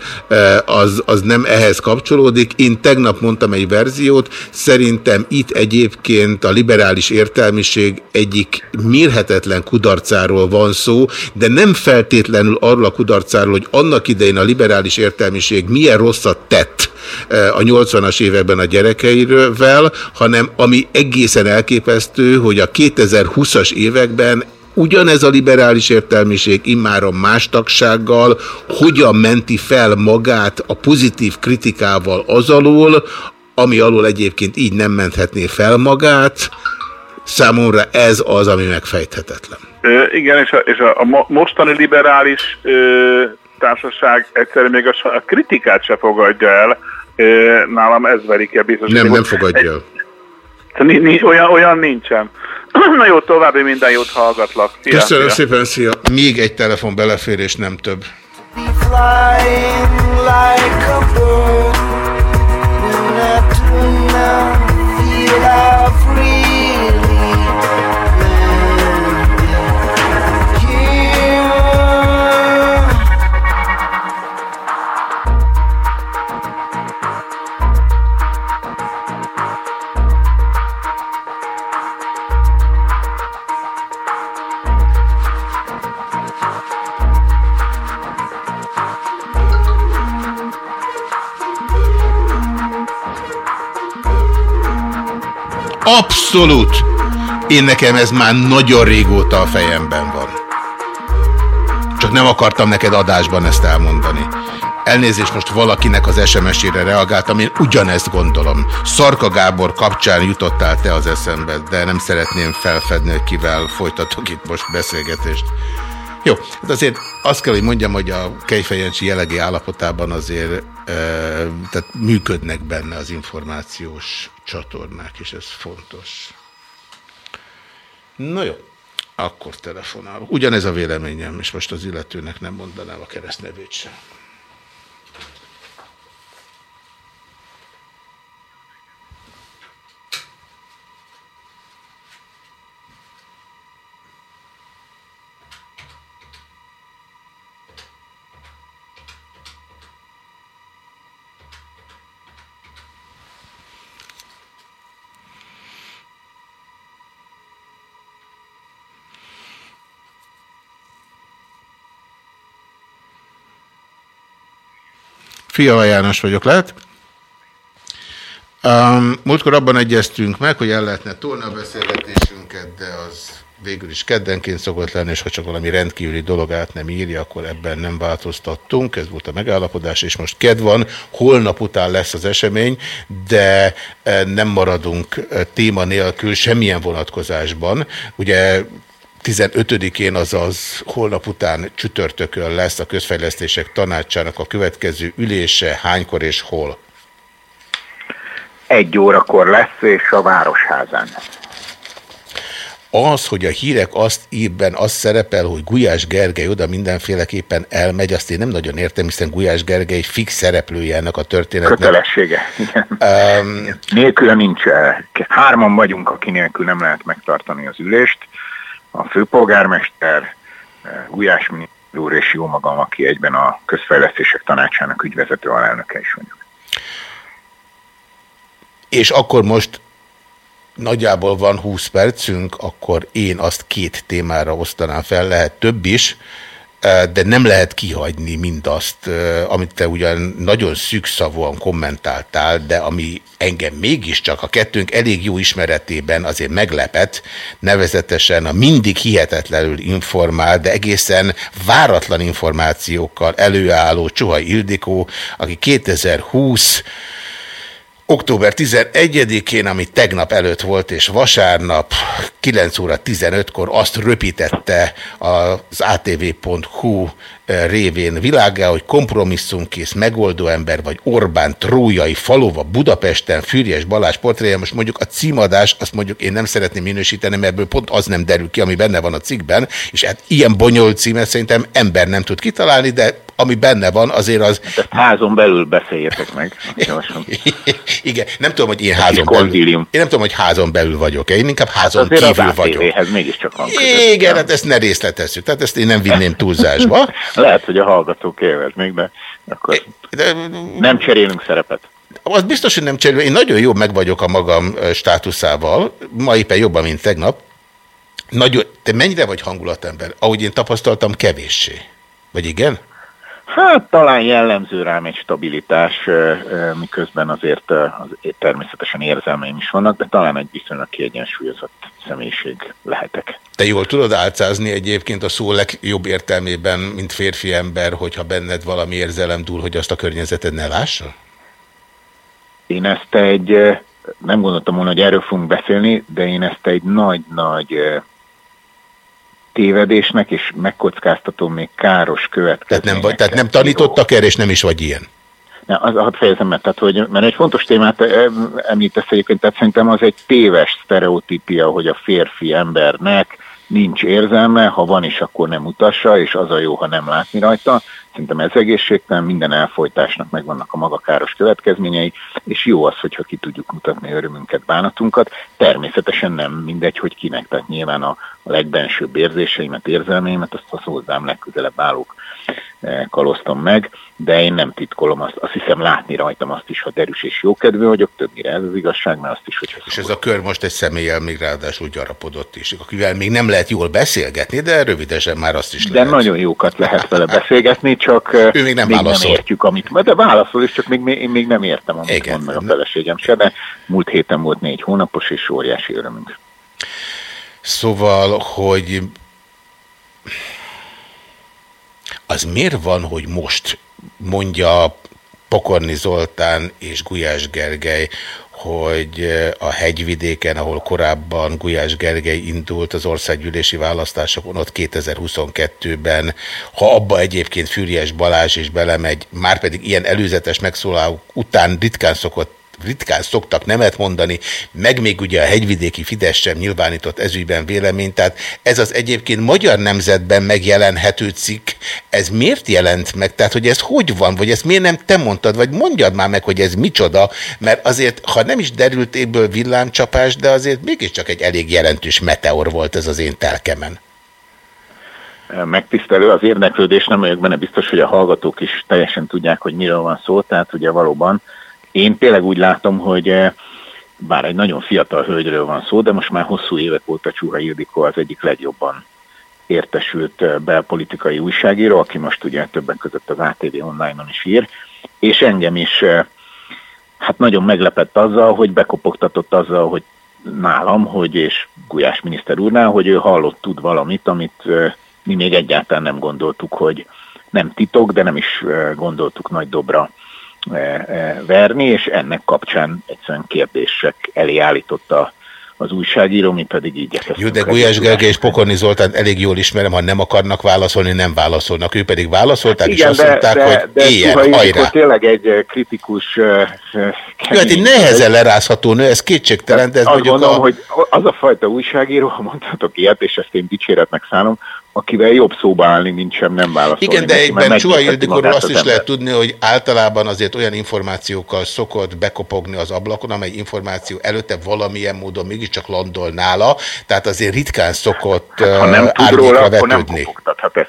az, az nem ehhez kapcsolódik. Én tegnap mondtam egy verziót, szerintem itt egyébként a liberális értelmiség egyik mérhetetlen kudarcáról van szó, de nem feltétlenül arról a kudarcáról, hogy annak idején a liberális értelmiség milyen rosszat tett eh, a 80-as években a gyerekeivel, hanem ami egészen elképesztő, hogy a 2020-as években ugyanez a liberális értelmiség immáron más tagsággal hogyan menti fel magát a pozitív kritikával az alól, ami alól egyébként így nem menthetné fel magát. Számomra ez az, ami megfejthetetlen. Ö, igen, és a, és a, a mo- mostani liberális ö, társaság egyszerűen még a, a kritikát se fogadja el. Ö, nálam ez verik el biztos. Nem, nem fogadja el. Ni- ni- olyan, olyan nincsen. Na jó, további minden jót hallgatlak. Szia, Köszönöm szia. szépen, szia. Még egy telefon belefér, és nem több. like a bird. When I turn around, feel I've Abszolút! Én nekem ez már nagyon régóta a fejemben van. Csak nem akartam neked adásban ezt elmondani. Elnézést most valakinek az SMS-ére reagáltam, én ugyanezt gondolom. Szarka Gábor kapcsán jutottál te az eszembe, de nem szeretném felfedni, kivel folytatok itt most beszélgetést. Jó, hát azért azt kell, hogy mondjam, hogy a Kejfejancsi jelegi állapotában azért e, tehát működnek benne az információs csatornák, és ez fontos. Na jó, akkor telefonálok. Ugyanez a véleményem, és most az illetőnek nem mondanám a keresztnevét sem. Fiala János vagyok, lehet? Um, múltkor abban egyeztünk meg, hogy el lehetne tolni a beszélgetésünket, de az végül is keddenként szokott lenni, és ha csak valami rendkívüli dolog át nem írja, akkor ebben nem változtattunk, ez volt a megállapodás, és most kedv van, holnap után lesz az esemény, de eh, nem maradunk eh, téma nélkül semmilyen vonatkozásban. Ugye 15-én, azaz holnap után csütörtökön lesz a közfejlesztések tanácsának a következő ülése, hánykor és hol? Egy órakor lesz, és a Városházán. Az, hogy a hírek azt írben az szerepel, hogy Gulyás Gergely oda mindenféleképpen elmegy, azt én nem nagyon értem, hiszen Gulyás Gergely fix szereplője ennek a történetnek. Kötelessége. Igen. Um, Nélküle nincs. eh, Hárman vagyunk, aki nélkül nem lehet megtartani az ülést. A főpolgármester, eh, Gulyás miniszter úr és jó magam, aki egyben a közfejlesztések tanácsának ügyvezető alelnöke is vagyok. és akkor most nagyjából van 20 percünk, akkor én azt két témára osztanám fel, lehet több is, de nem lehet kihagyni mindazt, amit te ugyan nagyon szűkszavúan kommentáltál, de ami engem mégiscsak a kettőnk elég jó ismeretében azért meglepett, nevezetesen a mindig hihetetlenül informál, de egészen váratlan információkkal előálló Csuhai Ildikó, aki 2020 Október 11-én, ami tegnap előtt volt, és vasárnap 9 óra 15-kor azt röpítette az atv.hu révén világá, hogy kompromisszumkész megoldó ember, vagy Orbán trójai falova Budapesten, Fürjes Balázs portréja, most mondjuk a címadás, azt mondjuk én nem szeretném minősíteni, mert ebből pont az nem derül ki, ami benne van a cikkben, és hát ilyen bonyolult címet szerintem ember nem tud kitalálni, de ami benne van, azért az... Ezt házon belül beszéljetek meg. Igen, nem tudom, hogy én házon belül... Én nem tudom, hogy házon belül vagyok. Én inkább házon Hát azért kívül az vagyok. ATV-hez mégiscsak van között. Igen, hát ezt ne részletezzük. Tehát ezt én nem vinném túlzásba. Lehet, hogy a hallgatók élveznék, de akkor de, nem cserélünk szerepet. Az biztos, hogy nem cserélő. Én nagyon jó meg vagyok a magam státuszával. Ma éppen jobban, mint tegnap. Nagyon, te mennyire vagy hangulatember? Ahogy én tapasztaltam, kevéssé. Vagy igen? Hát talán jellemző rám egy stabilitás, miközben azért az, természetesen érzelmeim is vannak, de talán egy viszonylag kiegyensúlyozott személyiség lehetek. Te jól tudod álcázni egyébként a szó legjobb értelmében, mint férfi ember, hogyha benned valami érzelem dúl, hogy azt a környezeted ne lássa? Én ezt egy, nem gondoltam volna, hogy erről fogunk beszélni, de én ezt egy nagy-nagy tévedésnek, és megkockáztatom még káros Tehát nem, tehát nem tanítottak erre, és nem is vagy ilyen. Ja, az, hadd fejezem meg, tehát, hogy, mert egy fontos témát említesz egyébként, tehát szerintem az egy téves sztereotípia, hogy a férfi embernek nincs érzelme, ha van is, akkor nem utassa, és az a jó, ha nem látni rajta. Szerintem ez egészségtelen, minden elfolytásnak megvannak a maga káros következményei, és jó az, hogyha ki tudjuk mutatni örömünket, bánatunkat. Természetesen nem mindegy, hogy kinek, tehát nyilván a, a legbensőbb érzéseimet, érzelmeimet, azt az hozzám legközelebb állók kaloztam meg, de én nem titkolom, azt, azt hiszem látni rajtam azt is, ha derűs és jókedvű vagyok, többnyire ez az igazság, mert azt is, hogy... És ez a kör most egy személlyel még ráadásul gyarapodott is, akivel még nem lehet jól beszélgetni, de rövidesen már azt is lehet. De nagyon jókat lehet vele beszélgetni, csak ő még nem, még válaszol. nem értjük, amit... De válaszol is, csak még, még, még nem értem, amit Igen. mond meg a feleségem se, de múlt héten volt négy hónapos, és óriási örömünk. Szóval, hogy az miért van, hogy most mondja Pokorni Zoltán és Gulyás Gergely, hogy a hegyvidéken, ahol korábban Gulyás Gergely indult az országgyűlési választásokon, ott 2022-ben, ha abba egyébként Fűries Balázs is belemegy, már pedig ilyen előzetes megszólalók után ritkán szokott ritkán szoktak nemet mondani, meg még ugye a hegyvidéki Fidesz sem nyilvánított ezügyben véleményt, tehát ez az egyébként magyar nemzetben megjelenhető cikk, ez miért jelent meg? Tehát, hogy ez hogy van, vagy ezt miért nem te mondtad, vagy mondjad már meg, hogy ez micsoda, mert azért, ha nem is derült égből villámcsapás, de azért mégiscsak egy elég jelentős meteor volt ez az én telkemen. Megtisztelő az érdeklődés, nem vagyok benne biztos, hogy a hallgatók is teljesen tudják, hogy miről van szó, tehát ugye valóban én tényleg úgy látom, hogy eh, bár egy nagyon fiatal hölgyről van szó, de most már hosszú évek óta Csuha Ildikó az egyik legjobban értesült eh, belpolitikai újságíró, aki most ugye többek között az ATV online-on is ír, és engem is eh, hát nagyon meglepett azzal, hogy bekopogtatott azzal, hogy nálam, hogy és Gulyás miniszter úrnál, hogy ő hallott tud valamit, amit mi még egyáltalán nem gondoltuk, hogy nem titok, de nem is gondoltuk nagy dobra verni, és ennek kapcsán egyszerűen kérdések elé állította az újságíró, mi pedig így Jó, de Gulyás Gergely és Pokorni Zoltán elég jól ismerem, ha nem akarnak válaszolni, nem válaszolnak. Ő pedig válaszolták, hát igen, és azt de, mondták, de, hogy de éljen, hajrá. tényleg egy eh, kritikus... Uh, Jó, hát egy nehezen lerázható nő, ez kétségtelen, de ez azt mondom, a... hogy az a fajta újságíró, ha mondhatok ilyet, és ezt én dicséretnek szállom, akivel jobb szóba állni, mint sem nem válaszolni. Igen, de egyben Csuha Ildikorról azt is lehet tudni, hogy általában azért olyan információkkal szokott bekopogni az ablakon, amely információ előtte valamilyen módon mégiscsak landol nála, tehát azért ritkán szokott hát, ha nem tud róla, vetődni. Akkor nem kopogtathat, ez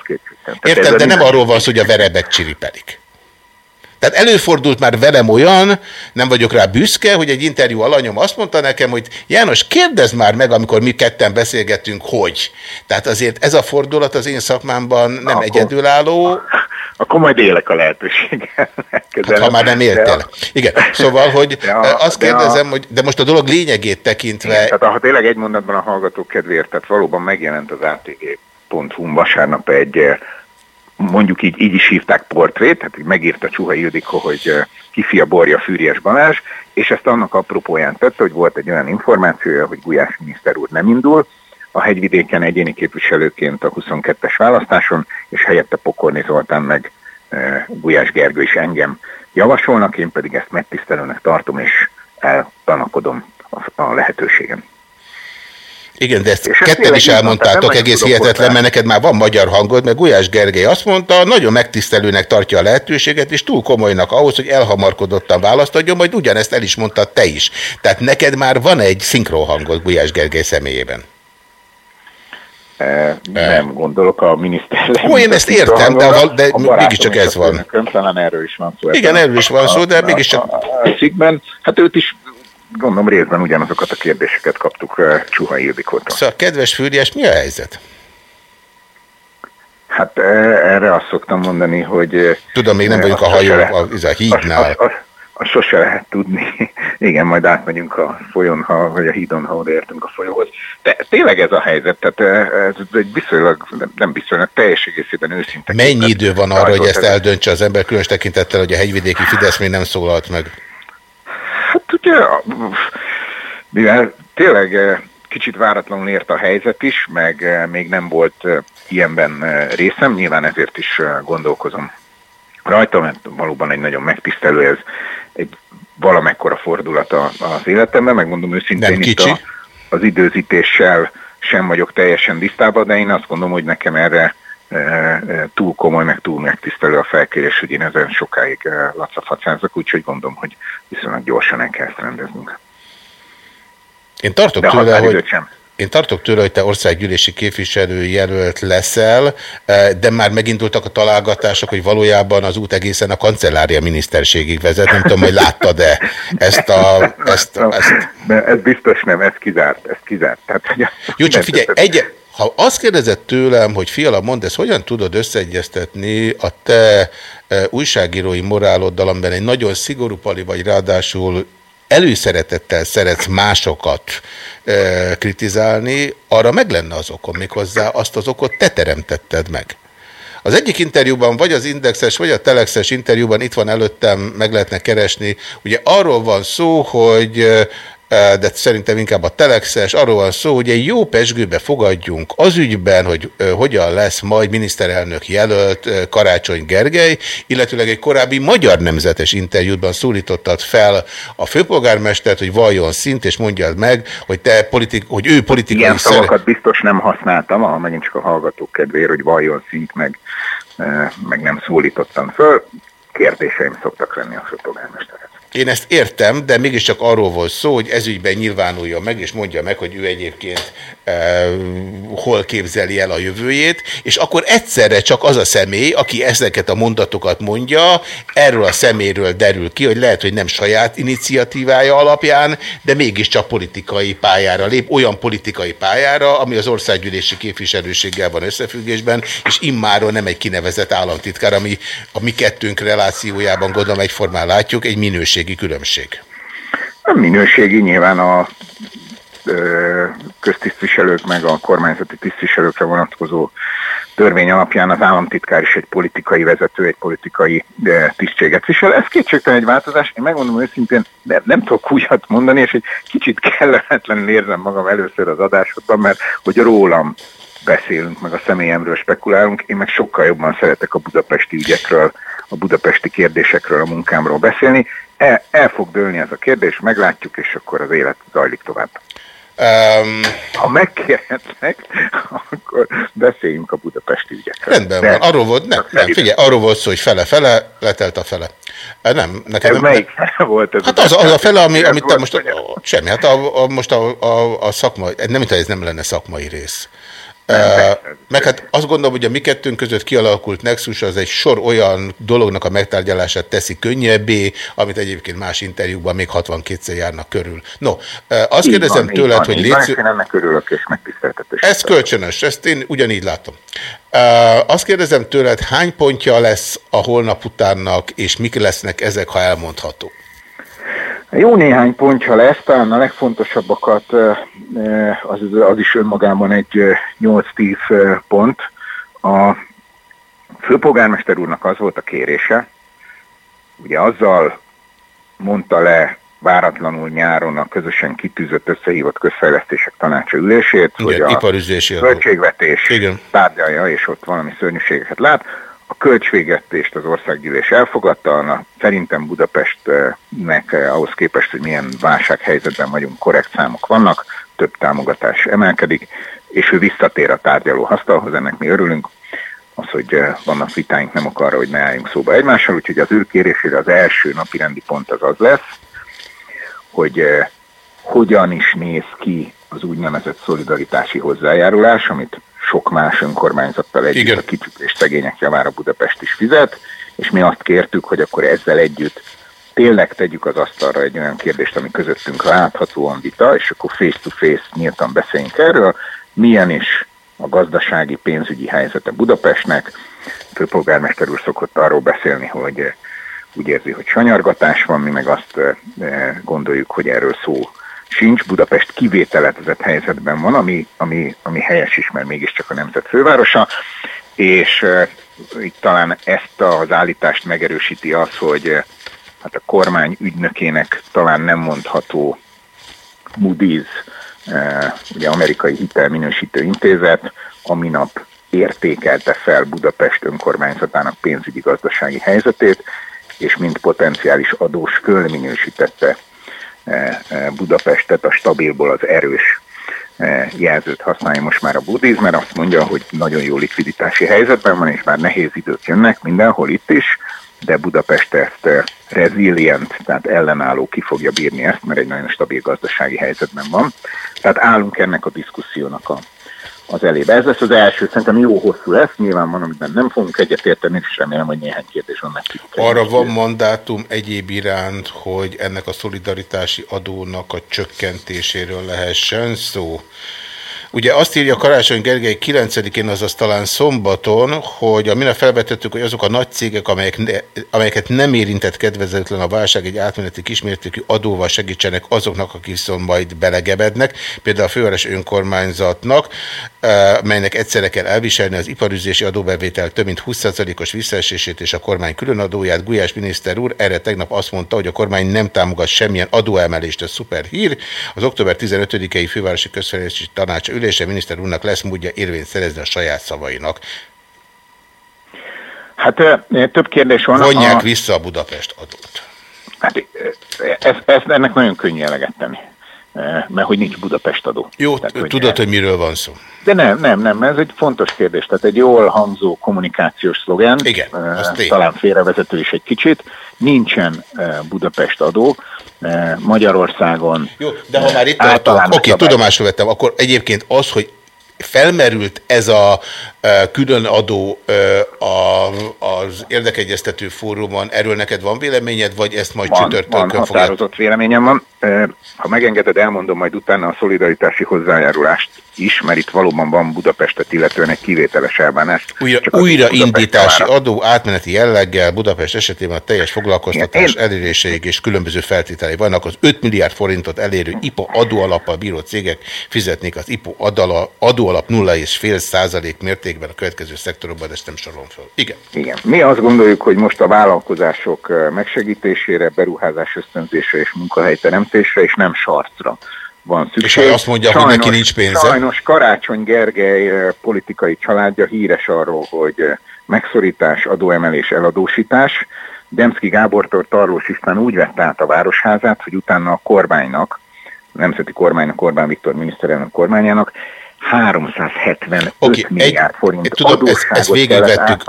Értem, de nem arról van szó, hogy a verebek csiripelik. Tehát előfordult már velem olyan, nem vagyok rá büszke, hogy egy interjú alanyom azt mondta nekem, hogy János, kérdezd már meg, amikor mi ketten beszélgetünk, hogy. Tehát azért ez a fordulat az én szakmámban nem akkor, egyedülálló. Akkor majd élek a lehetőséggel. Hát, ha már nem éltél. Igen, szóval, hogy de a, azt kérdezem, a, hogy de most a dolog lényegét tekintve... Igen, tehát ha tényleg egy mondatban a hallgatók kedvéért, tehát valóban megjelent az ATG.hu vasárnap egy mondjuk így, így is hívták portrét, tehát megírta Csuha Ildikó, hogy kifia borja Fűries Balázs, és ezt annak apropóján tette, hogy volt egy olyan információja, hogy Gulyás miniszter úr nem indul, a hegyvidéken egyéni képviselőként a 22-es választáson, és helyette Pokorni Zoltán meg Gulyás Gergő is engem javasolnak, én pedig ezt megtisztelőnek tartom, és eltanakodom a lehetőségem. Igen, de ezt és ketten is elmondtátok, egész hihetetlen, mert neked már van magyar hangod, mert Gulyás Gergely azt mondta, nagyon megtisztelőnek tartja a lehetőséget, és túl komolynak ahhoz, hogy elhamarkodottan választ adjon, majd ugyanezt el is mondtad te is. Tehát neked már van egy hangod Gulyás Gergely személyében. E, nem gondolok a miniszter. Ó, én ezt értem, de, a, de mégiscsak ez van. Talán erről is van szó. Igen, erről is van szó, de mégiscsak... A, a, a cikkben, hát őt is gondolom részben ugyanazokat a kérdéseket kaptuk uh, Csuha Ildikótól. Szóval, kedves Fűriás, mi a helyzet? Hát uh, erre azt szoktam mondani, hogy... Uh, Tudom, még nem vagyunk a hajó, a, a hídnál. A, a, a, sose lehet tudni. Igen, majd átmegyünk a folyón, ha, vagy a hídon, ha odaértünk a folyóhoz. De tényleg ez a helyzet, tehát ez egy viszonylag, nem viszonylag, teljes egészében őszinte. Mennyi idő van arra, hogy ezt eldöntse az ember, különös tekintettel, hogy a hegyvidéki Fidesz még nem szólalt meg? Mivel tényleg eh, kicsit váratlanul ért a helyzet is, meg eh, még nem volt eh, ilyenben részem, nyilván ezért is gondolkozom rajta, mert valóban egy nagyon megtisztelő, ez egy valamekkora fordulat az életemben, megmondom őszintén Nem kicsi. itt a, az időzítéssel sem vagyok teljesen tisztában, de én azt gondolom, hogy nekem erre túl komoly, meg túl megtisztelő a felkérés, hogy én ezen sokáig e, lacafacázok, úgyhogy gondolom, hogy viszonylag gyorsan el kell ezt rendeznünk. Én tartok De tőle, hogy... sem. Én tartok tőle, hogy te országgyűlési képviselő jelölt leszel, de már megindultak a találgatások, hogy valójában az út egészen a kancellária miniszterségig vezet. Nem tudom, hogy láttad-e ezt a... Ezt, ezt... De ez biztos nem, ez kizárt, ez kizárt. Tehát, hogy Jó, csak figyelj, egy, ha azt kérdezett tőlem, hogy fiala, mondd, ezt hogyan tudod összeegyeztetni a te e, újságírói moráloddal, amiben egy nagyon szigorú pali vagy ráadásul előszeretettel szeretsz másokat e, kritizálni, arra meg lenne az okom, méghozzá azt az okot te teremtetted meg. Az egyik interjúban, vagy az Indexes, vagy a Telexes interjúban itt van előttem, meg lehetne keresni. Ugye arról van szó, hogy e, de szerintem inkább a telexes, arról van szó, hogy egy jó pesgőbe fogadjunk az ügyben, hogy hogyan lesz majd miniszterelnök jelölt Karácsony Gergely, illetőleg egy korábbi magyar nemzetes interjútban szólítottad fel a főpolgármestert, hogy valljon szint, és mondjad meg, hogy, te politik, hogy ő politikai... Ilyen szavakat biztos nem használtam, ah, megint csak a hallgatók kedvéért, hogy valljon szint, meg, meg nem szólítottam föl. Kérdéseim szoktak lenni a főpolgármesterhez. Én ezt értem, de mégiscsak arról volt szó, hogy ezügyben nyilvánuljon meg, és mondja meg, hogy ő egyébként e, hol képzeli el a jövőjét, és akkor egyszerre csak az a személy, aki ezeket a mondatokat mondja, erről a szeméről derül ki, hogy lehet, hogy nem saját iniciatívája alapján, de mégiscsak politikai pályára lép, olyan politikai pályára, ami az országgyűlési képviselőséggel van összefüggésben, és immáron nem egy kinevezett államtitkár, ami a mi kettőnk relációjában gondolom egyformán látjuk, egy minőség minőségi különbség? A minőségi nyilván a köztisztviselők meg a kormányzati tisztviselőkre vonatkozó törvény alapján az államtitkár is egy politikai vezető, egy politikai tisztséget visel. Ez kétségtelen egy változás. Én megmondom őszintén, de nem tudok újat mondani, és egy kicsit kellemetlenül érzem magam először az adásodban, mert hogy rólam beszélünk, meg a személyemről spekulálunk, én meg sokkal jobban szeretek a budapesti ügyekről, a budapesti kérdésekről, a munkámról beszélni el, el fog dőlni ez a kérdés, meglátjuk, és akkor az élet zajlik tovább. Um, ha megkérhetnek, akkor beszéljünk a budapesti ügyekről. Rendben De van, arról volt, nem, nem, figyelj, arról volt szó, hogy fele-fele, letelt a fele. Nem, nekem ez nem, melyik fele volt? Ez hát az, az a fele, ami, amit te most, semmi, hát a, a, most a, a, a szakmai, nem, mint ez nem lenne szakmai rész. Uh, meg hát azt gondolom, hogy a mi kettőnk között kialakult Nexus az egy sor olyan dolognak a megtárgyalását teszi könnyebbé, amit egyébként más interjúkban még 62-szer járnak körül. No, azt így kérdezem van, tőled, van, hogy légy Én ennek örülök, és Ez kölcsönös, ezt én ugyanígy látom. Azt kérdezem tőled, hány pontja lesz a holnap utánnak, és mik lesznek ezek, ha elmondható? Jó néhány pontja lesz, talán a legfontosabbakat az, az is önmagában egy 8-10 pont. A főpolgármester úrnak az volt a kérése, ugye azzal mondta le váratlanul nyáron a közösen kitűzött összehívott közfejlesztések tanácsa ülését, Igen, hogy a költségvetés Igen. tárgyalja, és ott valami szörnyűségeket lát, a költségvetést az országgyűlés elfogadta, szerintem Budapestnek eh, ahhoz képest, hogy milyen válsághelyzetben vagyunk, korrekt számok vannak, több támogatás emelkedik, és ő visszatér a tárgyaló asztalhoz, ennek mi örülünk. Az, hogy eh, vannak vitáink, nem akar, hogy ne álljunk szóba egymással, úgyhogy az ő kérésére az első napi rendi pont az az lesz, hogy eh, hogyan is néz ki az úgynevezett szolidaritási hozzájárulás, amit sok más önkormányzattal együtt Igen. a kicsit és szegények javára Budapest is fizet, és mi azt kértük, hogy akkor ezzel együtt tényleg tegyük az asztalra egy olyan kérdést, ami közöttünk láthatóan vita, és akkor face-to-face -face nyíltan beszéljünk erről, milyen is a gazdasági, pénzügyi helyzete Budapestnek. A főpolgármester úr szokott arról beszélni, hogy úgy érzi, hogy sanyargatás van, mi meg azt eh, gondoljuk, hogy erről szó sincs, Budapest kivételetezett helyzetben van, ami, ami, ami helyes is, mert mégiscsak a nemzet fővárosa, és uh, itt talán ezt az állítást megerősíti az, hogy uh, hát a kormány ügynökének talán nem mondható Moody's, uh, ugye amerikai hitelminősítő intézet, ami nap értékelte fel Budapest önkormányzatának pénzügyi gazdasági helyzetét, és mint potenciális adós fölminősítette Budapestet a stabilból az erős jelzőt használja most már a buddhizm, mert azt mondja, hogy nagyon jó likviditási helyzetben van, és már nehéz idők jönnek mindenhol itt is, de Budapest ezt resilient, tehát ellenálló ki fogja bírni ezt, mert egy nagyon stabil gazdasági helyzetben van. Tehát állunk ennek a diszkusziónak a, az elébe. Ez lesz az első, szerintem jó hosszú lesz, nyilván van, amiben nem fogunk egyetérteni, és remélem, hogy néhány kérdés van meg. Arra van mandátum egyéb iránt, hogy ennek a szolidaritási adónak a csökkentéséről lehessen szó. Ugye azt írja Karácsony Gergely 9-én, azaz talán szombaton, hogy a minap felvetettük, hogy azok a nagy cégek, amelyek ne, amelyeket nem érintett kedvezetlen a válság, egy átmeneti kismértékű adóval segítsenek azoknak, akik viszont majd belegebednek, például a főváros önkormányzatnak, eh, melynek egyszerre kell elviselni az iparüzési adóbevétel több mint 20%-os visszaesését és a kormány különadóját. Gulyás miniszter úr erre tegnap azt mondta, hogy a kormány nem támogat semmilyen adóemelést, ez szuper hír. Az október 15-i fővárosi közfejlesztési tanács ülése miniszter úrnak lesz módja érvényt szerezni a saját szavainak. Hát több kérdés van. Vonják a... vissza a Budapest adót. Hát ez, ez, ennek nagyon könnyű eleget tenni mert hogy nincs Budapest adó. Jó, Tehát, hogy tudod, hogy miről van szó. De nem, nem, nem, ez egy fontos kérdés. Tehát egy jól hangzó kommunikációs szlogán, Igen, talán félrevezető is egy kicsit, nincsen Budapest adó, Magyarországon. Jó, de ha már itt tartunk, oké, okay, tudomásul vettem, akkor egyébként az, hogy felmerült ez a külön adó az érdekegyeztető fórumon, erről neked van véleményed, vagy ezt majd van, csütörtökön van, határozott véleményem van. Ha megengeded, elmondom majd utána a szolidaritási hozzájárulást is, mert itt valóban van Budapestet illetően egy kivételes elbánás. Újra, újraindítási adó átmeneti jelleggel Budapest esetében a teljes foglalkoztatás én... eléréséig és különböző feltételei vannak. Az 5 milliárd forintot elérő IPA adóalappal bíró cégek fizetnék az IPA adóalap 0,5 százalék mérték mértékben a következő szektorokban, de ezt nem sorolom fel. Igen. Igen. Mi azt gondoljuk, hogy most a vállalkozások megsegítésére, beruházás ösztönzésre és munkahelyteremtésre, és nem sarcra van szükség. És azt mondja, sajnos, hogy neki nincs pénze. Sajnos Karácsony Gergely politikai családja híres arról, hogy megszorítás, adóemelés, eladósítás. Demszki Gábortól Tarlós István úgy vette át a városházát, hogy utána a kormánynak, a nemzeti kormánynak, Orbán Viktor miniszterelnök kormányának 375 okay, milliárd forint Tudom, ezt, ezt végigvettük.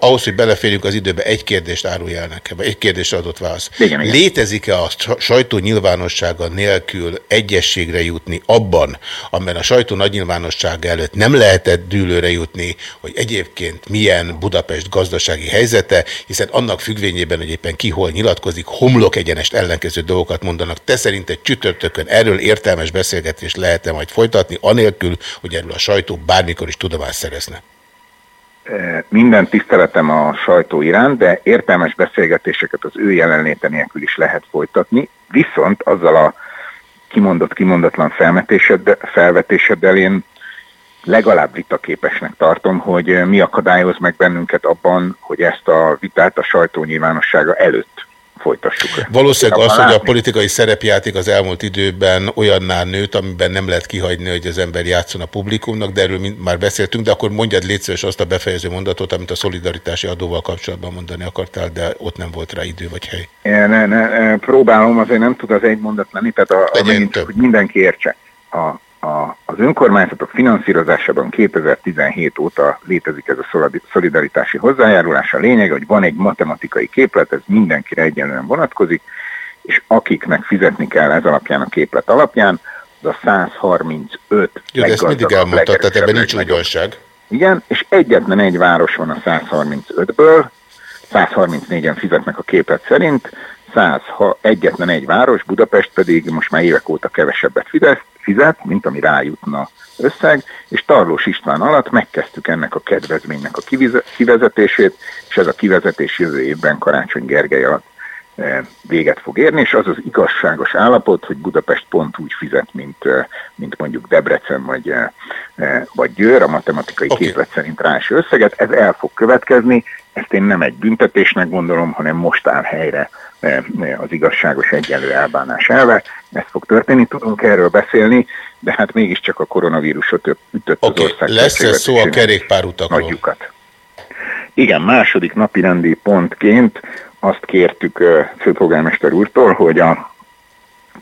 Ahhoz, hogy beleférjünk az időbe, egy kérdést árulj el nekem, egy kérdésre adott válasz. Létezik-e a sajtó nyilvánossága nélkül egyességre jutni abban, amiben a sajtó nagy nyilvánossága előtt nem lehetett dűlőre jutni, hogy egyébként milyen Budapest gazdasági helyzete, hiszen annak függvényében, hogy éppen ki hol nyilatkozik, homlok egyenest ellenkező dolgokat mondanak. Te szerint egy csütörtökön erről értelmes beszélgetést lehet-e majd folytatni, anélkül, hogy erről a sajtó bármikor is tudomást szerezne? E, minden tiszteletem a sajtó iránt, de értelmes beszélgetéseket az ő jelenléte nélkül is lehet folytatni, viszont azzal a kimondott-kimondatlan felvetéseddel én legalább vitaképesnek tartom, hogy mi akadályoz meg bennünket abban, hogy ezt a vitát a sajtó nyilvánossága előtt folytassuk. Valószínűleg az, hogy a politikai szerepjáték az elmúlt időben olyanná nőtt, amiben nem lehet kihagyni, hogy az ember játszon a publikumnak, de erről már beszéltünk, de akkor mondjad létszeres azt a befejező mondatot, amit a szolidaritási adóval kapcsolatban mondani akartál, de ott nem volt rá idő vagy hely. Ne, ne, ne, próbálom, azért nem tud az egy mondat lenni, tehát a, a, a, hogy mindenki értse. A, a, az önkormányzatok finanszírozásában 2017 óta létezik ez a szolidaritási hozzájárulás. A lényeg, hogy van egy matematikai képlet, ez mindenkire egyenlően vonatkozik, és akiknek fizetni kell ez alapján a képlet alapján, az a 135 Jó, de ezt mindig elmondtad, tehát ebben nincs újdonság. Igen, és egyetlen egy város van a 135-ből, 134-en fizetnek a képlet szerint, 100, ha egyetlen egy város, Budapest pedig most már évek óta kevesebbet fizet, mint ami rájutna összeg, és Tarlós István alatt megkezdtük ennek a kedvezménynek a kivezetését, és ez a kivezetés jövő évben Karácsony Gergely alatt véget fog érni, és az az igazságos állapot, hogy Budapest pont úgy fizet, mint, mint mondjuk Debrecen vagy, vagy Győr, a matematikai okay. képlet szerint rás összeget, ez el fog következni, ezt én nem egy büntetésnek gondolom, hanem most áll helyre az igazságos egyenlő elbánás elve. Ez fog történni, tudunk erről beszélni, de hát mégiscsak a koronavírusot ütött okay. az ország. Lesz-e szó a kerékpárutakról? Nagyjukat. Igen, második napi rendi pontként azt kértük főpolgármester úrtól, hogy a,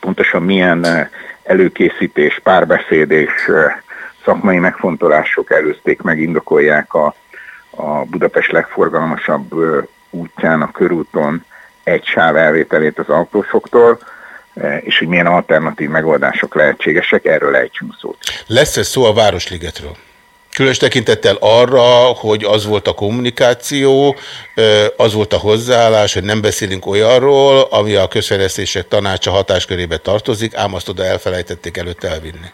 pontosan milyen előkészítés, párbeszéd és szakmai megfontolások előzték meg, indokolják a, a Budapest legforgalmasabb útján, a körúton egy sáv elvételét az autósoktól, és hogy milyen alternatív megoldások lehetségesek, erről ejtsünk szót. Lesz-e szó a Városligetről? Különös tekintettel arra, hogy az volt a kommunikáció, az volt a hozzáállás, hogy nem beszélünk olyanról, ami a közfejlesztések tanácsa hatáskörébe tartozik, ám azt oda elfelejtették előtt elvinni.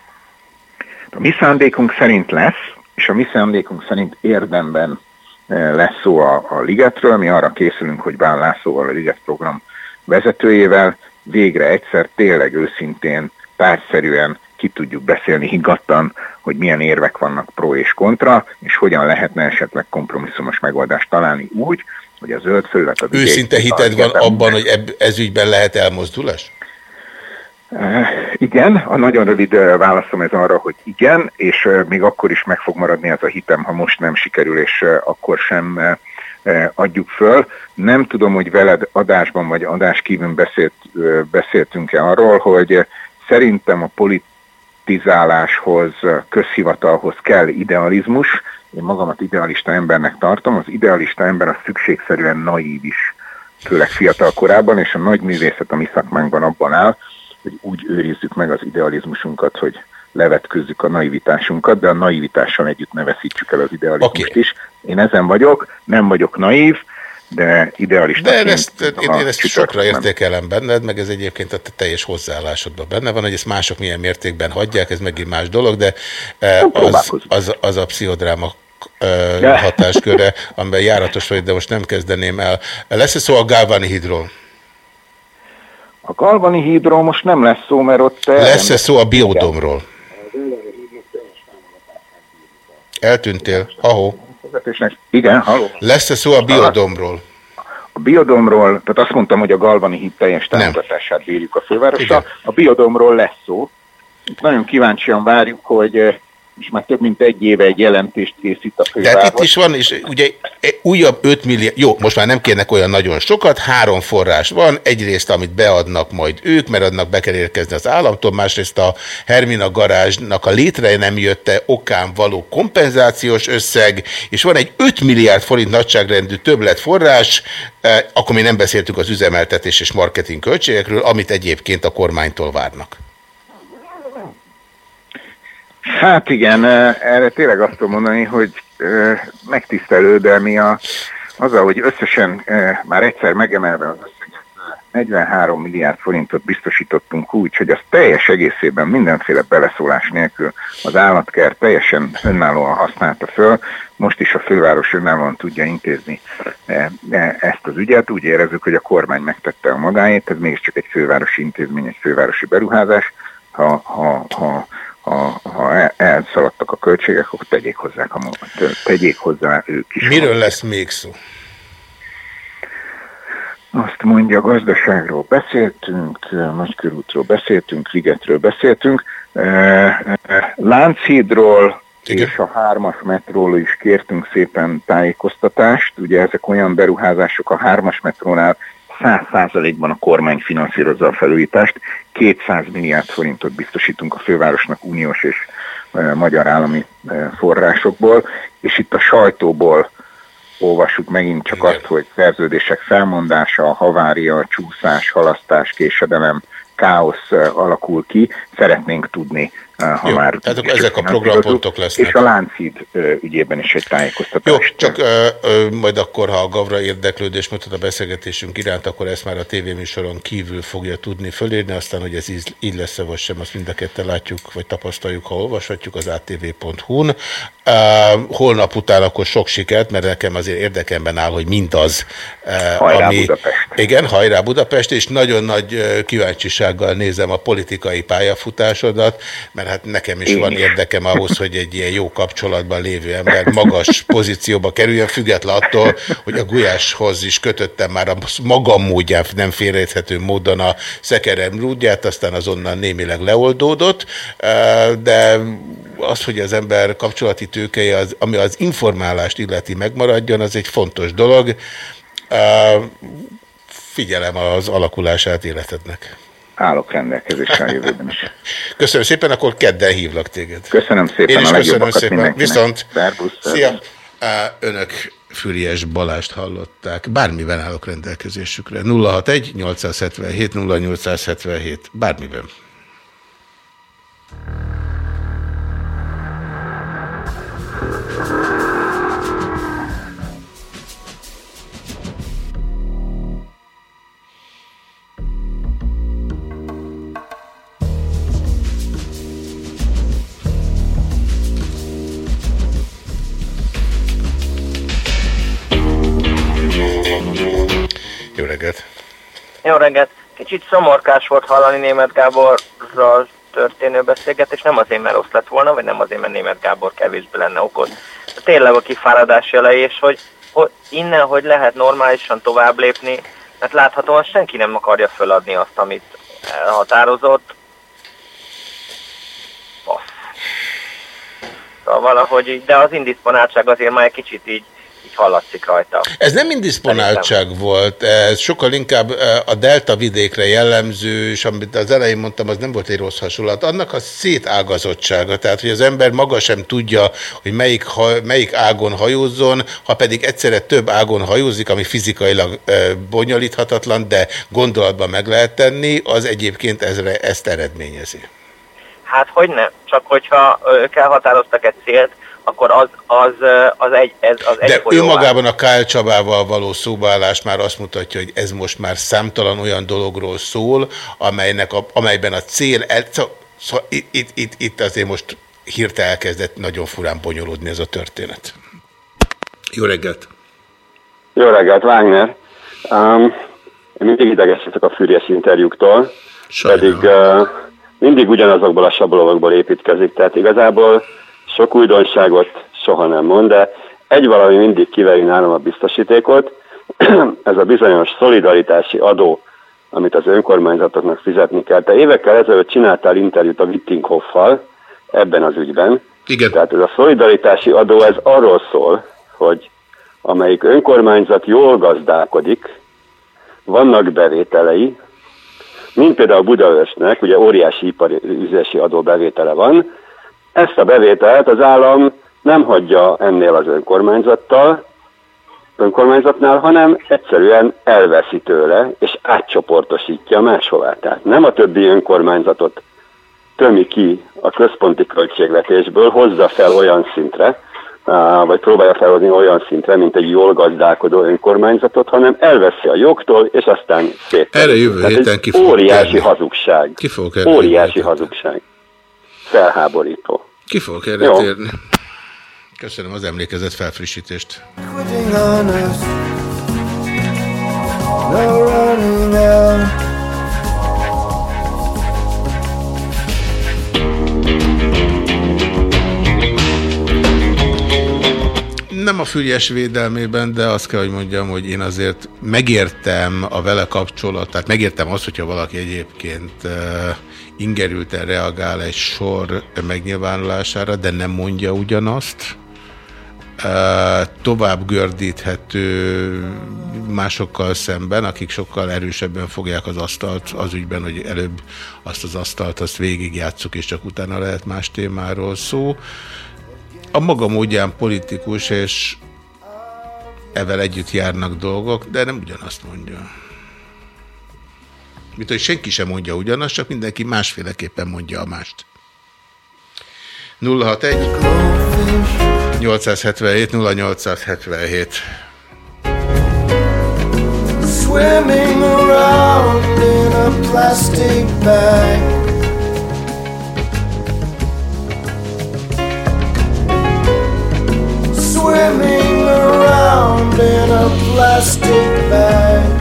A mi szándékunk szerint lesz, és a mi szándékunk szerint érdemben lesz szó a, a Ligetről. Mi arra készülünk, hogy Bán Lászlóval, a Liget program vezetőjével végre egyszer tényleg őszintén, tárgyszerűen ki tudjuk beszélni higgadtan, hogy milyen érvek vannak pro és kontra, és hogyan lehetne esetleg kompromisszumos megoldást találni úgy, hogy a zöld felület a Őszinte hited van abban, hogy ebb, ez ügyben lehet elmozdulás? Uh, igen, a nagyon rövid uh, válaszom ez arra, hogy igen, és uh, még akkor is meg fog maradni ez a hitem, ha most nem sikerül, és akkor sem adjuk föl. Nem tudom, hogy veled adásban vagy adás kívül beszélt, beszéltünk-e arról, hogy szerintem a polit politizáláshoz, közhivatalhoz kell idealizmus. Én magamat idealista embernek tartom. Az idealista ember az szükségszerűen naív is, főleg fiatal korában, és a nagy művészet a mi szakmánkban abban áll, hogy úgy őrizzük meg az idealizmusunkat, hogy levetközzük a naivitásunkat, de a naivitással együtt ne veszítsük el az idealizmust okay. is. Én ezen vagyok, nem vagyok naív, de idealista. De ezt, én, én ezt sokra értékelem benned, meg ez egyébként a te teljes hozzáállásodban benne van, hogy ezt mások milyen mértékben hagyják, ez megint más dolog, de eh, az, az, az a pszichodráma eh, hatásköre, amiben járatos vagy, de most nem kezdeném el. Lesz-e szó a Galvani hídról? A Galvani hídról most nem lesz szó, mert ott... Lesz-e szó a biodomról? Eltűntél? Ahó vezetésnek. Igen, halló. Lesz-e szó a biodomról? A biodomról, tehát azt mondtam, hogy a Galvani híd teljes támogatását bírjuk a fővárosra. A biodomról lesz szó. Nagyon kíváncsian várjuk, hogy és már több mint egy éve egy jelentést készít a főváros. Tehát itt is van, és ugye e, újabb 5 milliárd, jó, most már nem kérnek olyan nagyon sokat, három forrás van, egyrészt, amit beadnak majd ők, mert adnak be kell érkezni az államtól, másrészt a Hermina garázsnak a létre nem jötte okán való kompenzációs összeg, és van egy 5 milliárd forint nagyságrendű többletforrás, e, akkor mi nem beszéltük az üzemeltetés és marketing költségekről, amit egyébként a kormánytól várnak. Hát igen, erre tényleg azt tudom mondani, hogy megtisztelő, de mi a, azzal, hogy összesen már egyszer megemelve az összeget 43 milliárd forintot biztosítottunk úgy, hogy az teljes egészében mindenféle beleszólás nélkül az állatkert teljesen önállóan használta föl, most is a főváros önállóan tudja intézni ezt az ügyet, úgy érezzük, hogy a kormány megtette a magáét, ez mégiscsak egy fővárosi intézmény, egy fővárosi beruházás, ha, ha, ha ha, ha elszaladtak a költségek, akkor tegyék hozzá, a, tegyék hozzá ők is. Miről lesz még szó? Azt mondja, gazdaságról beszéltünk, Nagykörútról beszéltünk, Ligetről beszéltünk, Lánchídról Igen. és a hármas metróról is kértünk szépen tájékoztatást. Ugye ezek olyan beruházások a hármas metrónál száz százalékban a kormány finanszírozza a felújítást, 200 milliárd forintot biztosítunk a fővárosnak uniós és e, magyar állami e, forrásokból, és itt a sajtóból olvassuk megint csak azt, hogy szerződések felmondása, havária, csúszás, halasztás, késedelem, káosz alakul ki. Szeretnénk tudni ha Jó, már... tehát akkor ezek a programpontok lesznek. És a Láncid ügyében is egy Jó, tájékoztatást. csak ö, ö, majd akkor, ha a Gavra érdeklődés mutat a beszélgetésünk iránt, akkor ezt már a tévéműsoron kívül fogja tudni fölírni, aztán, hogy ez így, így lesz-e vagy sem, azt mind a ketten látjuk, vagy tapasztaljuk, ha olvashatjuk az atv.hu-n. Holnap után akkor sok sikert, mert nekem azért érdekemben áll, hogy mindaz, Hajrá ami... Budapest. Igen, hajrá Budapest, és nagyon nagy kíváncsisággal nézem a politikai pályafutásodat, mert hát nekem is Én van érdekem ahhoz, hogy egy ilyen jó kapcsolatban lévő ember magas pozícióba kerüljön, független attól, hogy a Gulyáshoz is kötöttem már a magam módján, nem félreérthető módon a szekerem rúdját, aztán azonnal némileg leoldódott, de az, hogy az ember kapcsolati tőkeje, az, ami az informálást illeti megmaradjon, az egy fontos dolog. Figyelem az alakulását életednek. Állok rendelkezésre a jövőben is. Köszönöm szépen, akkor kedden hívlak téged. Köszönöm szépen Én is a köszönöm szépen. Viszont, Szervusz, szia! Önök Füriás Balást hallották. Bármiben állok rendelkezésükre. 061 877 0877. Bármiben. Reggelt! Kicsit szomorkás volt hallani német Gáborral történő beszélgetés, nem azért, mert rossz lett volna, vagy nem azért, mert német Gábor kevésbé lenne okos. Tényleg a kifáradás jele, és hogy, hogy innen, hogy lehet normálisan tovább lépni, mert láthatóan senki nem akarja föladni azt, amit elhatározott. Passz. Szóval valahogy így, de az indisponáltság azért már egy kicsit így, így hallatszik rajta. Ez nem indisponáltság volt, ez sokkal inkább a delta vidékre jellemző, és amit az elején mondtam, az nem volt egy rossz hasonlat. Annak a szétágazottsága, tehát hogy az ember maga sem tudja, hogy melyik, ha, melyik ágon hajózzon, ha pedig egyszerre több ágon hajózik, ami fizikailag bonyolíthatatlan, de gondolatban meg lehet tenni, az egyébként ezre, ezt eredményezi. Hát hogy nem, csak hogyha ők elhatároztak egy célt, akkor az, az, az egy, ez, az egy De folyó áll. önmagában a Kál Csabával való szóbálás már azt mutatja, hogy ez most már számtalan olyan dologról szól, amelynek a, amelyben a cél, el, szó, szó, itt, itt, itt, itt azért most hirtelen elkezdett nagyon furán bonyolódni ez a történet. Jó reggelt! Jó reggelt, Wagner. Um, én mindig idegesítek a fűries interjúktól, pedig uh, mindig ugyanazokból a sablonokból építkezik, tehát igazából sok újdonságot soha nem mond, de egy valami mindig kiveri nálam a biztosítékot, ez a bizonyos szolidaritási adó, amit az önkormányzatoknak fizetni kell. Te évekkel ezelőtt csináltál interjút a Wittinghoffal ebben az ügyben. Igen. Tehát ez a szolidaritási adó, ez arról szól, hogy amelyik önkormányzat jól gazdálkodik, vannak bevételei, mint például Budaörsnek, ugye óriási ipari üzési adó bevétele van, ezt a bevételt az állam nem hagyja ennél az önkormányzattal, önkormányzatnál, hanem egyszerűen elveszi tőle, és átcsoportosítja máshová. Tehát nem a többi önkormányzatot tömi ki a központi költségvetésből, hozza fel olyan szintre, vagy próbálja felhozni olyan szintre, mint egy jól gazdálkodó önkormányzatot, hanem elveszi a jogtól, és aztán szét. Erre jövő Tehát héten ki Óriási térni. hazugság. Ki fogok erre Óriási hazugság. Felháborító. Ki fogok erre Jó. térni? Köszönöm az emlékezett felfrissítést. Nem a Füriás védelmében, de azt kell, hogy mondjam, hogy én azért megértem a vele kapcsolat, tehát megértem azt, hogyha valaki egyébként uh, ingerülten reagál egy sor megnyilvánulására, de nem mondja ugyanazt. Tovább gördíthető másokkal szemben, akik sokkal erősebben fogják az asztalt az ügyben, hogy előbb azt az asztalt, azt végigjátszuk, és csak utána lehet más témáról szó a maga módján politikus, és evel együtt járnak dolgok, de nem ugyanazt mondja. Mint hogy senki sem mondja ugyanazt, csak mindenki másféleképpen mondja a mást. 061 877 0877 Swimming around in a plastic bag. Swimming around in a plastic bag.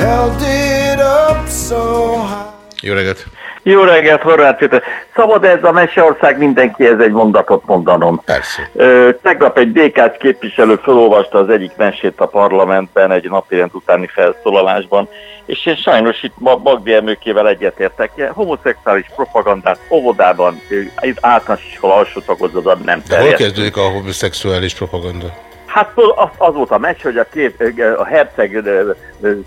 Held it up so high. Jó reggelt! Jó reggelt, Horváth Péter. Szabad ez a Meseország mindenki ez egy mondatot mondanom. Persze. Ö, tegnap egy DK képviselő felolvasta az egyik mesét a parlamentben egy napirend utáni felszólalásban, és én sajnos itt ma Bagdi Emőkével egyetértek. Homoszexuális propagandát óvodában, általános iskola alsó tagozatban nem De hol terjed. kezdődik a homoszexuális propaganda? Hát az, az volt a meccs, hogy a, két, a herceg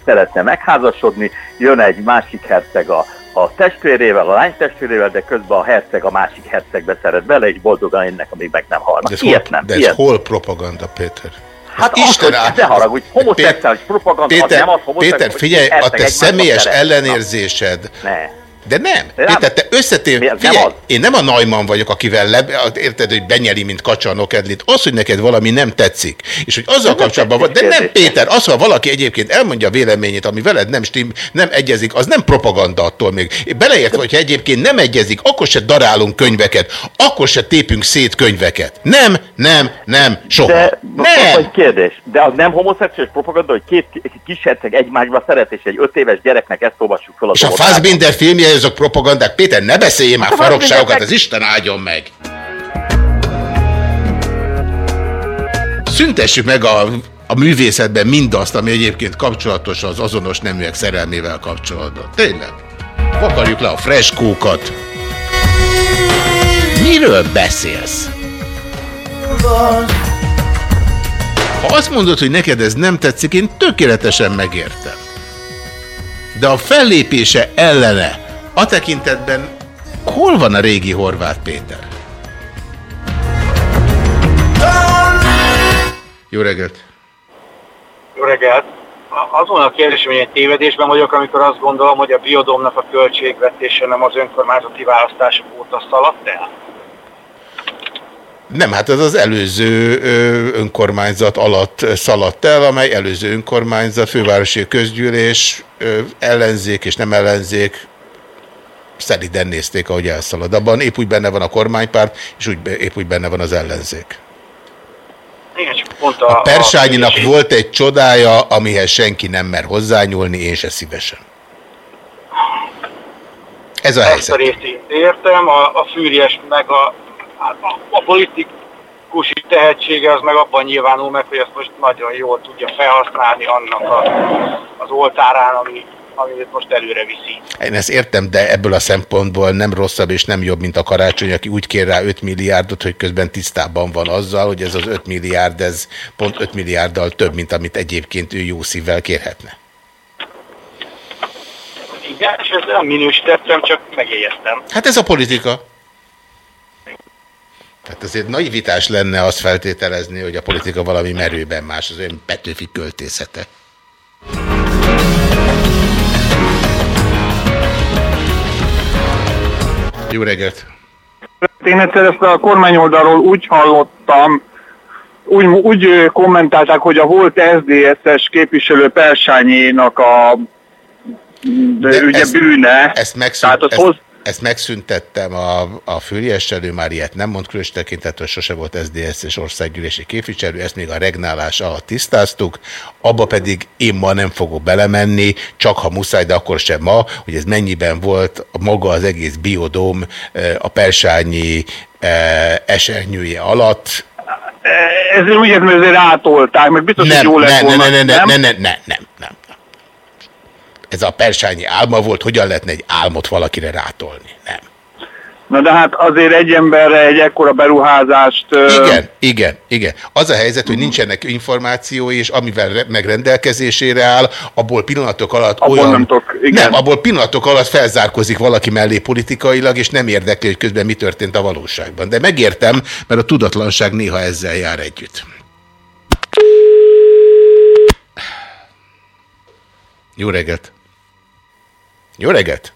szeretne megházasodni, jön egy másik herceg a, a testvérével, a lány testvérével, de közben a herceg a másik hercegbe szeret bele, így boldogan ennek, amíg meg nem halnak. De ez, Ilyet hol, nem, de ez ilyet. hol propaganda, Péter? Hát Isten az, hogy ne haragudj, homoszexuális propaganda, az Péter, nem az homoszexuális, Péter, figyelj, a te személyes ellenérzésed, Ne. De nem. Nem. Péter, te összetér, Mi- nem figyelj, az. én nem a Najman vagyok, akivel le, érted, hogy benyeli, mint kacsa a nokedlit. Az, hogy neked valami nem tetszik, és hogy azzal kapcsolatban van, de nem Péter, az, ha valaki egyébként elmondja a véleményét, ami veled nem, stim, nem egyezik, az nem propaganda attól még. Beleértve, hogyha egyébként nem egyezik, akkor se darálunk könyveket, akkor se tépünk szét könyveket. Nem, nem, nem, soha. De, nem! Vagy kérdés, de az nem homoszexuális propaganda, hogy két kis herceg egymásba szeret, és egy öt éves gyereknek ezt olvassuk fel És a. Fassbinder filmje, azok propagandák. Péter, ne beszéljél már Hát farokságokat, az Isten áldjon meg! Szüntessük meg a, a művészetben mindazt, ami egyébként kapcsolatos az azonos neműek szerelmével kapcsolatban. Tényleg. Vakarjuk le a freskókat. Miről beszélsz? Ha azt mondod, hogy neked ez nem tetszik, én tökéletesen megértem. De a fellépése ellene, a tekintetben hol van a régi Horváth Péter? Jó reggelt! Jó reggelt! Azon a kérdésem, hogy én tévedésben vagyok, amikor azt gondolom, hogy a biodomnak a költségvetése nem az önkormányzati választások óta szaladt el. Nem, hát ez az előző önkormányzat alatt szaladt el, amely előző önkormányzat, fővárosi közgyűlés, ellenzék és nem ellenzék szeliden nézték, ahogy elszalad. Abban épp úgy benne van a kormánypárt, és úgy, épp úgy benne van az ellenzék. Igen, csak pont a... A Persányinak a- volt egy csodája, amihez senki nem mer hozzányúlni, én se szívesen. Ez a Ezt a helyzet. részét értem, a, a fűries meg a, a, a politikusi tehetsége az meg abban nyilvánul meg, hogy ezt most nagyon jól tudja felhasználni annak a, az oltárán, ami, amit most előre viszi. Én ezt értem, de ebből a szempontból nem rosszabb és nem jobb, mint a karácsony, aki úgy kér rá 5 milliárdot, hogy közben tisztában van azzal, hogy ez az 5 milliárd, ez pont 5 milliárddal több, mint amit egyébként ő jó szívvel kérhetne. Igen, és ezt nem minősítettem, csak megjegyeztem. Hát ez a politika. Tehát azért naivitás lenne azt feltételezni, hogy a politika valami merőben más, az olyan Petőfi költészete. Jó reggelt! Én egyszer ezt a kormányoldalról úgy hallottam, úgy, úgy kommentálták, hogy a volt SZDSZ-es képviselő Persányénak a de De ugye ezt- bűne. Ezt, megszünt, Tehát az ezt, hoz, ezt megszüntettem a, a fürjestelő, már ilyet nem mond különös tekintetről, sose volt SZDSZ és országgyűlési képviselő, ezt még a regnálás alatt tisztáztuk, abba pedig én ma nem fogok belemenni, csak ha muszáj, de akkor sem ma, hogy ez mennyiben volt maga az egész biodóm eh, a persányi eh, esernyője alatt. ez úgy érzem, hogy ezért rátolták, meg biztos, hogy Nem, jó lett ne, volna. ne, ne, ne, nem? ne, ne, ne, nem, nem. Ez a persányi álma volt, hogyan lehetne egy álmot valakire rátolni? Nem. Na de hát azért egy emberre egy ekkora beruházást... Igen, igen, igen. Az a helyzet, hogy nincsenek információi, és amivel re- megrendelkezésére áll, abból pillanatok alatt Abból olyan... nem tudok, igen. Nem, abból pillanatok alatt felzárkozik valaki mellé politikailag, és nem érdekli, hogy közben mi történt a valóságban. De megértem, mert a tudatlanság néha ezzel jár együtt. Jó reggelt! Jó reggelt!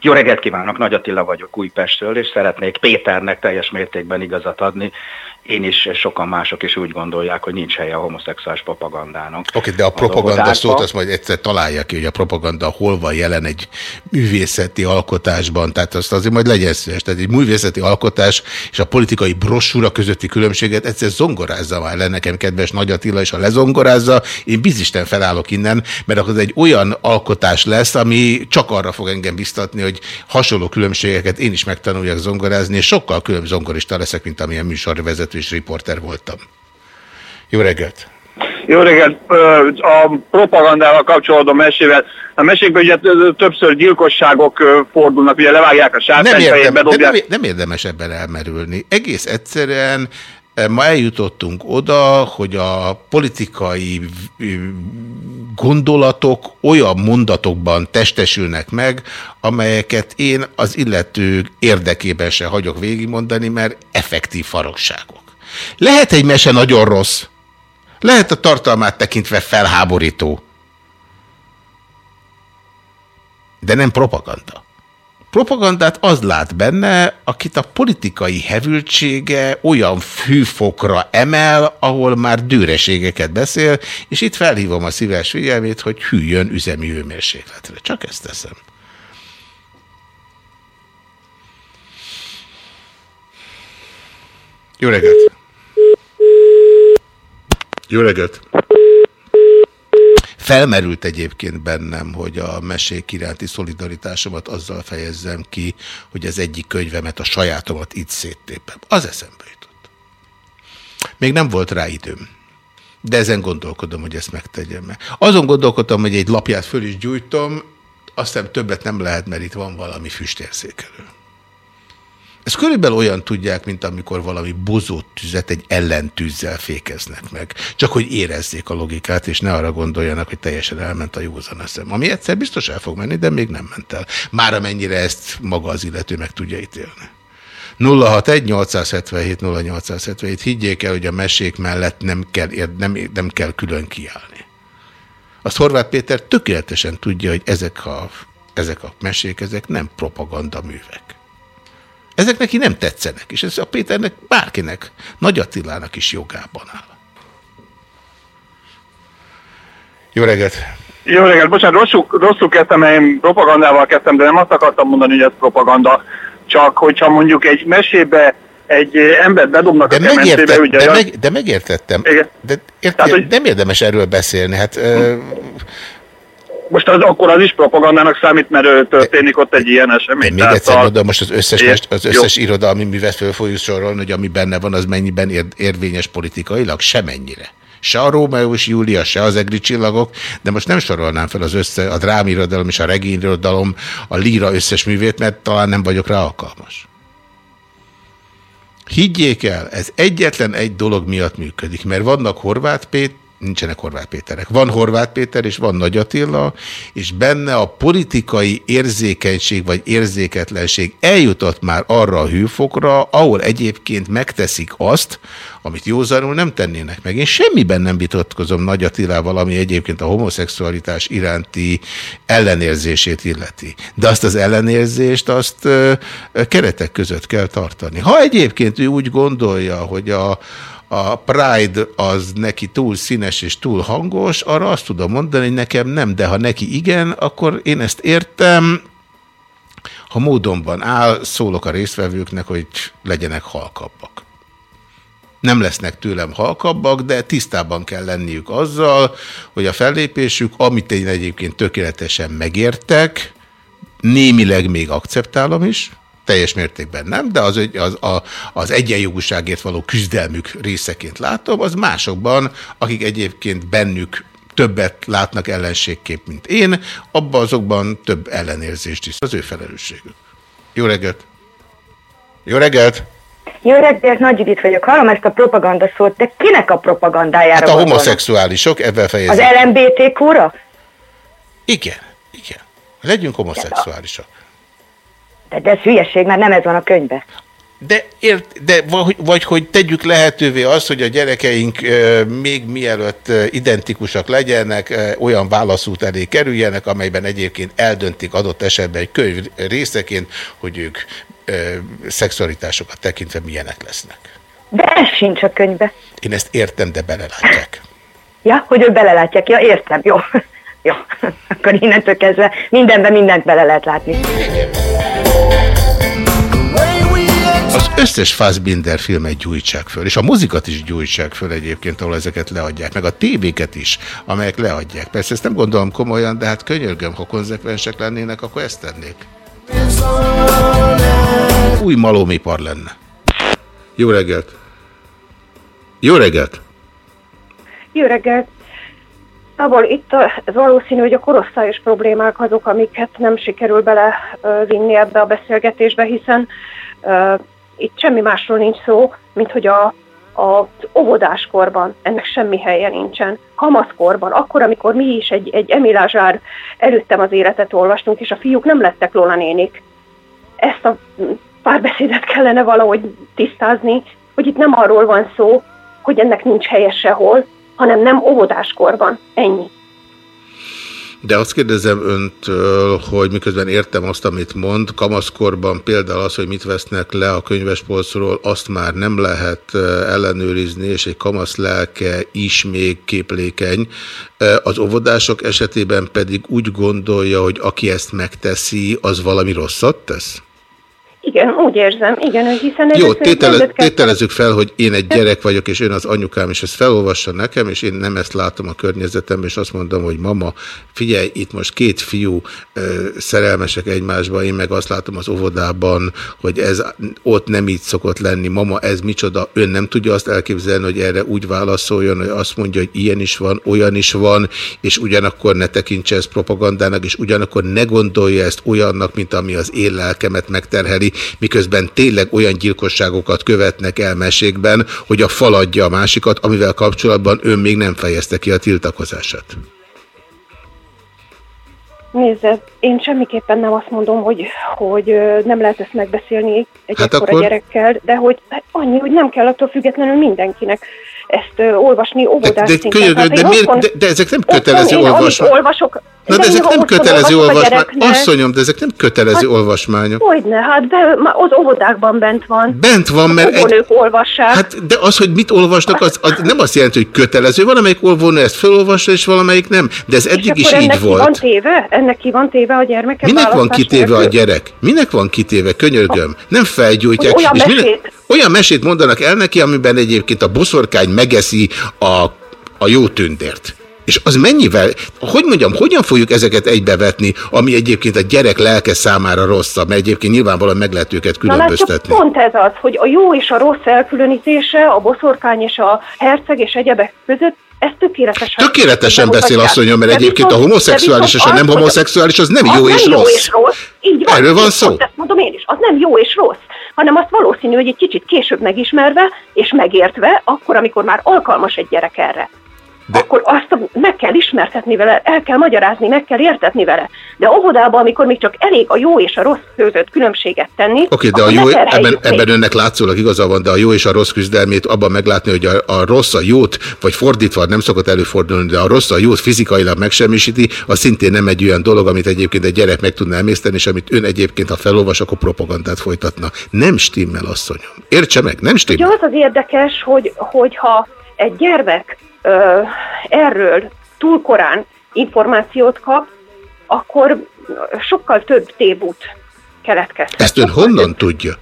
Jó reggelt kívánok, Nagy Attila vagyok Újpestről, és szeretnék Péternek teljes mértékben igazat adni én is, sokan mások is úgy gondolják, hogy nincs helye a homoszexuális propagandának. Oké, okay, de a propaganda szót azt majd egyszer találja ki, hogy a propaganda hol van jelen egy művészeti alkotásban, tehát azt azért majd legyen szíves. Tehát egy művészeti alkotás és a politikai brossúra közötti különbséget egyszer zongorázza már le nekem, kedves Nagy Attila, és ha lezongorázza, én bizisten felállok innen, mert akkor egy olyan alkotás lesz, ami csak arra fog engem biztatni, hogy hasonló különbségeket én is megtanuljak zongorázni, és sokkal különb zongorista leszek, mint amilyen műsorvezető és riporter voltam. Jó reggelt! Jó reggelt! A propagandával kapcsolatban mesével. A mesékben ugye többször gyilkosságok fordulnak, ugye levágják a sárkányt, bedobják. Nem, nem érdemes ebben elmerülni. Egész egyszerűen Ma eljutottunk oda, hogy a politikai gondolatok olyan mondatokban testesülnek meg, amelyeket én az illető érdekében se hagyok végigmondani, mert effektív farokságok. Lehet egy mese nagyon rossz, lehet a tartalmát tekintve felháborító, de nem propaganda. Propagandát az lát benne, akit a politikai hevültsége olyan fűfokra emel, ahol már dőreségeket beszél, és itt felhívom a szíves figyelmét, hogy hűljön üzemi hőmérsékletre. Csak ezt teszem. Jó reggelt! Jó reggelt! Felmerült egyébként bennem, hogy a mesék iránti szolidaritásomat azzal fejezzem ki, hogy az egyik könyvemet, a sajátomat itt széttépem. Az eszembe jutott. Még nem volt rá időm. De ezen gondolkodom, hogy ezt megtegyem. Azon gondolkodtam, hogy egy lapját föl is gyújtom, aztán többet nem lehet, mert itt van valami füstérzékelő. Ez körülbelül olyan tudják, mint amikor valami bozót tüzet egy ellentűzzel fékeznek meg. Csak hogy érezzék a logikát, és ne arra gondoljanak, hogy teljesen elment a józan eszem. Ami egyszer biztos el fog menni, de még nem ment el. Már amennyire ezt maga az illető meg tudja ítélni. 061-877-0877. Higgyék el, hogy a mesék mellett nem kell, nem, nem kell külön kiállni. Azt Horváth Péter tökéletesen tudja, hogy ezek a, ezek a mesék, ezek nem propaganda művek. Ezek neki nem tetszenek, és ez a Péternek bárkinek, Nagy Attilának is jogában áll. Jó reggelt! Jó reggelt, bocsánat, rosszul, rosszul kezdtem, én propagandával kezdtem, de nem azt akartam mondani, hogy ez propaganda, csak hogyha mondjuk egy mesébe egy embert bedobnak de a mesébe, ugye... De, meg, de megértettem. Igen. De érti, Tehát, hogy... nem érdemes erről beszélni, hát... Ö, most az, akkor az is propagandának számít, mert történik ott egy ilyen esemény. Még egyszer a... mondom, most az összes, é, az összes irodalmi művet föl fogjuk sorolni, hogy ami benne van, az mennyiben ér, érvényes politikailag? Semennyire. Se a Rómeó és Júlia, se az egri csillagok, de most nem sorolnám fel az össze, a drámirodalom és a regényirodalom, a líra összes művét, mert talán nem vagyok rá alkalmas. Higgyék el, ez egyetlen egy dolog miatt működik, mert vannak Horváth Pét, nincsenek Horváth Péterek. Van Horváth Péter és van Nagy Attila, és benne a politikai érzékenység vagy érzéketlenség eljutott már arra a hőfokra, ahol egyébként megteszik azt, amit józanul nem tennének meg. Én semmiben nem vitatkozom Nagy Attilával, ami egyébként a homoszexualitás iránti ellenérzését illeti. De azt az ellenérzést azt keretek között kell tartani. Ha egyébként ő úgy gondolja, hogy a, a Pride az neki túl színes és túl hangos, arra azt tudom mondani, hogy nekem nem, de ha neki igen, akkor én ezt értem, ha módonban áll, szólok a résztvevőknek, hogy legyenek halkabbak. Nem lesznek tőlem halkabbak, de tisztában kell lenniük azzal, hogy a fellépésük, amit én egyébként tökéletesen megértek, némileg még akceptálom is, teljes mértékben nem, de az, az, az, az egyenjogúságért való küzdelmük részeként látom, az másokban, akik egyébként bennük többet látnak ellenségképp, mint én, abban azokban több ellenérzést is. Az ő felelősségük. Jó reggelt! Jó reggelt! Jó reggelt, Nagy Judit vagyok. Hallom ezt a propaganda szót, de kinek a propagandájára Hát a homoszexuálisok, ebben fejezik. Az LMBTQ-ra? Igen, igen. Legyünk homoszexuálisok. De, de ez hülyeség, mert nem ez van a könyvben. De, ért, de vagy, vagy hogy tegyük lehetővé azt, hogy a gyerekeink még mielőtt identikusak legyenek, olyan válaszút elé kerüljenek, amelyben egyébként eldöntik adott esetben egy könyv részeként, hogy ők szexualitásokat tekintve milyenek lesznek. De ez sincs a könyvbe. Én ezt értem, de belelátják. Ja, hogy ő belelátják. Ja, értem. Jó. Jó. Akkor innentől kezdve mindenben mindent bele lehet látni. Az összes Fassbinder filmet gyújtsák föl, és a mozikat is gyújtsák föl egyébként, ahol ezeket leadják, meg a tévéket is, amelyek leadják. Persze ezt nem gondolom komolyan, de hát könyörgöm, ha konzekvensek lennének, akkor ezt tennék. Új malomipar lenne. Jó reggelt! Jó reggelt! Jó reggelt! Abból itt valószínű, hogy a korosztályos problémák azok, amiket nem sikerül belevinni ebbe a beszélgetésbe, hiszen itt semmi másról nincs szó, mint hogy a, az óvodáskorban ennek semmi helye nincsen. Kamaszkorban, akkor, amikor mi is egy, egy Emilázsár előttem az életet olvastunk, és a fiúk nem lettek Lola nénik. Ezt a párbeszédet kellene valahogy tisztázni, hogy itt nem arról van szó, hogy ennek nincs helye sehol, hanem nem óvodáskorban. Ennyi. De azt kérdezem öntől, hogy miközben értem azt, amit mond, kamaszkorban például az, hogy mit vesznek le a könyvespolcról, azt már nem lehet ellenőrizni, és egy kamasz lelke is még képlékeny. Az óvodások esetében pedig úgy gondolja, hogy aki ezt megteszi, az valami rosszat tesz? Igen, úgy érzem, igen, hiszen... Jó, tétele, tételezzük fel, hogy én egy gyerek vagyok, és ön az anyukám, és ezt felolvassa nekem, és én nem ezt látom a környezetemben, és azt mondom, hogy mama, figyelj, itt most két fiú ö, szerelmesek egymásba, én meg azt látom az óvodában, hogy ez ott nem így szokott lenni. Mama, ez micsoda? Ön nem tudja azt elképzelni, hogy erre úgy válaszoljon, hogy azt mondja, hogy ilyen is van, olyan is van, és ugyanakkor ne tekintse ezt propagandának, és ugyanakkor ne gondolja ezt olyannak, mint ami az én lelkemet megterheli, miközben tényleg olyan gyilkosságokat követnek el mesékben, hogy a fal adja a másikat, amivel kapcsolatban ön még nem fejezte ki a tiltakozását. Nézd, én semmiképpen nem azt mondom, hogy, hogy nem lehet ezt megbeszélni egy hát akkor... gyerekkel, de hogy hát annyi, hogy nem kell attól függetlenül mindenkinek ezt uh, olvasni óvodás de, de, de, de, miért, de, de ezek nem kötelező olvasmányok. olvasok, Na de, de ezek nem kötelező olvasmányok. Asszonyom, de ezek nem kötelező hát, olvasmányok. Hogyne, hát be, az óvodákban bent van. Bent van, mert... Egy, ők olvassák. Hát, de az, hogy mit olvasnak, az, az nem azt jelenti, hogy kötelező. Valamelyik olvónő ezt felolvassa, és valamelyik nem. De ez eddig is így volt. van téve? Ennek ki van téve a gyermeke? Minek van kitéve a gyerek? Minek van kitéve? Könyörgöm. Nem felgyújtják. Olyan és mesét. Minek, olyan mesét mondanak el neki, amiben egyébként a boszorkány megeszi a, a jó tündért. És az mennyivel, hogy mondjam, hogyan fogjuk ezeket egybevetni, ami egyébként a gyerek lelke számára rosszabb, mert egyébként nyilvánvalóan meg lehet őket különböztetni. Na, pont ez az, hogy a jó és a rossz elkülönítése, a boszorkány és a herceg és egyebek között ez tökéletesen. Tökéletesen beszél asszonyom, mert egyébként a homoszexuális és a nem homoszexuális az nem jó, és, nem rossz. jó és rossz. Így van. Erről van szó. Ezt mondom én is, az nem jó és rossz hanem azt valószínű, hogy egy kicsit később megismerve és megértve, akkor, amikor már alkalmas egy gyerek erre. De... akkor azt meg kell ismertetni vele, el kell magyarázni, meg kell értetni vele. De óvodában, amikor még csak elég a jó és a rossz között különbséget tenni, Oké, okay, de a jó, ebben, ebben önnek látszólag igaza van, de a jó és a rossz küzdelmét abban meglátni, hogy a, a rossz a jót, vagy fordítva nem szokott előfordulni, de a rossz a jót fizikailag megsemmisíti, az szintén nem egy olyan dolog, amit egyébként egy gyerek meg tudna emészteni, és amit ön egyébként, ha felolvas, akkor propagandát folytatna. Nem stimmel, asszonyom. Értse meg, nem stimmel. Ugye az az érdekes, hogy, hogyha egy gyermek erről túl korán információt kap, akkor sokkal több tévút keletkezhet. Ezt ön honnan tudja?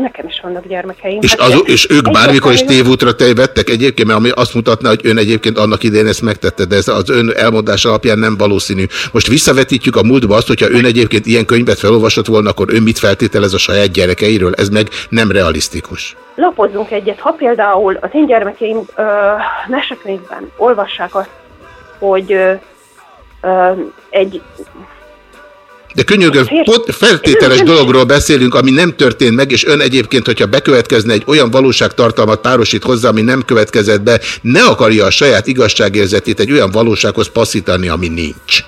Nekem is vannak gyermekeim. És, hát az, és ők bármikor is tévútra vettek egyébként, mert ami azt mutatná, hogy ön egyébként annak idején ezt megtette, de ez az ön elmondás alapján nem valószínű. Most visszavetítjük a múltba azt, hogyha ön egyébként ilyen könyvet felolvasott volna, akkor ön mit feltételez a saját gyerekeiről? Ez meg nem realisztikus. Lapozzunk egyet. Ha például az én gyermekeim ö, mesekönyvben olvassák azt, hogy ö, ö, egy de könyörgöm, feltételes dologról beszélünk, ami nem történt meg, és ön egyébként, hogyha bekövetkezne egy olyan valóságtartalmat párosít hozzá, ami nem következett be, ne akarja a saját igazságérzetét egy olyan valósághoz passzítani, ami nincs.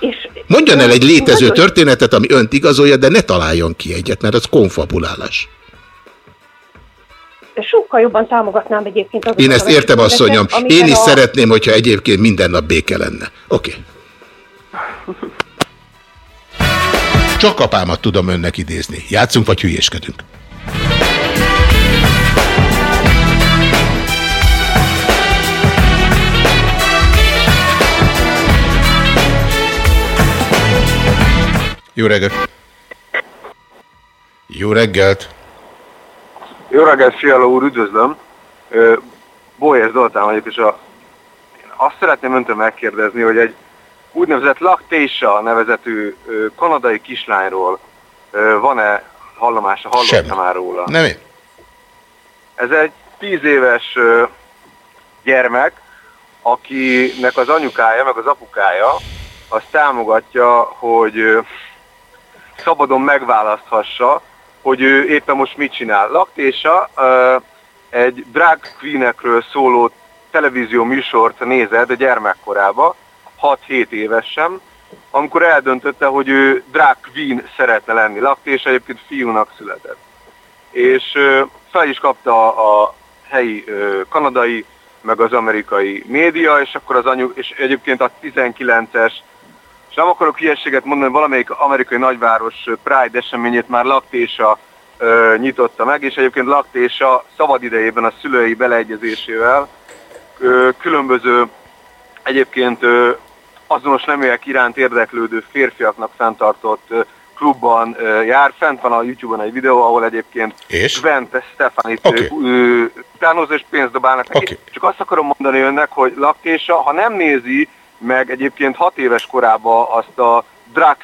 És Mondjon el egy létező történetet, ami önt igazolja, de ne találjon ki egyet, mert az konfabulálás. Sokkal jobban támogatnám egyébként azokat Én ezt értem, asszonyom. Én is a... szeretném, hogyha egyébként minden nap béke lenne. Oké. Okay. Csak apámat tudom önnek idézni. Játszunk vagy hülyéskedünk? Jó reggelt! Jó reggelt! Jó reggelt, Fiala úr, üdvözlöm! Bójez Zoltán vagyok, és a, azt szeretném öntől megkérdezni, hogy egy úgynevezett Lactésa nevezetű kanadai kislányról van-e hallomása, hallottam már róla? Nem én. Ez egy tíz éves gyermek, akinek az anyukája, meg az apukája azt támogatja, hogy szabadon megválaszthassa, hogy ő éppen most mit csinál. Laktésa egy drag queenekről szóló televízió műsort nézett a gyermekkorába, 6-7 évesen, amikor eldöntötte, hogy ő drag queen szeretne lenni. Laktésa egyébként fiúnak született. És fel is kapta a helyi kanadai, meg az amerikai média, és akkor az anyu, és egyébként a 19-es és nem akarok hülyeséget mondani, valamelyik amerikai nagyváros Pride eseményét már laktésa ö, nyitotta meg, és egyébként laktésa szabadidejében a szülői beleegyezésével ö, különböző egyébként ö, azonos neműek iránt érdeklődő férfiaknak fenntartott klubban jár. Fent van a YouTube-on egy videó, ahol egyébként és? Vente Stefanit okay. tánoz és pénzt dobálnak neki. Okay. Csak azt akarom mondani önnek, hogy laktésa, ha nem nézi meg egyébként hat éves korában azt a drag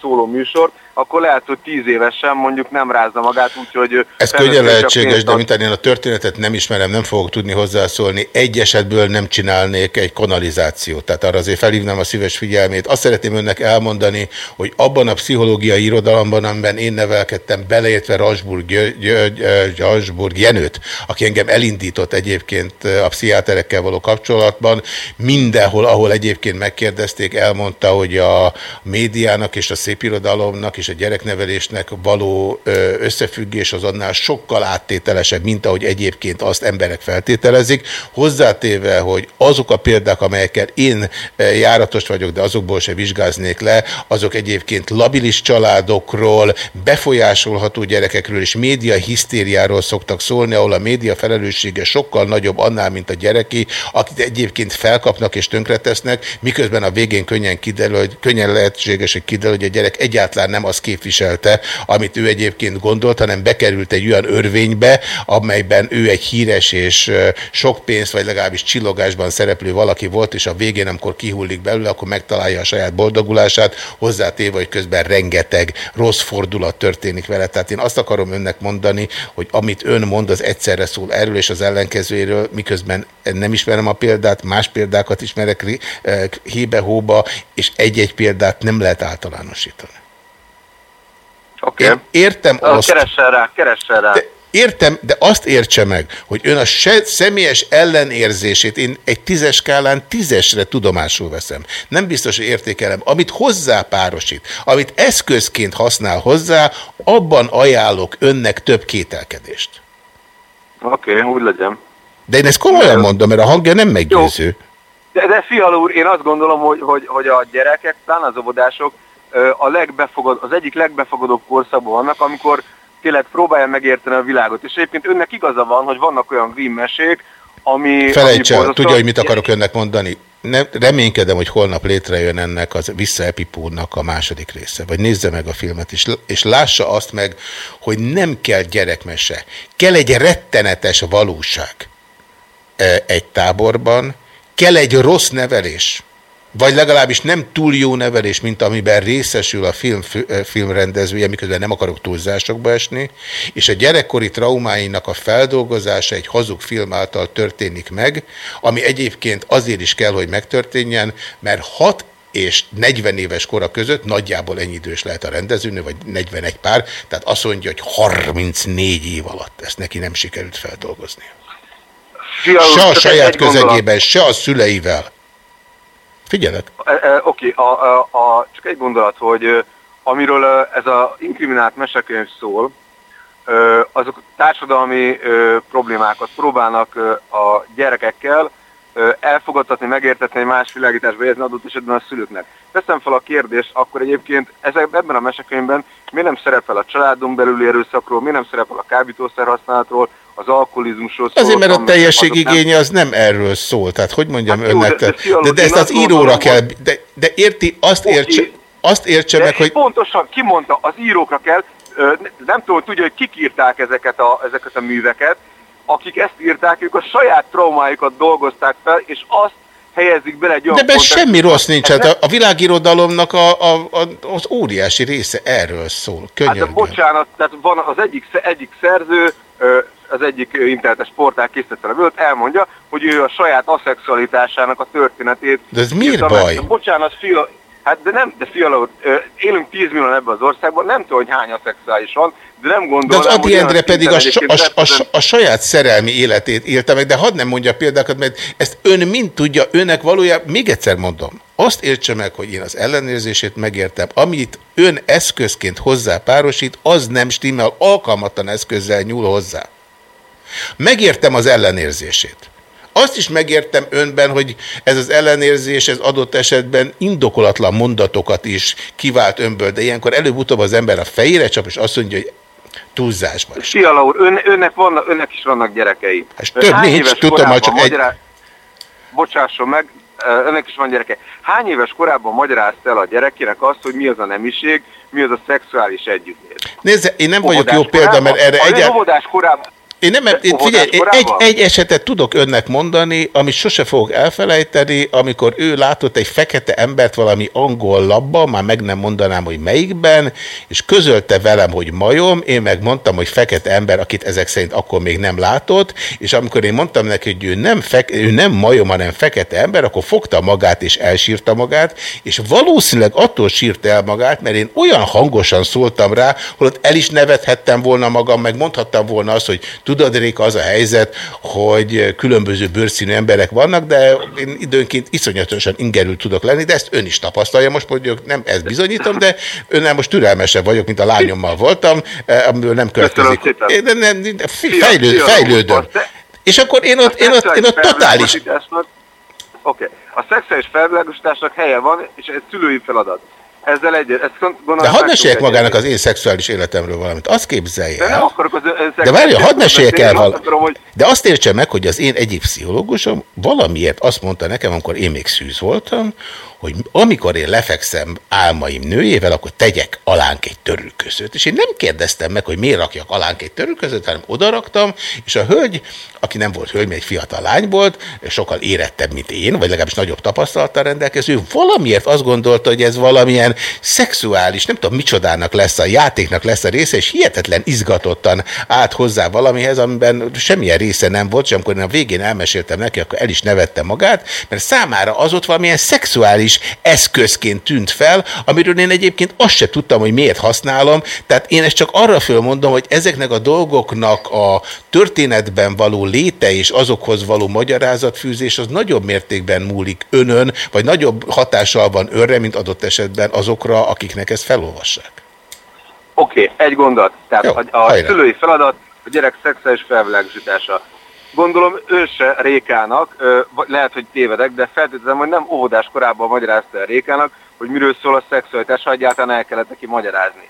szóló műsort, akkor lehet, hogy tíz évesen mondjuk nem rázza magát, úgyhogy... Ez könnyen lehetséges, de mint én a történetet nem ismerem, nem fogok tudni hozzászólni. Egy esetből nem csinálnék egy kanalizációt, tehát arra azért felhívnám a szíves figyelmét. Azt szeretném önnek elmondani, hogy abban a pszichológiai irodalomban, amiben én nevelkedtem, beleértve Rasburg, Rasburg Jenőt, aki engem elindított egyébként a pszichiáterekkel való kapcsolatban, mindenhol, ahol egyébként megkérdezték, elmondta, hogy a médiának és a szépirodalomnak és és a gyereknevelésnek való összefüggés az annál sokkal áttételesebb, mint ahogy egyébként azt emberek feltételezik. Hozzátéve, hogy azok a példák, amelyekkel én járatos vagyok, de azokból se vizsgáznék le, azok egyébként labilis családokról, befolyásolható gyerekekről és média hisztériáról szoktak szólni, ahol a média felelőssége sokkal nagyobb annál, mint a gyereki, akit egyébként felkapnak és tönkretesznek, miközben a végén könnyen kiderül, hogy könnyen lehetséges, hogy kiderül, hogy a gyerek egyáltalán nem az azt képviselte, amit ő egyébként gondolt, hanem bekerült egy olyan örvénybe, amelyben ő egy híres és sok pénzt, vagy legalábbis csillogásban szereplő valaki volt, és a végén, amikor kihullik belőle, akkor megtalálja a saját boldogulását, hozzátéve, hogy közben rengeteg rossz fordulat történik vele. Tehát én azt akarom önnek mondani, hogy amit ön mond, az egyszerre szól erről és az ellenkezőjéről, miközben nem ismerem a példát, más példákat ismerek hébe-hóba, és egy-egy példát nem lehet általánosítani. Okay. Értem azt. Keressen rá, keressen rá. De értem, de azt értse meg, hogy ön a se, személyes ellenérzését én egy tízes skálán tízesre tudomásul veszem. Nem biztos, hogy értékelem. Amit hozzá párosít, amit eszközként használ hozzá, abban ajánlok önnek több kételkedést. Oké, okay, úgy legyen. De én ezt komolyan mondom, mert a hangja nem meggyőző. Jó. De, de Fiala úr, én azt gondolom, hogy, hogy, hogy a gyerekek, talán az óvodások a legbefogad, az egyik legbefogadóbb korszakban vannak, amikor tényleg próbálja megérteni a világot. És egyébként önnek igaza van, hogy vannak olyan Grimm mesék, ami... Felejts el, tudja, hogy mit akarok önnek mondani. Ne, reménykedem, hogy holnap létrejön ennek az Vissza Epipónak a második része. Vagy nézze meg a filmet, és, és lássa azt meg, hogy nem kell gyerekmese. Kell egy rettenetes valóság egy táborban, kell egy rossz nevelés vagy legalábbis nem túl jó nevelés, mint amiben részesül a film, filmrendezője, miközben nem akarok túlzásokba esni, és a gyerekkori traumáinak a feldolgozása egy hazug film által történik meg, ami egyébként azért is kell, hogy megtörténjen, mert hat és 40 éves kora között nagyjából ennyi idős lehet a rendezőnő, vagy 41 pár, tehát azt mondja, hogy 34 év alatt ezt neki nem sikerült feldolgozni. se a saját közegében, se a szüleivel. Figyelek. e, e, oké, a, a, a, csak egy gondolat, hogy amiről ez a inkriminált mesekönyv szól, azok társadalmi problémákat próbálnak a gyerekekkel elfogadtatni, megértetni, egy más világításba érezni adott esetben a szülőknek. Teszem fel a kérdést, akkor egyébként ezek, ebben a mesekönyvben mi nem szerepel a családon belüli erőszakról, mi nem szerepel a kábítószer használatról, az alkoholizmusról szól. Azért, mert a teljesség igénye az nem erről szól. Tehát hogy mondjam hát önnek, de, de, de, de ezt az íróra kell, de, de érti, azt okay. értse, azt értse meg, hogy... Pontosan kimondta, az írókra kell, nem tudom, tudja, hogy kik írták ezeket a, ezeket a műveket, akik ezt írták, ők a saját traumájukat dolgozták fel, és azt helyezik bele egy De ebben semmi rossz nincs, hát a, a világirodalomnak a, a, a, az óriási része erről szól. Könyörgöm. Hát bocsánat, tehát van az egyik, egyik szerző, az egyik internetes portál készítette a elmondja, hogy ő a saját aszexualitásának a történetét. De ez miért baj? Meg. Bocsánat, fia, Hát de nem, de fiala úr, élünk 10 millió ebben az országban, nem tudom, hogy hány szexuális van, de nem gondolom. De az Adi Endre pedig a, a, a, a saját szerelmi életét élte meg, de hadd nem mondja példákat, mert ezt ön mind tudja, önnek valójában, még egyszer mondom, azt értse meg, hogy én az ellenérzését megértem, amit ön eszközként hozzá párosít, az nem stimmel, alkalmatlan eszközzel nyúl hozzá. Megértem az ellenérzését. Azt is megértem önben, hogy ez az ellenérzés, ez adott esetben indokolatlan mondatokat is kivált önből, de ilyenkor előbb-utóbb az ember a fejére csap, és azt mondja, hogy túlzásban. Fiala úr, ön, önnek, vannak, önnek is vannak gyerekei. Hát több Hány nincs, tudom, hogy csak magyará... egy... Bocsásson meg, önnek is van gyereke. Hány éves korában magyarázta el a gyerekének azt, hogy mi az a nemiség, mi az a szexuális együttélés? Nézze, én nem vagyok jó példa, mert erre egyáltalán... korában én nem, én, figyelj, egy, egy esetet tudok önnek mondani, amit sose fogok elfelejteni, amikor ő látott egy fekete embert valami angol labban, már meg nem mondanám, hogy melyikben, és közölte velem, hogy majom, én meg mondtam, hogy fekete ember, akit ezek szerint akkor még nem látott, és amikor én mondtam neki, hogy ő nem, fek, ő nem majom, hanem fekete ember, akkor fogta magát és elsírta magát, és valószínűleg attól sírta el magát, mert én olyan hangosan szóltam rá, holott el is nevethettem volna magam, meg mondhattam volna azt, hogy Tudod, Réka, az a helyzet, hogy különböző bőrszínű emberek vannak, de én időnként iszonyatosan ingerült tudok lenni, de ezt ön is tapasztalja. Most mondjuk nem ezt bizonyítom, de önnel most türelmesebb vagyok, mint a lányommal voltam, eh, amiből nem következik. Én nem, nem, fejlő, fejlődöm. És akkor én ott, én ott, én ott totális... Oké, okay. a szexuális felvilágosításnak helye van, és ez szülői feladat ezzel egy, ezt gondolom, De hadd meséljek magának az én szexuális életemről valamit. Azt képzelje De nem akarok az De várja, hadd meséljek el valamit. Hogy... De azt értse meg, hogy az én egyik pszichológusom valamiért azt mondta nekem, amikor én még szűz voltam, hogy amikor én lefekszem álmaim nőjével, akkor tegyek alánk egy törülközőt. És én nem kérdeztem meg, hogy miért rakjak alánk egy törülközőt, hanem odaraktam, és a hölgy, aki nem volt hölgy, mert egy fiatal lány volt, sokkal érettebb, mint én, vagy legalábbis nagyobb tapasztalattal rendelkező, valamiért azt gondolta, hogy ez valamilyen szexuális, nem tudom micsodának lesz a játéknak lesz a része, és hihetetlen izgatottan állt hozzá valamihez, amiben semmilyen része nem volt, és amikor én a végén elmeséltem neki, akkor el is nevette magát, mert számára az ott valamilyen szexuális is eszközként tűnt fel, amiről én egyébként azt se tudtam, hogy miért használom. Tehát én ezt csak arra fölmondom, hogy ezeknek a dolgoknak a történetben való léte és azokhoz való magyarázatfűzés az nagyobb mértékben múlik önön, vagy nagyobb hatással van önre, mint adott esetben azokra, akiknek ezt felolvassák. Oké, okay, egy gondolat. Tehát Jó, a, a szülői feladat a gyerek szexuális felvilágosítása. Gondolom ő se Rékának, lehet, hogy tévedek, de feltételezem, hogy nem óvodás korában magyarázta Rékának, hogy miről szól a szexualitás, ha egyáltalán el kellett neki magyarázni.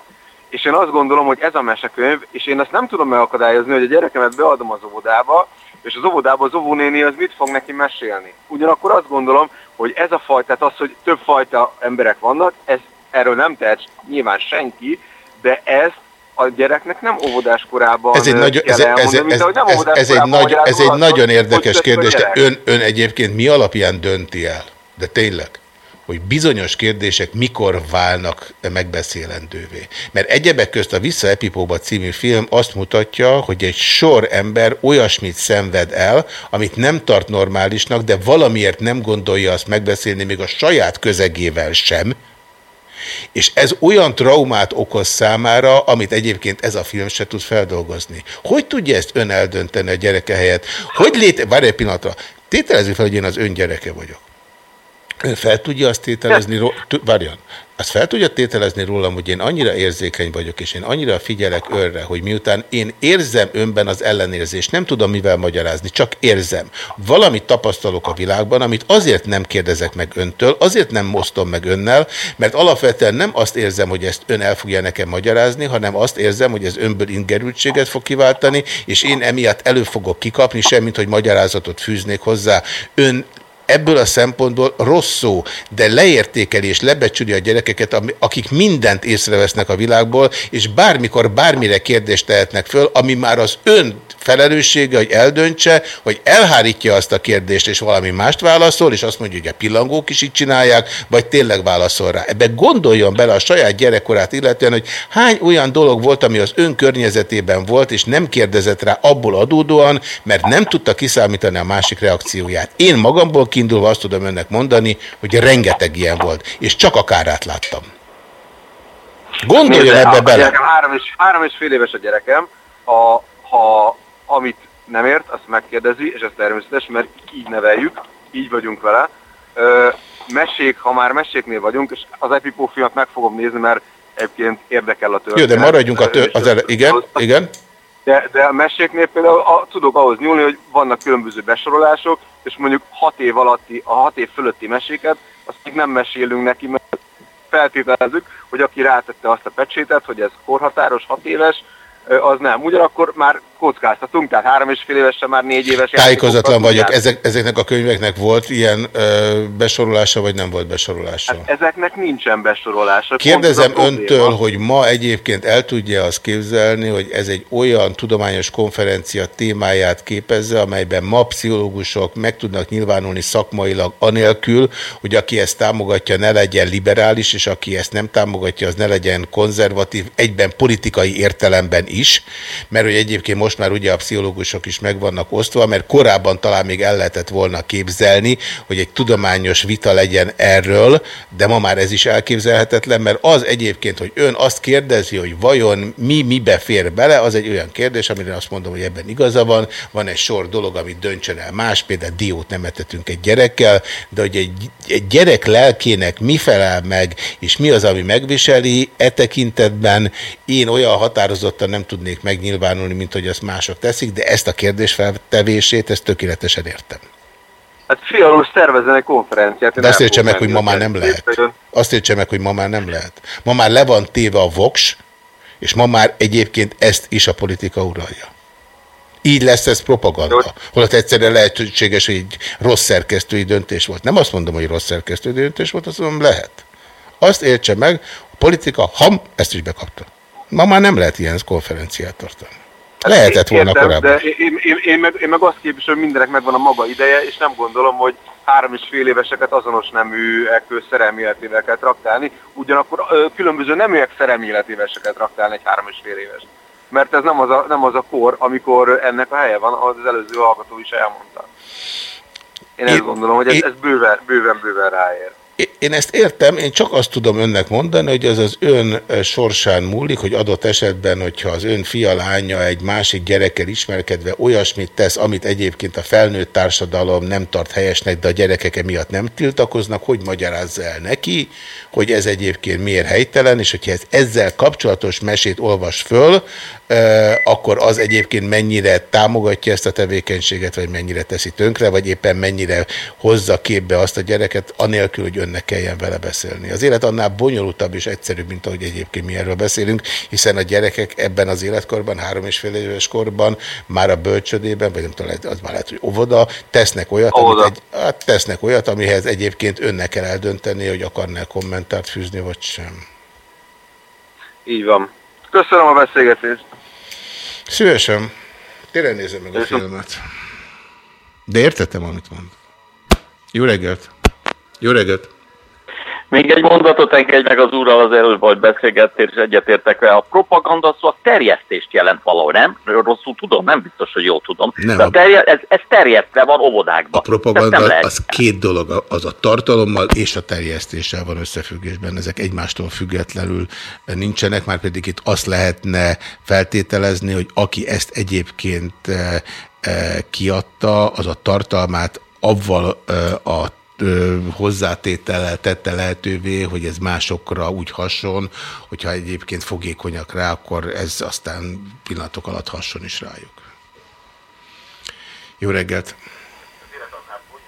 És én azt gondolom, hogy ez a mesekönyv, és én ezt nem tudom megakadályozni, hogy a gyerekemet beadom az óvodába, és az óvodába az óvónéni az mit fog neki mesélni. Ugyanakkor azt gondolom, hogy ez a fajta, tehát az, hogy több fajta emberek vannak, ez, erről nem tehet nyilván senki, de ezt a gyereknek nem óvodás korában ez egy, nagy, ez, ez, ez, ez, ez, ez egy, nagy, ez egy nagyon érdekes kérdés, de ön, ön egyébként mi alapján dönti el? De tényleg? hogy bizonyos kérdések mikor válnak megbeszélendővé. Mert egyebek közt a Vissza Epipóba című film azt mutatja, hogy egy sor ember olyasmit szenved el, amit nem tart normálisnak, de valamiért nem gondolja azt megbeszélni még a saját közegével sem, és ez olyan traumát okoz számára, amit egyébként ez a film se tud feldolgozni. Hogy tudja ezt ön eldönteni a gyereke helyett? Hogy léte... Várj egy pillanatra. Tételezzük fel, hogy én az ön gyereke vagyok. Ön fel tudja azt tételezni, várjon, azt fel tudja tételezni rólam, hogy én annyira érzékeny vagyok, és én annyira figyelek önre, hogy miután én érzem önben az ellenérzést, nem tudom mivel magyarázni, csak érzem. Valamit tapasztalok a világban, amit azért nem kérdezek meg öntől, azért nem mosztom meg önnel, mert alapvetően nem azt érzem, hogy ezt ön el fogja nekem magyarázni, hanem azt érzem, hogy ez önből ingerültséget fog kiváltani, és én emiatt elő fogok kikapni, semmint, hogy magyarázatot fűznék hozzá. Ön ebből a szempontból rossz szó, de leértékeli és lebecsüli a gyerekeket, akik mindent észrevesznek a világból, és bármikor bármire kérdést tehetnek föl, ami már az ön felelőssége, hogy eldöntse, hogy elhárítja azt a kérdést, és valami mást válaszol, és azt mondja, hogy a pillangók is így csinálják, vagy tényleg válaszol rá. Ebbe gondoljon bele a saját gyerekkorát illetően, hogy hány olyan dolog volt, ami az ön környezetében volt, és nem kérdezett rá abból adódóan, mert nem tudta kiszámítani a másik reakcióját. Én magamból kiindulva azt tudom önnek mondani, hogy rengeteg ilyen volt, és csak a kárát láttam. Gondoljon ebbe bele. három, és, három és fél éves a gyerekem, a, ha amit nem ért, azt megkérdezi, és ez természetes, mert így neveljük, így vagyunk vele. Ö, mesék, ha már meséknél vagyunk, és az Epipó filmet meg fogom nézni, mert egyébként érdekel a történet. Jó, de maradjunk a tör az ele igen, igen. De, de a meséknél például a, tudok ahhoz nyúlni, hogy vannak különböző besorolások, és mondjuk hat év alatti, a hat év fölötti meséket, azt még nem mesélünk neki, mert feltételezzük, hogy aki rátette azt a pecsétet, hogy ez korhatáros, hat éves, az nem. Ugyanakkor már kockáztatunk, tehát három és fél évesen már négy éves. Tájékozatlan vagyok. Ezek, ezeknek a könyveknek volt ilyen ö, besorolása, vagy nem volt besorolása? Hát ezeknek nincsen besorolása. Kérdezem öntől, hogy ma egyébként el tudja azt képzelni, hogy ez egy olyan tudományos konferencia témáját képezze, amelyben ma pszichológusok meg tudnak nyilvánulni szakmailag anélkül, hogy aki ezt támogatja, ne legyen liberális, és aki ezt nem támogatja, az ne legyen konzervatív, egyben politikai értelemben is, mert hogy egyébként most már ugye a pszichológusok is meg vannak osztva, mert korábban talán még el lehetett volna képzelni, hogy egy tudományos vita legyen erről, de ma már ez is elképzelhetetlen, mert az egyébként, hogy ön azt kérdezi, hogy vajon mi mibe fér bele, az egy olyan kérdés, amire azt mondom, hogy ebben igaza van, van egy sor dolog, amit döntsön el más, például diót nem etetünk egy gyerekkel, de hogy egy, egy gyerek lelkének mi felel meg, és mi az, ami megviseli, e tekintetben én olyan határozottan nem tudnék megnyilvánulni, mint hogy azt mások teszik, de ezt a kérdés feltevését, ezt tökéletesen értem. Hát fialós szervezzen egy konferenciát. De azt értse meg, hogy ma már nem lehet. Azt értse meg, hogy ma már nem lehet. Ma már le van téve a voks, és ma már egyébként ezt is a politika uralja. Így lesz ez propaganda. Holott egyszerűen lehetséges, hogy egy rossz szerkesztői döntés volt. Nem azt mondom, hogy rossz szerkesztői döntés volt, azt mondom, lehet. Azt értse meg, a politika, ham, ezt is bekapta. Ma már nem lehet ilyen konferenciát tartani. Lehetett volna értem, korábban. De én, én, én, meg, én meg azt képviselem, hogy mindenek megvan a maga ideje, és nem gondolom, hogy három és fél éveseket azonos neműek szerelmi életével kell traktálni, ugyanakkor ö, különböző neműek szerelmi életével kell traktálni egy három és fél éves. Mert ez nem az, a, nem az a kor, amikor ennek a helye van, ahogy az előző hallgató is elmondta. Én, én ezt gondolom, hogy ez, ez bőven, bőven, bőven ráér. Én ezt értem, én csak azt tudom önnek mondani, hogy ez az ön sorsán múlik, hogy adott esetben, hogyha az ön fia lánya egy másik gyerekkel ismerkedve olyasmit tesz, amit egyébként a felnőtt társadalom nem tart helyesnek, de a gyerekek emiatt nem tiltakoznak, hogy magyarázza el neki, hogy ez egyébként miért helytelen, és hogyha ez ezzel kapcsolatos mesét olvas föl, akkor az egyébként mennyire támogatja ezt a tevékenységet, vagy mennyire teszi tönkre, vagy éppen mennyire hozza képbe azt a gyereket, anélkül, hogy önnek kelljen vele beszélni. Az élet annál bonyolultabb és egyszerűbb, mint ahogy egyébként mi erről beszélünk, hiszen a gyerekek ebben az életkorban, három és fél éves korban, már a bölcsödében, vagy nem tudom, az már lehet, hogy óvoda, tesznek olyat, Amit egy, hát tesznek olyat, amihez egyébként önnek kell eldönteni, hogy akarná kommentárt fűzni, vagy sem. Így van. Köszönöm a beszélgetést. Szívesen. Tényleg nézem meg a filmet. De értettem, amit mond. Jó reggelt! Jó reggelt! Még egy mondatot engedj meg az úrral az előbb, hogy beszélgettél, és egyetértek vele. A propaganda szó a terjesztést jelent valahol, nem? Rosszul tudom, nem biztos, hogy jól tudom. Nem, De a terje, ez, ez terjesztve van óvodákban. A propaganda az két dolog, az a tartalommal és a terjesztéssel van összefüggésben. Ezek egymástól függetlenül nincsenek, már pedig itt azt lehetne feltételezni, hogy aki ezt egyébként eh, eh, kiadta, az a tartalmát avval eh, a hozzátétellel tette lehetővé, hogy ez másokra úgy hason, hogyha egyébként fogékonyak rá, akkor ez aztán pillanatok alatt hason is rájuk. Jó reggelt!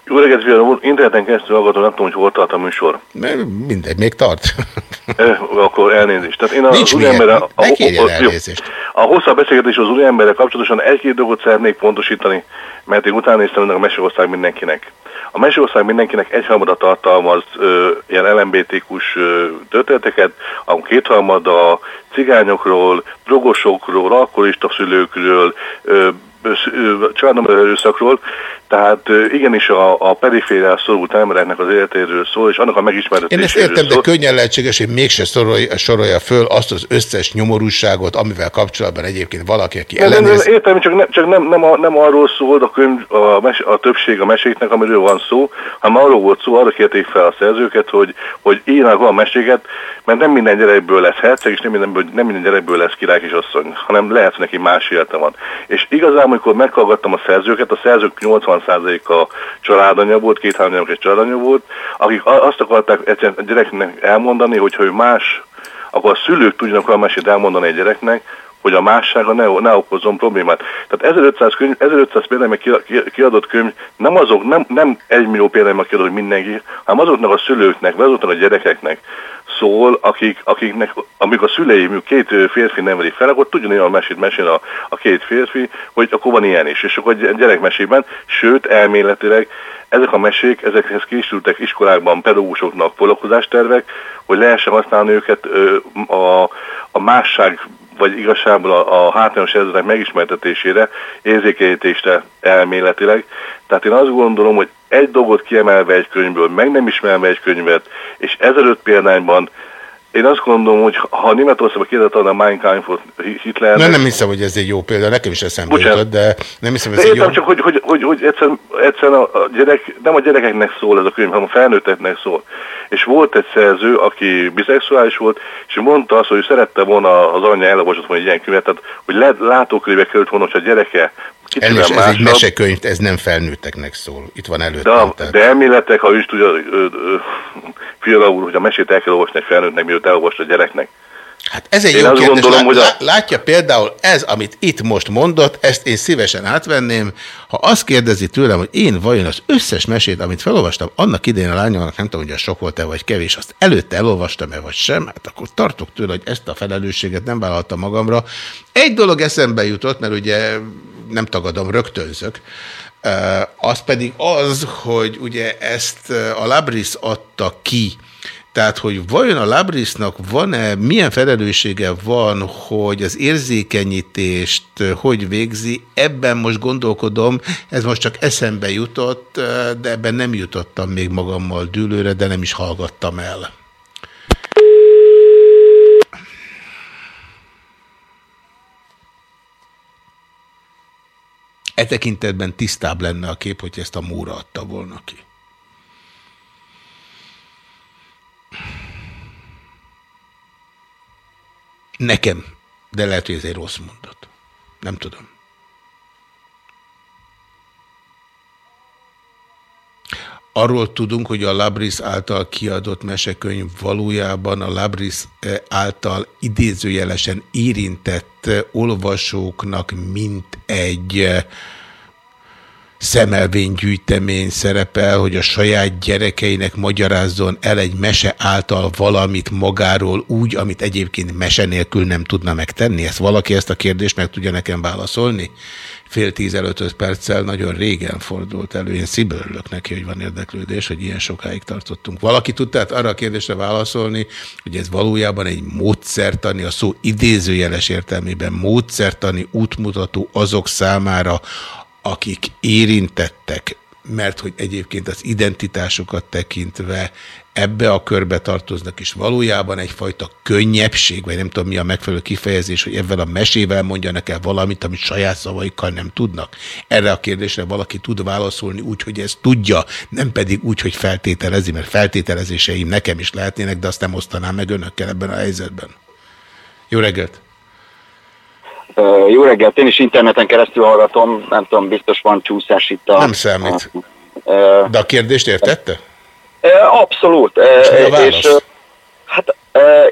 Jó reggelt, fiam, interneten keresztül hallgatom, nem tudom, hogy hol tart a műsor. Mindegy, még tart. Akkor elnézést. Tehát én az miért, úriemberre, ne a, a, elnézést. a hosszabb beszélgetés az úriemberrel kapcsolatosan egy-két dolgot szeretnék pontosítani, mert én utána néztem ennek a Meseország mindenkinek. A Meseország mindenkinek egyharmada tartalmaz ö, ilyen LMBTQ-s ö, történeteket, a kétharmada cigányokról, drogosokról, alkoholista szülőkről, ö, családom erőszakról, tehát igenis a, a perifériás szorult embereknek az életéről szól, és annak a Én megismertetéséről ezt értem, de szól. könnyen lehetséges, hogy mégse sorolja, sorolja föl azt az összes nyomorúságot, amivel kapcsolatban egyébként valaki, aki Nem, nem, nem, ellenéz. értem, csak, nem, csak nem, nem, a, nem arról szól a, könyv, a, mes, a többség a meséknek, amiről van szó, hanem arról volt szó, arra kérték fel a szerzőket, hogy, hogy írnak olyan meséket, mert nem minden gyerekből lesz herceg, és nem minden, nem minden gyerekből lesz király és asszony, hanem lehet neki más élete van. És igazából, amikor meghallgattam a szerzőket, a szerzők 80%-a családanya volt, két-három gyermek egy családanya volt, akik a- azt akarták egyszerűen a gyereknek elmondani, hogy ha ő más, akkor a szülők tudjanak olyan mesét elmondani egy gyereknek, hogy a mássága ne, ne okozzon problémát. Tehát 1500, könyv, 1500 példányban ki- ki- kiadott könyv nem azok, nem, nem egy millió példányban kiadott mindenki, hanem azoknak a szülőknek, vagy azoknak a gyerekeknek szól, akik, akiknek, amikor a szülei mondjuk két férfi neveli fel, akkor tudjon olyan mesét mesél a, a két férfi, hogy akkor van ilyen is. És akkor gyerekmesében, sőt elméletileg ezek a mesék, ezekhez készültek iskolákban pedagógusoknak foglalkozástervek, hogy lehessen használni őket a, a másság vagy igazságból a, a hátrányos helyzetek megismertetésére, érzékenyítésre elméletileg. Tehát én azt gondolom, hogy egy dolgot kiemelve egy könyvből, meg nem ismerve egy könyvet, és ezelőtt példányban én azt gondolom, hogy ha Németországban kérdezett adna Mein Kampfot Hitlernek, Nem, nem hiszem, hogy ez egy jó példa, nekem is eszembe Bocsánat. jutott, de nem hiszem, hogy ez egy jó... csak, hogy, hogy, hogy, hogy egyszerűen, egyszerűen a, a gyerek, nem a gyerekeknek szól ez a könyv, hanem a felnőtteknek szól. És volt egy szerző, aki biszexuális volt, és mondta azt, hogy szerette volna az anyja elolvasott volna egy ilyen könyvet, tehát hogy látókörébe került volna, hogyha a gyereke Elnézést, ez egy másabb, mesekönyv, ez nem felnőtteknek szól. Itt van de, előttem. a, tehát- de elméletek, ha ő is tudja, Fiala úr, hogy a mesét el kell olvasni egy felnőttnek, mielőtt elolvasta a gyereknek. Hát ez egy Én jó azt kérdés. gondolom, hogy a- lá- Látja például ez, amit itt most mondott, ezt én szívesen átvenném. Ha azt kérdezi tőlem, hogy én vajon az összes mesét, amit felolvastam, annak idején a lányomnak, nem tudom, hogy az sok volt-e vagy kevés, azt előtte elolvastam-e vagy sem, hát akkor tartok tőle, hogy ezt a felelősséget nem vállaltam magamra. Egy dolog eszembe jutott, mert ugye nem tagadom, rögtönzök, az pedig az, hogy ugye ezt a Labris adta ki, tehát, hogy vajon a Labrisnak van-e, milyen felelőssége van, hogy az érzékenyítést uh, hogy végzi, ebben most gondolkodom, ez most csak eszembe jutott, uh, de ebben nem jutottam még magammal dűlőre, de nem is hallgattam el. E tekintetben tisztább lenne a kép, hogy ezt a múra adta volna ki. Nekem, de lehet, hogy ez egy rossz mondat. Nem tudom. Arról tudunk, hogy a Labris által kiadott mesekönyv valójában a Labris eh, által idézőjelesen érintett eh, olvasóknak mint egy eh, szemelvénygyűjtemény szerepel, hogy a saját gyerekeinek magyarázzon el egy mese által valamit magáról úgy, amit egyébként mese nélkül nem tudna megtenni. Ezt valaki ezt a kérdést meg tudja nekem válaszolni? Fél tíz előtt perccel nagyon régen fordult elő. Én szívből neki, hogy van érdeklődés, hogy ilyen sokáig tartottunk. Valaki tud tehát arra a kérdésre válaszolni, hogy ez valójában egy módszertani, a szó idézőjeles értelmében módszertani útmutató azok számára, akik érintettek, mert hogy egyébként az identitásukat tekintve ebbe a körbe tartoznak, és valójában egyfajta könnyebbség, vagy nem tudom mi a megfelelő kifejezés, hogy ebben a mesével mondjanak el valamit, amit saját szavaikkal nem tudnak. Erre a kérdésre valaki tud válaszolni úgy, hogy ezt tudja, nem pedig úgy, hogy feltételezi, mert feltételezéseim nekem is lehetnének, de azt nem osztanám meg önökkel ebben a helyzetben. Jó reggelt! Jó reggelt, én is interneten keresztül hallgatom, nem tudom, biztos van csúszás itt a... Nem számít. A, De a kérdést értette? Abszolút. És, és hát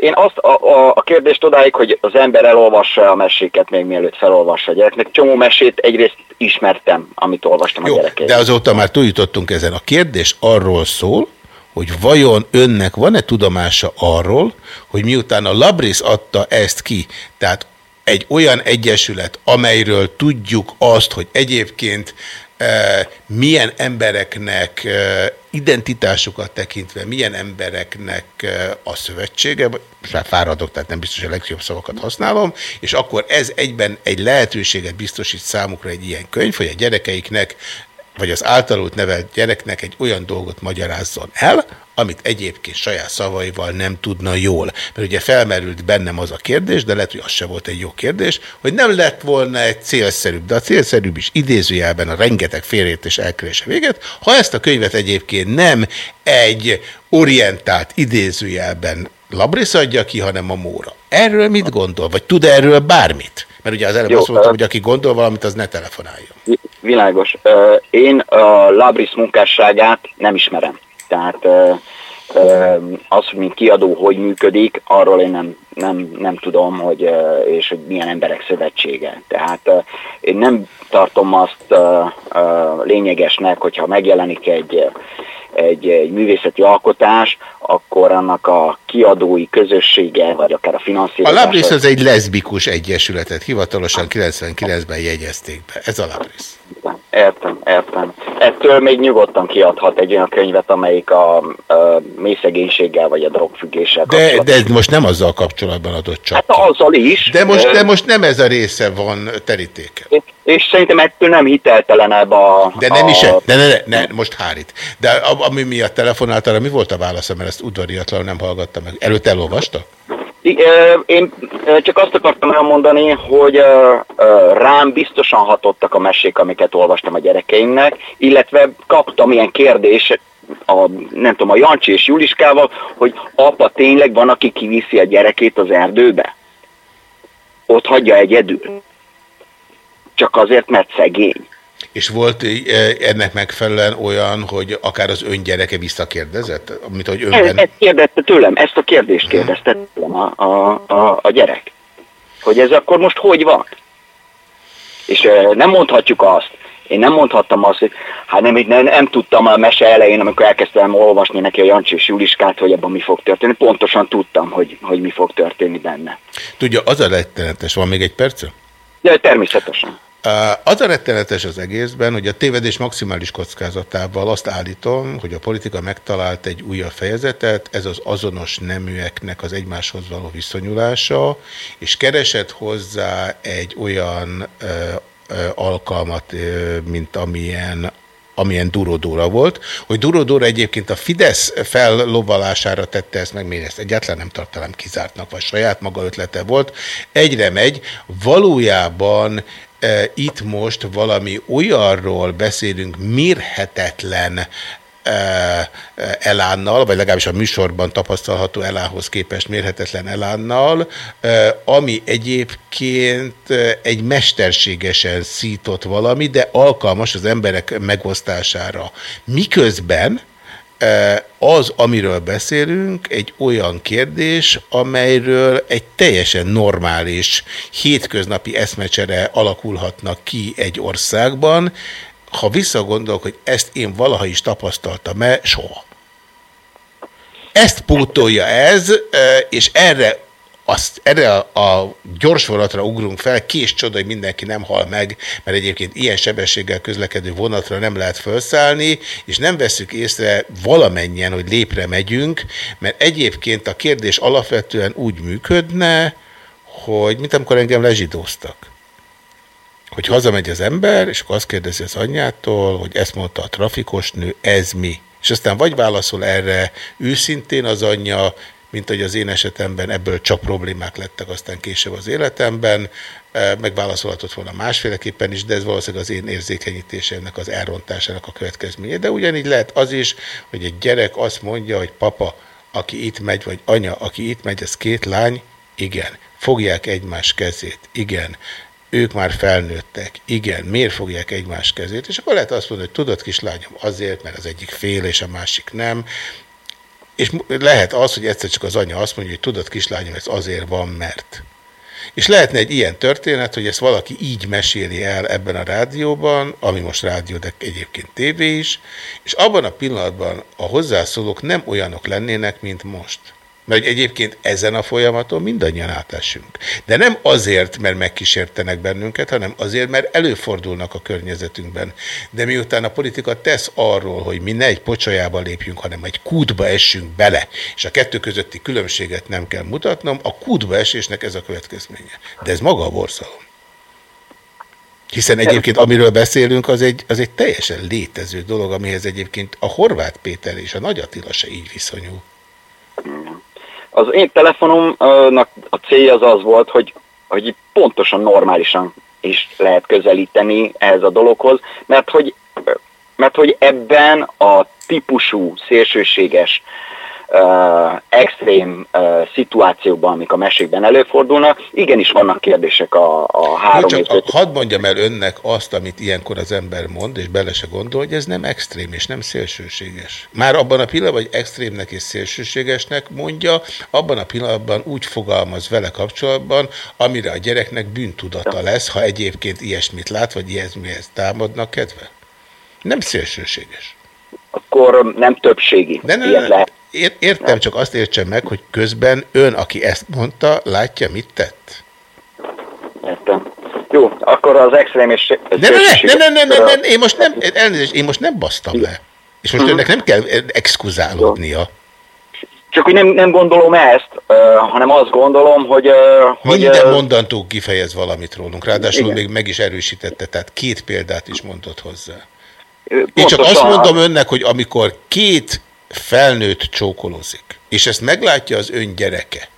én azt a, a, a kérdést odáig, hogy az ember elolvassa a meséket még mielőtt felolvassa a gyereknek. Csomó mesét egyrészt ismertem, amit olvastam Jó, a gyerekek. de azóta már túljutottunk ezen. A kérdés arról szól, hogy vajon önnek van-e tudomása arról, hogy miután a Labris adta ezt ki, tehát egy olyan egyesület, amelyről tudjuk azt, hogy egyébként milyen embereknek identitásukat tekintve, milyen embereknek a szövetsége, most fáradok, tehát nem biztos, hogy a legjobb szavakat használom, és akkor ez egyben egy lehetőséget biztosít számukra egy ilyen könyv, hogy a gyerekeiknek vagy az általuk nevelt gyereknek egy olyan dolgot magyarázzon el, amit egyébként saját szavaival nem tudna jól. Mert ugye felmerült bennem az a kérdés, de lehet, hogy az se volt egy jó kérdés, hogy nem lett volna egy célszerűbb, de a célszerűbb is idézőjelben a rengeteg félértés elkerése véget, ha ezt a könyvet egyébként nem egy orientált idézőjelben Labrisz adja ki, hanem a Móra. Erről mit gondol? Vagy tud -e erről bármit? Mert ugye az előbb Jó, azt mondtam, hogy aki gondol valamit, az ne telefonáljon. Világos. Én a Labris munkásságát nem ismerem. Tehát az, hogy mint kiadó hogy működik, arról én nem, nem, nem tudom, hogy, és hogy milyen emberek szövetsége. Tehát én nem tartom azt lényegesnek, hogyha megjelenik egy egy, egy művészeti alkotás, akkor annak a kiadói közössége, vagy akár a finanszírozás... A Labris az egy leszbikus egyesületet, hivatalosan 99-ben jegyezték be. Ez a Labris. Értem, értem. Ettől még nyugodtan kiadhat egy olyan könyvet, amelyik a, a mélyszegénységgel vagy a drogfüggéssel de, de ez most nem azzal kapcsolatban adott csak. Hát azzal is. De most, de most nem ez a része van terítéken. És szerintem ettől nem hiteltelenebb a... De nem a... is, de ne, ne, ne, most hárít. De ami miatt telefonáltál, mi volt a válasza, mert ezt udvariatlanul nem hallgattam meg. Előtt elolvasta? Én csak azt akartam elmondani, hogy rám biztosan hatottak a mesék, amiket olvastam a gyerekeimnek, illetve kaptam ilyen kérdés, a, nem tudom, a Jancsi és Juliskával, hogy apa tényleg van, aki kiviszi a gyerekét az erdőbe? Ott hagyja egyedül. Csak azért, mert szegény. És volt ennek megfelelően olyan, hogy akár az ön gyereke visszakérdezett? Mint, hogy önben... ezt, ezt kérdezte tőlem, ezt a kérdést kérdezte tőlem a, a, a, a gyerek. Hogy ez akkor most hogy van? És nem mondhatjuk azt, én nem mondhattam azt, hogy hát nem, nem, nem tudtam a mese elején, amikor elkezdtem olvasni neki a Jancsi és Juliskát, hogy abban mi fog történni. Pontosan tudtam, hogy, hogy mi fog történni benne. Tudja, az a rettenetes, van még egy perc? Ja, természetesen. Az a rettenetes az egészben, hogy a tévedés maximális kockázatával azt állítom, hogy a politika megtalált egy újabb fejezetet, ez az azonos neműeknek az egymáshoz való viszonyulása, és keresett hozzá egy olyan ö, ö, alkalmat, ö, mint amilyen amilyen Durodóra volt, hogy Durodóra egyébként a Fidesz fellovalására tette ezt meg, én ezt egyáltalán nem tartalám kizártnak, vagy saját maga ötlete volt, egyre megy, valójában itt most valami olyanról beszélünk mérhetetlen e, e, elánnal, vagy legalábbis a műsorban tapasztalható elánhoz képest mérhetetlen elánnal, ami egyébként egy mesterségesen szított valami, de alkalmas az emberek megosztására. Miközben az, amiről beszélünk, egy olyan kérdés, amelyről egy teljesen normális, hétköznapi eszmecsere alakulhatnak ki egy országban. Ha visszagondolok, hogy ezt én valaha is tapasztaltam-e, soha. Ezt pótolja ez, és erre azt erre a, gyors vonatra ugrunk fel, kés csoda, hogy mindenki nem hal meg, mert egyébként ilyen sebességgel közlekedő vonatra nem lehet felszállni, és nem veszük észre valamennyien, hogy lépre megyünk, mert egyébként a kérdés alapvetően úgy működne, hogy mint amikor engem lezsidóztak. Hogy hazamegy az ember, és akkor azt kérdezi az anyjától, hogy ezt mondta a trafikos nő, ez mi? És aztán vagy válaszol erre őszintén az anyja, mint hogy az én esetemben ebből csak problémák lettek aztán később az életemben, e, megválaszolhatott volna másféleképpen is, de ez valószínűleg az én érzékenyítésemnek, az elrontásának a következménye. De ugyanígy lehet az is, hogy egy gyerek azt mondja, hogy papa, aki itt megy, vagy anya, aki itt megy, ez két lány, igen. Fogják egymás kezét, igen. ők már felnőttek. Igen, miért fogják egymás kezét? És akkor lehet azt mondani, hogy tudod kislányom azért, mert az egyik fél és a másik nem. És lehet az, hogy egyszer csak az anya azt mondja, hogy tudod kislányom, ez azért van, mert. És lehetne egy ilyen történet, hogy ezt valaki így meséli el ebben a rádióban, ami most rádió, de egyébként tévé is, és abban a pillanatban a hozzászólók nem olyanok lennének, mint most. Mert egyébként ezen a folyamaton mindannyian átessünk. De nem azért, mert megkísértenek bennünket, hanem azért, mert előfordulnak a környezetünkben. De miután a politika tesz arról, hogy mi ne egy pocsajába lépjünk, hanem egy kútba essünk bele, és a kettő közötti különbséget nem kell mutatnom, a kútba esésnek ez a következménye. De ez maga a borzalom. Hiszen egyébként amiről beszélünk, az egy, az egy teljesen létező dolog, amihez egyébként a Horváth Péter és a Nagy Attila se így viszonyul. Az én telefonomnak a célja az az volt, hogy, hogy pontosan normálisan is lehet közelíteni ehhez a dologhoz, mert hogy, mert hogy ebben a típusú szélsőséges uh, extrém uh, szituációkban, amik a mesékben előfordulnak, igenis vannak kérdések a, a három csak, a, Hadd mondjam el önnek azt, amit ilyenkor az ember mond, és bele se gondol, hogy ez nem extrém és nem szélsőséges. Már abban a pillanatban, hogy extrémnek és szélsőségesnek mondja, abban a pillanatban úgy fogalmaz vele kapcsolatban, amire a gyereknek bűntudata lesz, ha egyébként ilyesmit lát, vagy ilyesmihez támadnak kedve. Nem szélsőséges. Akkor nem többségi. De ne, ne, ne, értem, csak azt értsem meg, hogy közben ön, aki ezt mondta, látja, mit tett? Értem. Jó, akkor az extrém és... Nem, nem, nem, nem, nem, nem, nem, én most nem, elnézést, én most nem basztam le. És most uh mhm. önnek nem kell exkuzálódnia. Csak hogy nem, nem gondolom ezt, uh, hanem azt gondolom, hogy... Uh, Minden hogy, mondantó kifejez valamit rólunk, ráadásul igen. még meg is erősítette, tehát két példát is mondott hozzá. Pontosan, Én csak azt mondom önnek, hogy amikor két felnőtt csókolózik, és ezt meglátja az ön gyereke,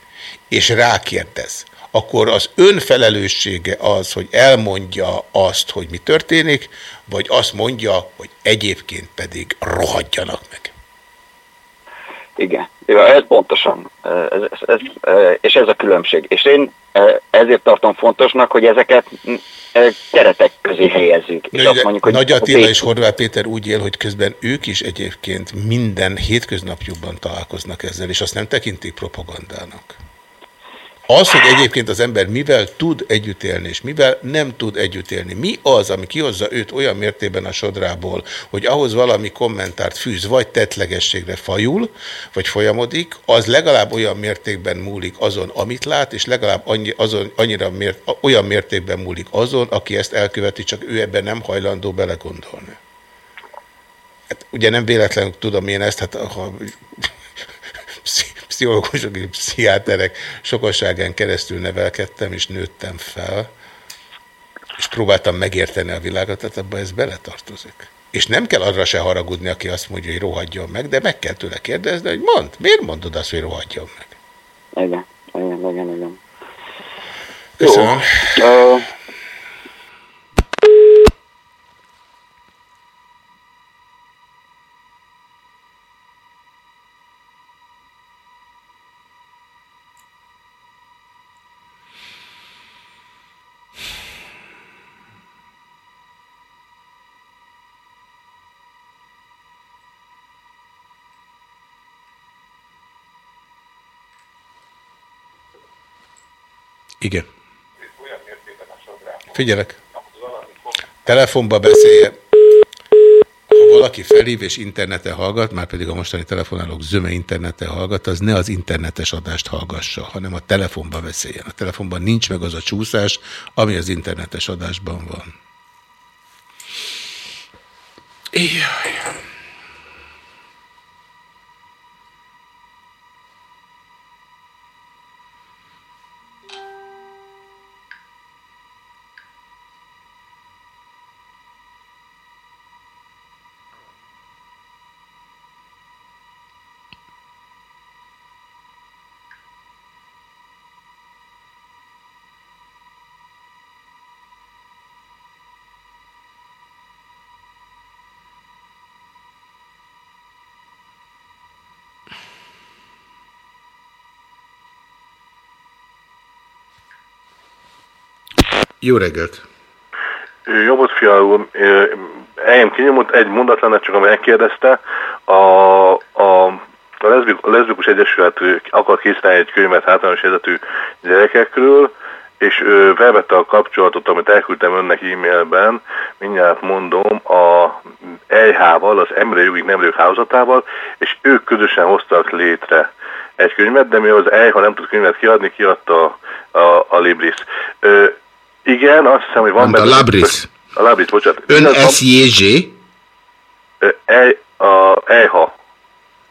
és rákérdez, akkor az ön felelőssége az, hogy elmondja azt, hogy mi történik, vagy azt mondja, hogy egyébként pedig rohadjanak meg. Igen, ez pontosan, ez, ez, ez, és ez a különbség. És én ezért tartom fontosnak, hogy ezeket keretek közé helyezzük. És azt mondjuk, hogy Nagy Attila és Horváth Péter úgy él, hogy közben ők is egyébként minden hétköznapjukban találkoznak ezzel, és azt nem tekintik propagandának. Az, hogy egyébként az ember mivel tud együtt élni, és mivel nem tud együtt élni, mi az, ami kihozza őt olyan mértében a sodrából, hogy ahhoz valami kommentárt fűz, vagy tetlegességre fajul, vagy folyamodik, az legalább olyan mértékben múlik azon, amit lát, és legalább annyi, azon, annyira mért, olyan mértékben múlik azon, aki ezt elköveti, csak ő ebben nem hajlandó belegondolni. Hát ugye nem véletlenül tudom én ezt, hát ha pszichológusok és pszichiáterek sokasságán keresztül nevelkedtem és nőttem fel, és próbáltam megérteni a világot, tehát abban ez beletartozik. És nem kell arra se haragudni, aki azt mondja, hogy rohadjon meg, de meg kell tőle kérdezni, hogy mond, miért mondod azt, hogy rohadjon meg? Igen, igen, igen, igen. Köszönöm. Jó. Uh... Igen. Figyelek. Telefonba beszélje. Ha valaki felhív és interneten hallgat, már pedig a mostani telefonálók zöme interneten hallgat, az ne az internetes adást hallgassa, hanem a telefonba beszéljen. A telefonban nincs meg az a csúszás, ami az internetes adásban van. Jaj. Jó reggelt! Jobbot fia úr, eljön kinyomott egy mondat lenne, csak ami megkérdezte. A, a, a, leszbik, a leszbikus egyesület akar készíteni egy könyvet általános életű gyerekekről, és ő felvette a kapcsolatot, amit elküldtem önnek e-mailben, mindjárt mondom, a EIH-val, az Emre Jogi Nemrők Házatával, és ők közösen hoztak létre egy könyvet, de mi az EIH nem tud könyvet kiadni, kiadta a, a, a Libris. Ö, igen, azt hiszem, hogy van benne... A Labris. A Labris, bocsánat. Ön SJZ? E, a EIH.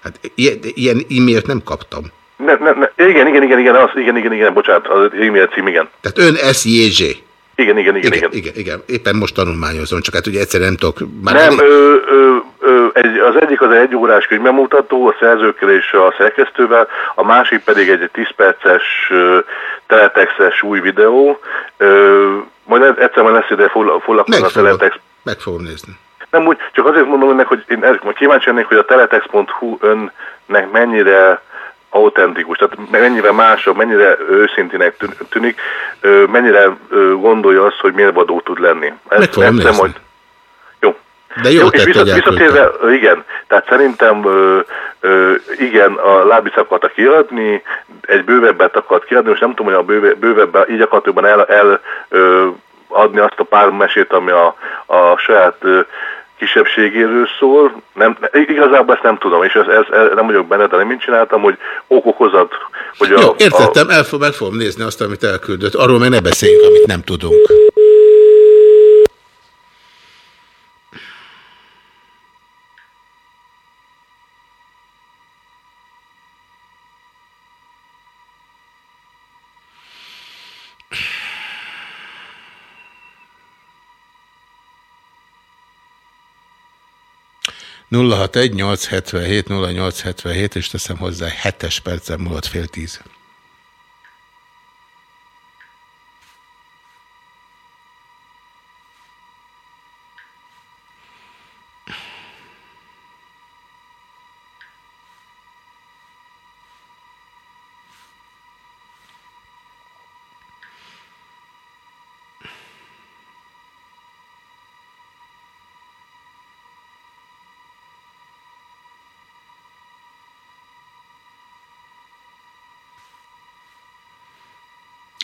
Hát ilyen, ilyen e-mailt nem kaptam. Ne, ne, ne, igen, igen, igen, igen, az, igen, igen, igen, bocsánat, az e-mail cím, igen. Tehát ön SJZ. Igen, igen, igen, igen. Igen, igen, éppen most tanulmányozom, csak hát ugye egyszer nem tudok... Már nem, elég... ö, ö, ö, egy, az egyik az egy órás könyvbemutató a szerzőkkel és a szerkesztővel, a másik pedig egy 10 perces teletexes új videó. Ö, majd egyszer majd lesz ide foglalkozni a teletext. Meg fogom nézni. Nem úgy, csak azért mondom önnek, hogy én kíváncsi lennék, hogy a teletext.hu önnek mennyire autentikus, tehát mennyire másabb, mennyire őszintinek tűnik, mennyire gondolja azt, hogy mérvadó tud lenni. Ezt, ezt majd... Jó. De jó, és visszat, visszatérve, igen, tehát szerintem ö, ö, igen, a lábisz akarta kiadni, egy bővebbet akart kiadni, és nem tudom, hogy a bőve, bővebbet így akart jobban el, el ö, adni azt a pár mesét, ami a, a saját ö, kisebbségéről szól. Nem, igazából ezt nem tudom, és ez, ez, ez nem vagyok benne, de nem mit csináltam, hogy okokozat, hogy a... Jó, értettem, a... El, meg fogom nézni azt, amit elküldött. Arról meg ne beszéljünk, amit nem tudunk. 061 877 0877, és teszem hozzá 7-es percen múlott fél tíz.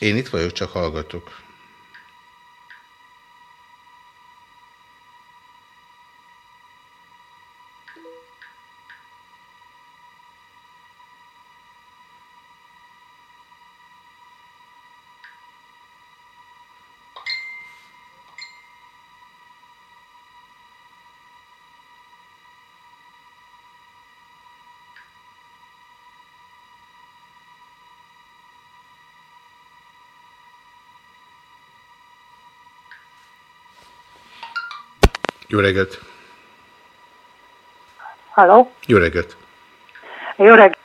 Én itt vagyok, csak hallgatok. Jó reggelt! Halló? Jó reggelt! Jó reggelt!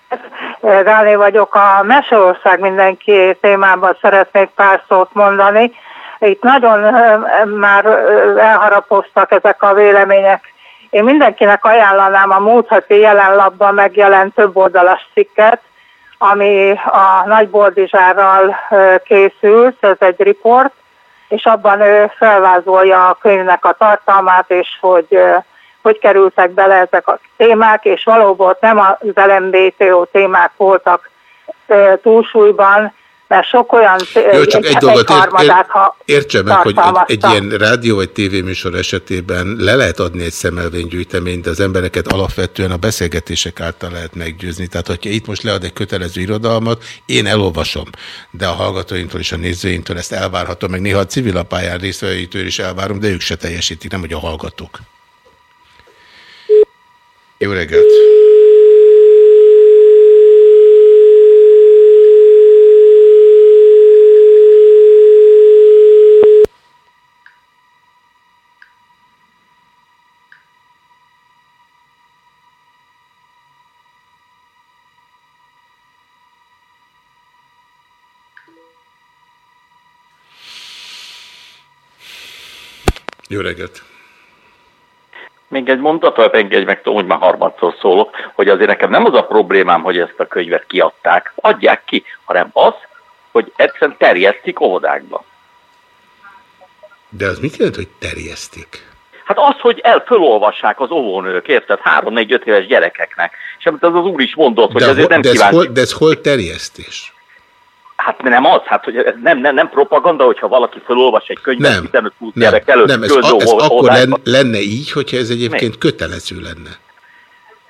Gáné vagyok. A Meseország mindenki témában szeretnék pár szót mondani. Itt nagyon már elharapoztak ezek a vélemények. Én mindenkinek ajánlanám a múlt heti jelenlapban megjelent több oldalas cikket, ami a Nagy Boldizsárral készült, ez egy riport, és abban ő felvázolja a könyvnek a tartalmát, és hogy hogy kerültek bele ezek a témák, és valóban nem az LMBTO témák voltak túlsúlyban, mert sok olyan Jó, csak egy, egy dolgot ért, ért, értse meg, hogy egy, ilyen rádió vagy tévéműsor esetében le lehet adni egy szemelvénygyűjteményt, de az embereket alapvetően a beszélgetések által lehet meggyőzni. Tehát, hogyha itt most lead egy kötelező irodalmat, én elolvasom, de a hallgatóimtól és a nézőimtől ezt elvárhatom, meg néha a civil a pályán résztvevőitől is elvárom, de ők se teljesítik, nem hogy a hallgatók. Jó reggelt! Jó reggelt! Még egy mondatot engedj meg, tudom, hogy már harmadszor szólok, hogy azért nekem nem az a problémám, hogy ezt a könyvet kiadták, adják ki, hanem az, hogy egyszerűen terjesztik óvodákba. De az mit jelent, hogy terjesztik? Hát az, hogy elfölolvassák az óvónők, érted? Három, négy, öt éves gyerekeknek. És amit az az úr is mondott, hogy de azért nem de ez, kíváncsi. hol, de ez hol terjesztés? Hát nem az, hát hogy ez nem, nem, nem propaganda, hogyha valaki felolvas egy könyvet Nem, 15 20 Nem, gyerek előtt. nem ez, a, ez akkor len, lenne így, hogyha ez egyébként kötelező lenne.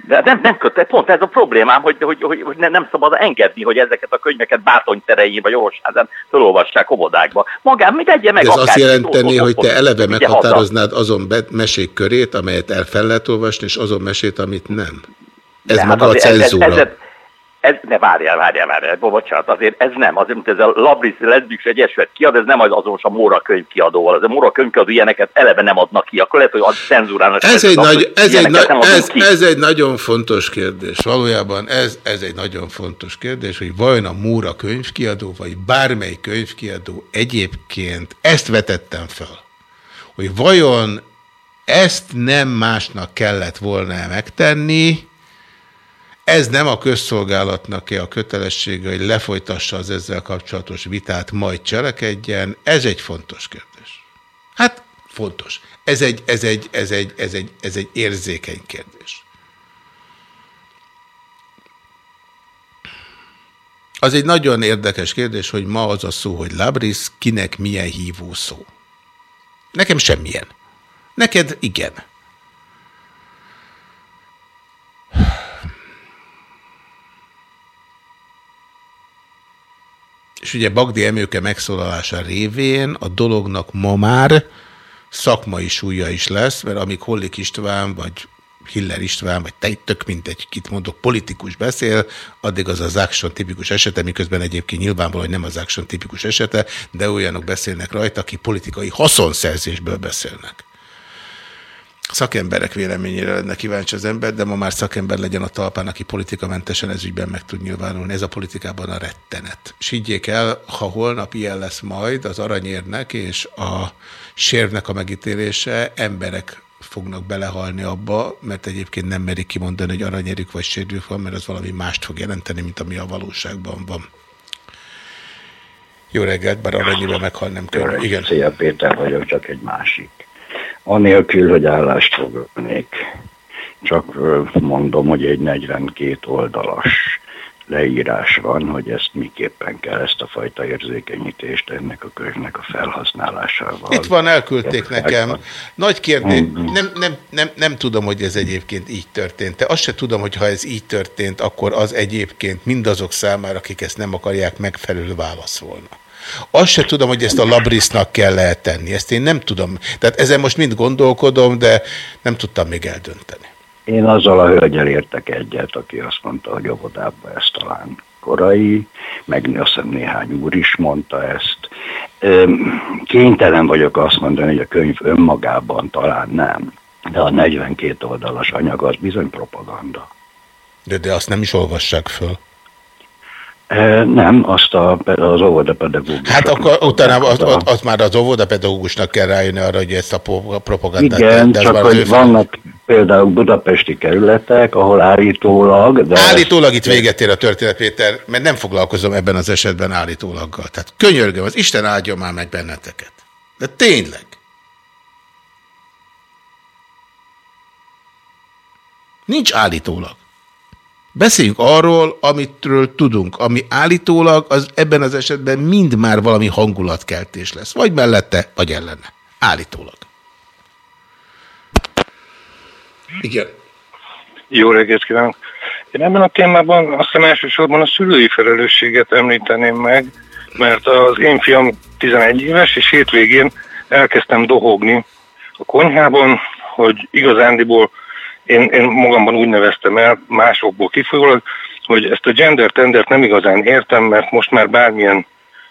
De nem, nem kötet, pont ez a problémám, hogy, hogy, hogy, hogy ne- nem szabad engedni, hogy ezeket a könyveket bátonyterején vagy orvosházán felolvassák óvodákba. Magán, mit egye meg De ez akár azt jelenteni, hogy te eleve haza. meghatároznád azon mesék körét, amelyet el fel lehet olvasni, és azon mesét, amit nem. Ez De hát maga a azért ez- ez- cenzúra. Ez, ez, ne várjál, várjál, várjál, bo- bocsánat, azért ez nem, azért, mint ez a Labris Leszbikus Egyesület kiad, ez nem az azonos a Móra könyvkiadóval. Az a Móra könyvkiadó ilyeneket eleve nem adnak ki, akkor lehet, hogy a cenzúrának Ez egy, nagy, ez, egy, ilyeneket na, nem adunk ez, ki. ez egy nagyon fontos kérdés. Valójában ez, ez egy nagyon fontos kérdés, hogy vajon a Múra könyvkiadó, vagy bármely könyvkiadó egyébként ezt vetettem fel, hogy vajon ezt nem másnak kellett volna megtenni, ez nem a közszolgálatnak-e a kötelessége, hogy lefolytassa az ezzel kapcsolatos vitát, majd cselekedjen, ez egy fontos kérdés. Hát fontos. Ez egy, ez egy, ez egy, ez egy, ez egy érzékeny kérdés. Az egy nagyon érdekes kérdés, hogy ma az a szó, hogy Labris, kinek milyen hívó szó. Nekem semmilyen. Neked igen. És ugye Bagdi Emőke megszólalása révén a dolognak ma már szakmai súlya is lesz, mert amíg Hollik István, vagy Hiller István, vagy te tök mindegy, kit mondok, politikus beszél, addig az az action tipikus esete, miközben egyébként nyilvánvaló, hogy nem az action tipikus esete, de olyanok beszélnek rajta, akik politikai haszonszerzésből beszélnek. Szakemberek véleményére lenne kíváncsi az ember, de ma már szakember legyen a talpán, aki politikamentesen ezügyben meg tud nyilvánulni. Ez a politikában a rettenet. És higgyék el, ha holnap ilyen lesz majd az aranyérnek és a sérvnek a megítélése, emberek fognak belehalni abba, mert egyébként nem merik kimondani, hogy aranyérük vagy sérvük van, mert az valami mást fog jelenteni, mint ami a valóságban van. Jó reggelt, bár aranyével meghal nem kell. Igen. Szia, Péter vagyok, csak egy másik. Anélkül, hogy állást foglalnék. Csak mondom, hogy egy 42 oldalas leírás van, hogy ezt miképpen kell ezt a fajta érzékenyítést ennek a könyvnek a felhasználásával. Itt van, elküldték nekem. Nagy kérdés, Mhm. nem, nem, nem, nem tudom, hogy ez egyébként így történt. De azt se tudom, hogy ha ez így történt, akkor az egyébként mindazok számára, akik ezt nem akarják, megfelelő válasz volna. Azt se tudom, hogy ezt a Labrisnak kell lehet tenni. Ezt én nem tudom. Tehát ezen most mind gondolkodom, de nem tudtam még eldönteni. Én azzal a hölgyel értek egyet, aki azt mondta, hogy óvodában ez talán korai, meg azt hiszem néhány úr is mondta ezt. Kénytelen vagyok azt mondani, hogy a könyv önmagában talán nem, de a 42 oldalas anyag az bizony propaganda. De, de azt nem is olvassák föl. Ö, Nem, azt a, az óvodapedagógus. Hát akkor utána az, az, az már az óvodapedagógusnak kell rájönni arra, hogy ezt a propagandát... Igen, de csak ő hogy vannak például budapesti kerületek, ahol állítólag... De Állítólag itt véget ér a történet, Péter, mert nem foglalkozom ebben az esetben állítólaggal. Tehát könyörgöm, az Isten áldjon már meg benneteket. De tényleg. Nincs állítólag. Beszéljünk arról, amitről tudunk. Ami állítólag, az ebben az esetben mind már valami hangulatkeltés lesz. Vagy mellette, vagy ellene. Állítólag. Igen. Jó reggelt kívánok! Én ebben a témában azt hiszem elsősorban a szülői felelősséget említeném meg, mert az én fiam 11 éves, és hétvégén elkezdtem dohogni a konyhában, hogy igazándiból én, én magamban úgy neveztem el, másokból kifolyólag, hogy ezt a gender tendert nem igazán értem, mert most már bármilyen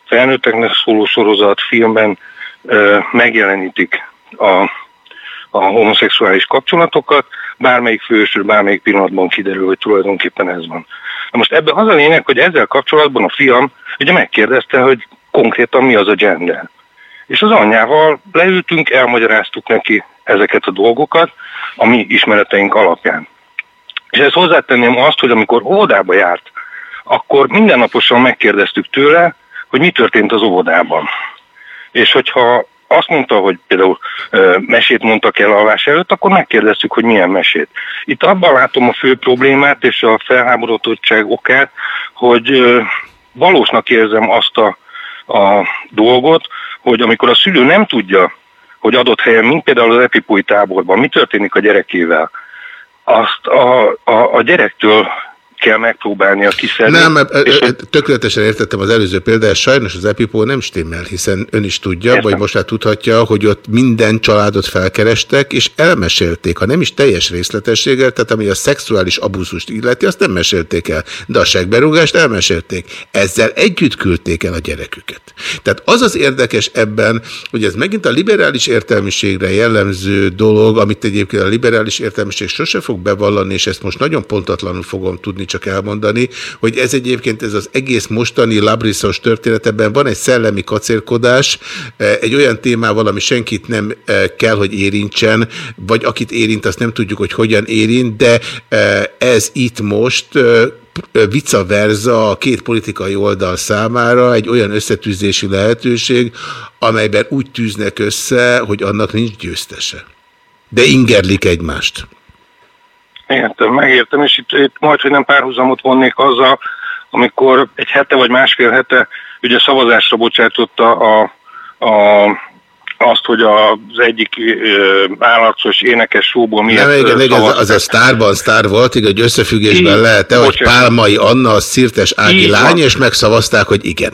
felnőtteknek szóló sorozat, filmben ö, megjelenítik a, a homoszexuális kapcsolatokat, bármelyik fősről, bármelyik pillanatban kiderül, hogy tulajdonképpen ez van. Na most ebben az a lényeg, hogy ezzel kapcsolatban a fiam ugye megkérdezte, hogy konkrétan mi az a gender. És az anyjával leültünk, elmagyaráztuk neki ezeket a dolgokat a mi ismereteink alapján. És ezt hozzátenném azt, hogy amikor óvodába járt, akkor mindennaposan megkérdeztük tőle, hogy mi történt az óvodában. És hogyha azt mondta, hogy például mesét mondtak el alvás előtt, akkor megkérdeztük, hogy milyen mesét. Itt abban látom a fő problémát és a felháborodottság okát, hogy valósnak érzem azt a, a dolgot, hogy amikor a szülő nem tudja, hogy adott helyen, mint például az epipói táborban, mi történik a gyerekével, azt a, a, a gyerektől kell megpróbálnia kiszedni. Nem, és tökéletesen értettem az előző példát, sajnos az Epipó nem stimmel, hiszen ön is tudja, Értem. vagy most már tudhatja, hogy ott minden családot felkerestek, és elmesélték, ha nem is teljes részletességgel, tehát ami a szexuális abúzust illeti, azt nem mesélték el, de a segberúgást elmesélték. Ezzel együtt küldték el a gyereküket. Tehát az az érdekes ebben, hogy ez megint a liberális értelmiségre jellemző dolog, amit egyébként a liberális értelmiség sose fog bevallani, és ezt most nagyon pontatlanul fogom tudni csak elmondani, hogy ez egyébként ez az egész mostani Labriszos történetben van egy szellemi kacérkodás, eh, egy olyan témával, ami senkit nem eh, kell, hogy érintsen, vagy akit érint, azt nem tudjuk, hogy hogyan érint, de eh, ez itt most vice versa a két politikai oldal számára egy olyan összetűzési lehetőség, amelyben úgy tűznek össze, hogy annak nincs győztese. De ingerlik egymást. Értem, megértem, és itt, itt majd, hogy nem párhuzamot vonnék azzal, amikor egy hete vagy másfél hete ugye szavazásra bocsátotta a, a azt, hogy az egyik állarcos énekes showból miért Nem, igen, igen az, az a sztárban sztár volt, igen, hogy összefüggésben lehet-e, hogy Pálmai Anna a Szirtes Ági Így lány, van. és megszavazták, hogy igen.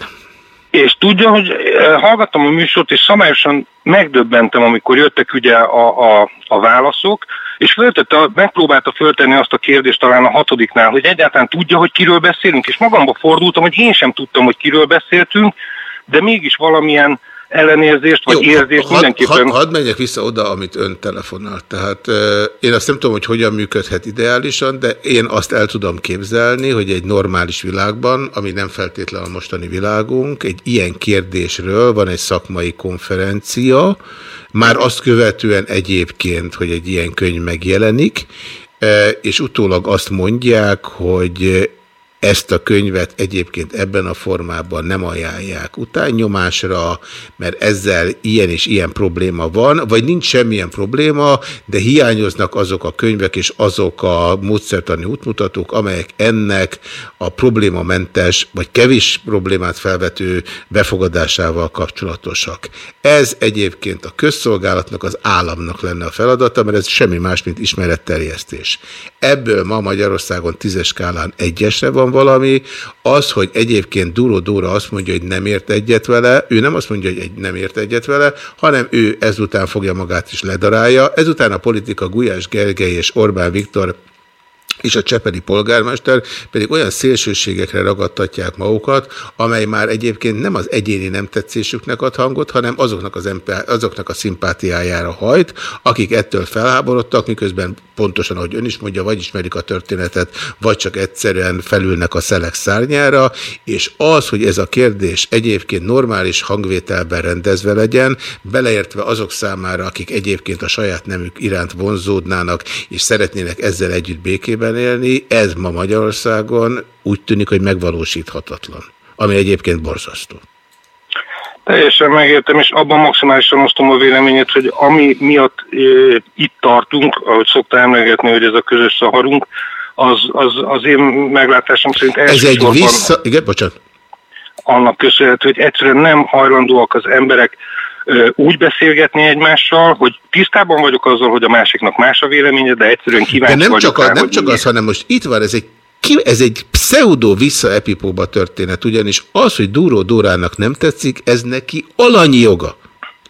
És tudja, hogy hallgattam a műsort, és szamályosan megdöbbentem, amikor jöttek ugye a, a, a válaszok, és föltette, megpróbálta föltenni azt a kérdést talán a hatodiknál, hogy egyáltalán tudja, hogy kiről beszélünk, és magamba fordultam, hogy én sem tudtam, hogy kiről beszéltünk, de mégis valamilyen ellenérzést, vagy Jó, érzést had, mindenképpen... Hadd had menjek vissza oda, amit ön telefonált. Tehát uh, én azt nem tudom, hogy hogyan működhet ideálisan, de én azt el tudom képzelni, hogy egy normális világban, ami nem feltétlenül a mostani világunk, egy ilyen kérdésről van egy szakmai konferencia, már azt követően egyébként, hogy egy ilyen könyv megjelenik, és utólag azt mondják, hogy ezt a könyvet egyébként ebben a formában nem ajánlják utánnyomásra, mert ezzel ilyen és ilyen probléma van, vagy nincs semmilyen probléma, de hiányoznak azok a könyvek és azok a módszertani útmutatók, amelyek ennek a problémamentes, vagy kevés problémát felvető befogadásával kapcsolatosak. Ez egyébként a közszolgálatnak, az államnak lenne a feladata, mert ez semmi más, mint ismeretterjesztés. Ebből ma Magyarországon tízes skálán egyesre van valami, az, hogy egyébként Duró Dóra azt mondja, hogy nem ért egyet vele, ő nem azt mondja, hogy nem ért egyet vele, hanem ő ezután fogja magát is ledarálja, ezután a politika Gulyás Gergely és Orbán Viktor és a csepeli polgármester pedig olyan szélsőségekre ragadtatják magukat, amely már egyébként nem az egyéni nem tetszésüknek ad hangot, hanem azoknak, az azoknak a szimpátiájára hajt, akik ettől felháborodtak, miközben pontosan, ahogy ön is mondja, vagy ismerik a történetet, vagy csak egyszerűen felülnek a szelek szárnyára, és az, hogy ez a kérdés egyébként normális hangvételben rendezve legyen, beleértve azok számára, akik egyébként a saját nemük iránt vonzódnának, és szeretnének ezzel együtt békében élni, ez ma Magyarországon úgy tűnik, hogy megvalósíthatatlan, ami egyébként borzasztó. Teljesen megértem, és abban maximálisan osztom a véleményet, hogy ami miatt e, itt tartunk, ahogy szokta emlegetni, hogy ez a közös szaharunk, az, az, az én meglátásom szerint Ez egy vissza... Igen, bocsánat. Annak köszönhető, hogy egyszerűen nem hajlandóak az emberek úgy beszélgetni egymással, hogy tisztában vagyok azzal, hogy a másiknak más a véleménye, de egyszerűen kíváncsi de nem vagyok csak, rá, nem csak az, hanem most itt van, ez egy ez egy pseudo visszaepipóba történet, ugyanis az, hogy Dúró Dórának nem tetszik, ez neki alanyi joga.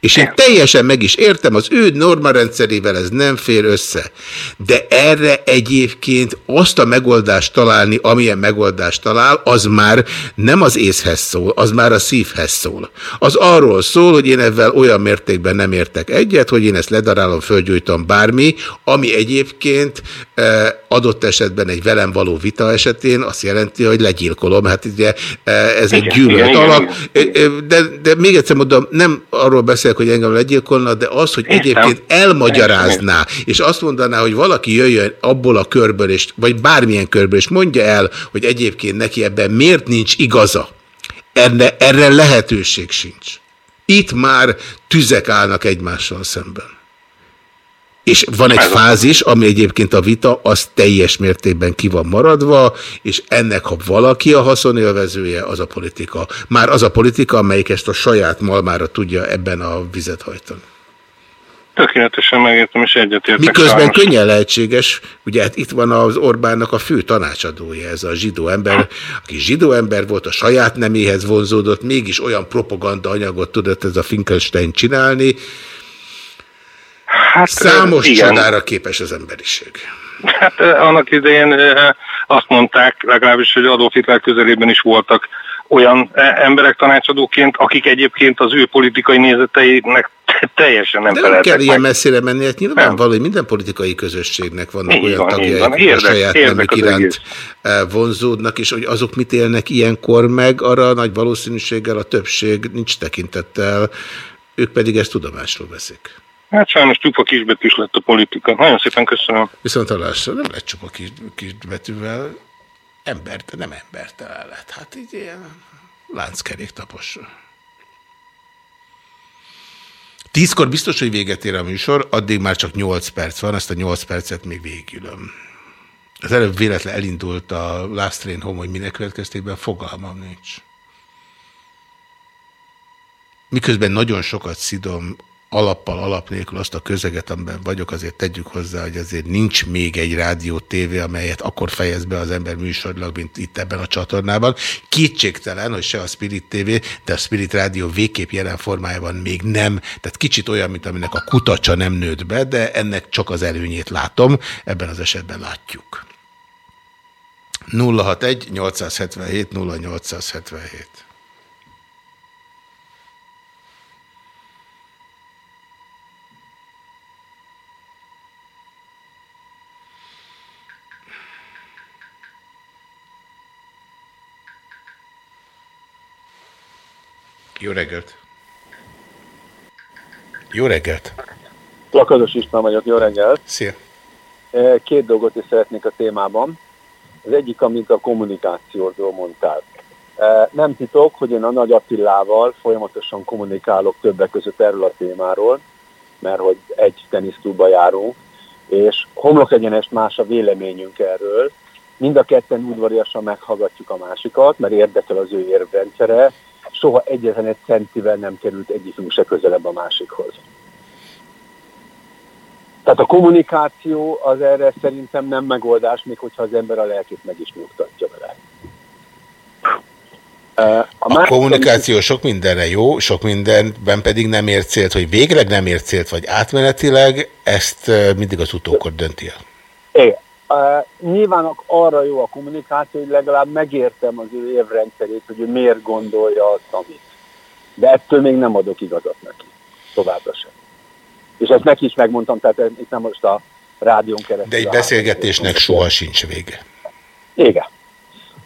És én teljesen meg is értem, az ő normarendszerével ez nem fér össze. De erre egyébként azt a megoldást találni, amilyen megoldást talál, az már nem az észhez szól, az már a szívhez szól. Az arról szól, hogy én ezzel olyan mértékben nem értek egyet, hogy én ezt ledarálom, fölgyújtom bármi, ami egyébként eh, adott esetben egy velem való vita esetén azt jelenti, hogy legyilkolom. Hát ugye eh, ez egy gyűlölet alap. Eh, de, de még egyszer mondom, nem arról beszél beszélek, hogy engem legyilkolna, de az, hogy egyébként elmagyarázná, és azt mondaná, hogy valaki jöjjön abból a körből, és, vagy bármilyen körből, és mondja el, hogy egyébként neki ebben miért nincs igaza. Erre, erre lehetőség sincs. Itt már tüzek állnak egymással szemben. És van egy fázis, ami egyébként a vita, az teljes mértékben ki van maradva, és ennek, ha valaki a haszonélvezője, az a politika. Már az a politika, amelyik ezt a saját malmára tudja ebben a vizet hajtani. Tökéletesen megértem, és egyetértek. Miközben sajnos. könnyen lehetséges, ugye hát itt van az Orbánnak a fő tanácsadója, ez a zsidó ember, aki zsidó ember volt, a saját neméhez vonzódott, mégis olyan propaganda anyagot tudott ez a Finkelstein csinálni, Hát, Számos igen. csodára képes az emberiség. Hát annak idején azt mondták, legalábbis, hogy Adolf Hitler közelében is voltak olyan emberek tanácsadóként, akik egyébként az ő politikai nézeteinek teljesen nem nem kell ilyen messzire menni, hát nyilvánvaló, hogy minden politikai közösségnek vannak így olyan van, tagjai, akik a saját nemük iránt egész. vonzódnak, és hogy azok mit élnek ilyenkor meg, arra nagy valószínűséggel a többség nincs tekintettel, ők pedig ezt tudomásról veszik. Hát sajnos csupa kisbetűs lett a politika. Nagyon szépen köszönöm. Viszont hallásra nem lett csupa kis, kisbetűvel. Embert, nem embertelen lett. Hát így ilyen lánckerék taposra. Tízkor biztos, hogy véget ér a műsor, addig már csak 8 perc van, ezt a 8 percet még végülöm. Az előbb véletlen elindult a Last Train Home, hogy minek következtében fogalmam nincs. Miközben nagyon sokat szidom alappal, alap nélkül azt a közeget, amiben vagyok, azért tegyük hozzá, hogy azért nincs még egy rádió tévé, amelyet akkor fejez be az ember műsorlag, mint itt ebben a csatornában. Kétségtelen, hogy se a Spirit TV, de a Spirit Rádió végképp jelen formájában még nem, tehát kicsit olyan, mint aminek a kutacsa nem nőtt be, de ennek csak az előnyét látom, ebben az esetben látjuk. 061 877 0877 Jó reggelt! Jó reggelt! Lakatos István vagyok, jó reggelt! Szia! E, két dolgot is szeretnék a témában. Az egyik, amit a kommunikációról mondtál. E, nem titok, hogy én a Nagy Attilával folyamatosan kommunikálok többek között erről a témáról, mert hogy egy tenisztúba járunk, és homlok egyenest más a véleményünk erről. Mind a ketten udvariasan meghallgatjuk a másikat, mert érdekel az ő érvrendszere, soha egyetlen egy centivel nem került egyikünk se közelebb a másikhoz. Tehát a kommunikáció az erre szerintem nem megoldás, még hogyha az ember a lelkét meg is nyugtatja vele. A, a kommunikáció sok mindenre jó, sok mindenben pedig nem ér célt, hogy végleg nem ér célt, vagy átmenetileg, ezt mindig az utókor dönti el. Igen. Uh, nyilván arra jó a kommunikáció, hogy legalább megértem az ő évrendszerét, hogy ő miért gondolja azt, amit. De ettől még nem adok igazat neki. Továbbra sem. És ezt neki is megmondtam, tehát itt nem most a rádión keresztül. De egy beszélgetésnek soha sincs vége. Igen.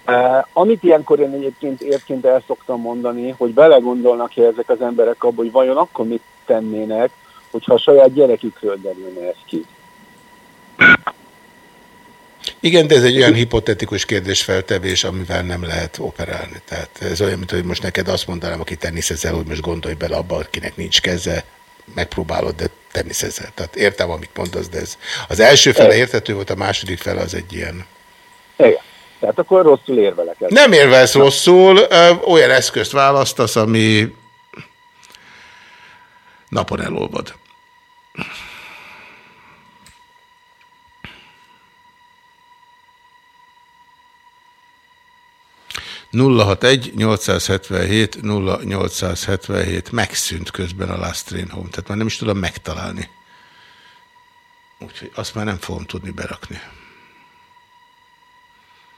Uh, amit ilyenkor én egyébként érként el szoktam mondani, hogy belegondolnak -e ezek az emberek abba, hogy vajon akkor mit tennének, hogyha a saját gyerekükről derülne ez ki. Igen, de ez egy olyan hipotetikus kérdésfeltevés, amivel nem lehet operálni. Tehát ez olyan, mint hogy most neked azt mondanám, aki teniszezel, hogy most gondolj bele abba, akinek nincs keze, megpróbálod, de teniszezel. Tehát értem, amit mondasz, de ez az első fele értető volt, a második fele az egy ilyen... Igen. Tehát akkor rosszul érvelek. Nem érvelsz rosszul, olyan eszközt választasz, ami napon elolvad. 061 877 0877 megszűnt közben a Last Train Home, tehát már nem is tudom megtalálni. Úgyhogy azt már nem fogom tudni berakni.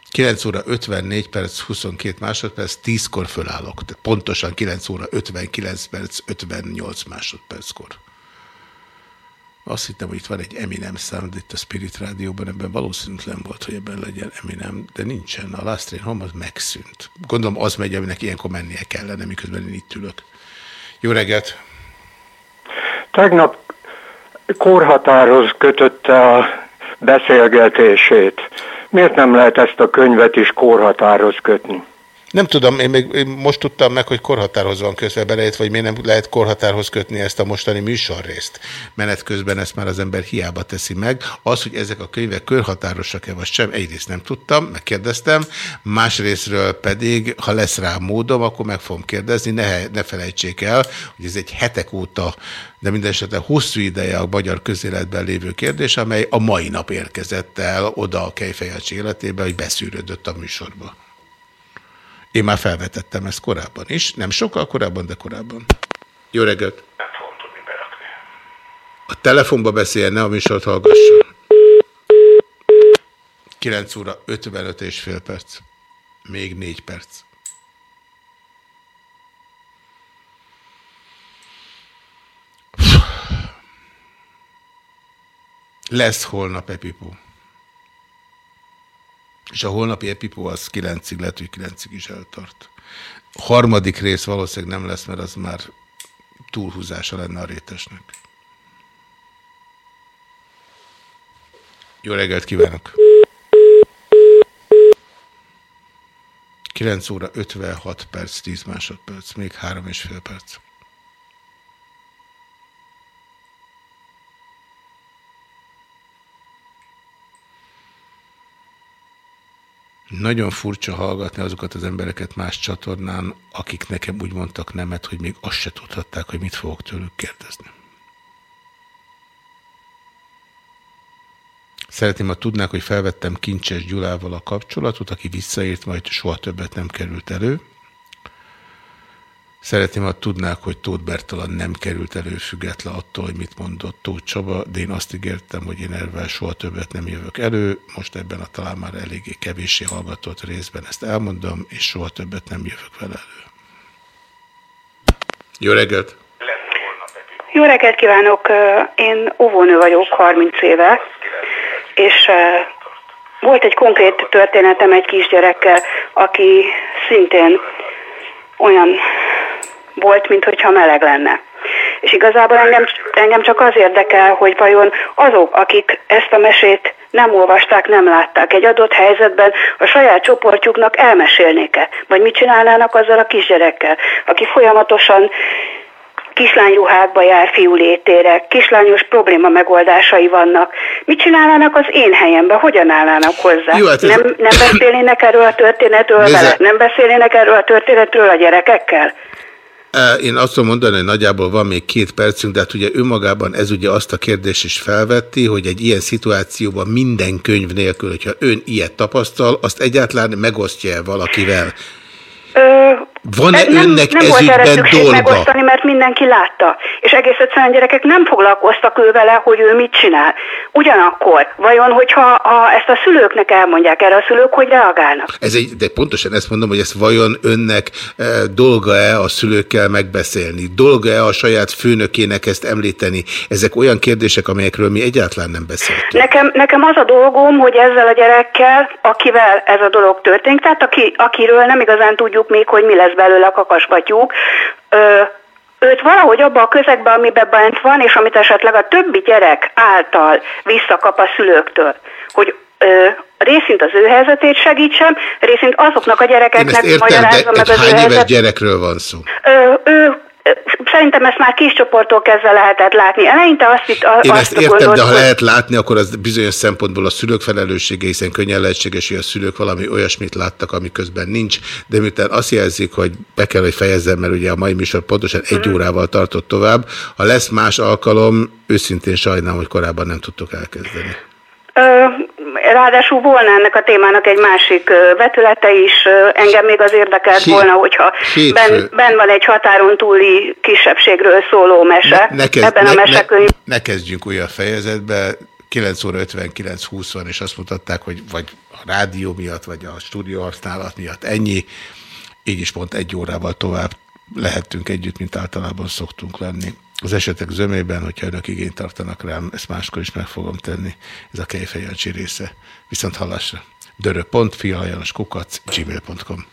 9 óra 54 perc, 22 másodperc, 10-kor fölállok. Tehát pontosan 9 óra 59 perc, 58 másodperckor. Azt hittem, hogy itt van egy Eminem de itt a Spirit Rádióban ebben valószínűtlen volt, hogy ebben legyen Eminem, de nincsen. A Last Train Home az megszűnt. Gondolom az megy, aminek ilyenkor mennie kellene, miközben én itt ülök. Jó reggelt! Tegnap korhatároz kötötte a beszélgetését. Miért nem lehet ezt a könyvet is korhatároz kötni? Nem tudom, én még én most tudtam meg, hogy korhatárhoz van kötve belejött, vagy miért nem lehet korhatárhoz kötni ezt a mostani műsorrészt. Menet közben ezt már az ember hiába teszi meg. Az, hogy ezek a könyvek körhatárosak-e vagy sem, egyrészt nem tudtam, megkérdeztem, másrésztről pedig, ha lesz rá módom, akkor meg fogom kérdezni, ne, ne felejtsék el, hogy ez egy hetek óta, de minden esetre hosszú ideje a magyar közéletben lévő kérdés, amely a mai nap érkezett el oda a Kejfejancsi életébe, hogy beszűrődött a műsorba. Én már felvetettem ezt korábban is, nem sokkal korábban, de korábban. Jó reggelt! A telefonba beszéljen, ne a műsort hallgasson. 9 óra 55 és fél perc. Még 4 perc. Lesz holnap Epipó. És a holnapi Epipó az 9-ig, lehet, hogy 9-ig is eltart. A harmadik rész valószínűleg nem lesz, mert az már túlhúzása lenne a rétesnek. Jó reggelt kívánok! 9 óra 56 perc, 10 másodperc, még 3 és fél perc. Nagyon furcsa hallgatni azokat az embereket más csatornán, akik nekem úgy mondtak nemet, hogy még azt se tudhatták, hogy mit fogok tőlük kérdezni. Szeretném, ha tudnák, hogy felvettem Kincses Gyulával a kapcsolatot, aki visszaért, majd soha többet nem került elő. Szeretném, ha tudnák, hogy Tóth Bertalan nem került elő független attól, hogy mit mondott Tóth Csaba, de én azt ígértem, hogy én erről soha többet nem jövök elő. Most ebben a talán már eléggé kevéssé hallgatott részben ezt elmondom, és soha többet nem jövök vele elő. Jó reggelt! Jó reggelt kívánok! Én óvónő vagyok, 30 éve, és volt egy konkrét történetem egy kisgyerekkel, aki szintén olyan volt, mintha meleg lenne. És igazából engem, engem csak az érdekel, hogy vajon azok, akik ezt a mesét nem olvasták, nem látták, egy adott helyzetben a saját csoportjuknak elmesélnék-e? Vagy mit csinálnának azzal a kisgyerekkel, aki folyamatosan kislányruhákba jár fiú létére, kislányos probléma megoldásai vannak. Mit csinálnának az én helyemben? Hogyan állnának hozzá? Jó, hát ez... nem, nem beszélnének erről a történetről vele? Nem beszélnének erről a történetről a gyerekekkel? Én azt tudom mondani, hogy nagyjából van még két percünk, de hát ugye önmagában ez ugye azt a kérdést is felvetti, hogy egy ilyen szituációban minden könyv nélkül, hogyha ön ilyet tapasztal, azt egyáltalán megosztja -e valakivel? Van-e nem, önnek nem volt erre szükség dolga? megosztani, mert mindenki látta. És egész egyszerűen a gyerekek nem foglalkoztak ő vele, hogy ő mit csinál. Ugyanakkor, vajon, hogyha ha ezt a szülőknek elmondják erre a szülők, hogy reagálnak? Ez egy, de pontosan ezt mondom, hogy ezt vajon önnek e, dolga-e a szülőkkel megbeszélni? Dolga-e a saját főnökének ezt említeni? Ezek olyan kérdések, amelyekről mi egyáltalán nem beszéltünk. Nekem, nekem az a dolgom, hogy ezzel a gyerekkel, akivel ez a dolog történik, tehát aki, akiről nem igazán tudjuk még, hogy mi lesz lesz belőle a kakasbatyúk, őt valahogy abba a közegbe, amiben bent van, és amit esetleg a többi gyerek által visszakap a szülőktől, hogy ö, részint az ő helyzetét segítsem, részint azoknak a gyerekeknek magyarázza meg az hány éves helyzet... gyerekről van szó? Ö, ő Szerintem ezt már kis csoporttól kezdve lehetett látni. Eleinte azt itt a, Én azt ezt értem, gondolt, de ha lehet látni, akkor az bizonyos szempontból a szülők felelőssége, hiszen könnyen lehetséges, hogy a szülők valami olyasmit láttak, ami közben nincs, de miután azt jelzik, hogy be kell, hogy fejezzem, mert ugye a mai műsor pontosan egy mm. órával tartott tovább. Ha lesz más alkalom, őszintén sajnálom, hogy korábban nem tudtuk elkezdeni. Ráadásul volna ennek a témának egy másik vetülete is. Engem még az érdekelt Hé, volna, hogyha ben, ben van egy határon túli kisebbségről szóló mese ne, ne kezd, ebben a mesekönyv. Ne, ne kezdjünk újra fejezetbe. 9 óra 59-20 van, és azt mutatták, hogy vagy a rádió miatt, vagy a stúdió használat miatt ennyi. Így is pont egy órával tovább lehettünk együtt, mint általában szoktunk lenni. Az esetek zömében, hogyha önök igényt tartanak rám, ezt máskor is meg fogom tenni. Ez a Kejfejancsi része. Viszont hallásra. Dörö.fi, kukac, gmail.com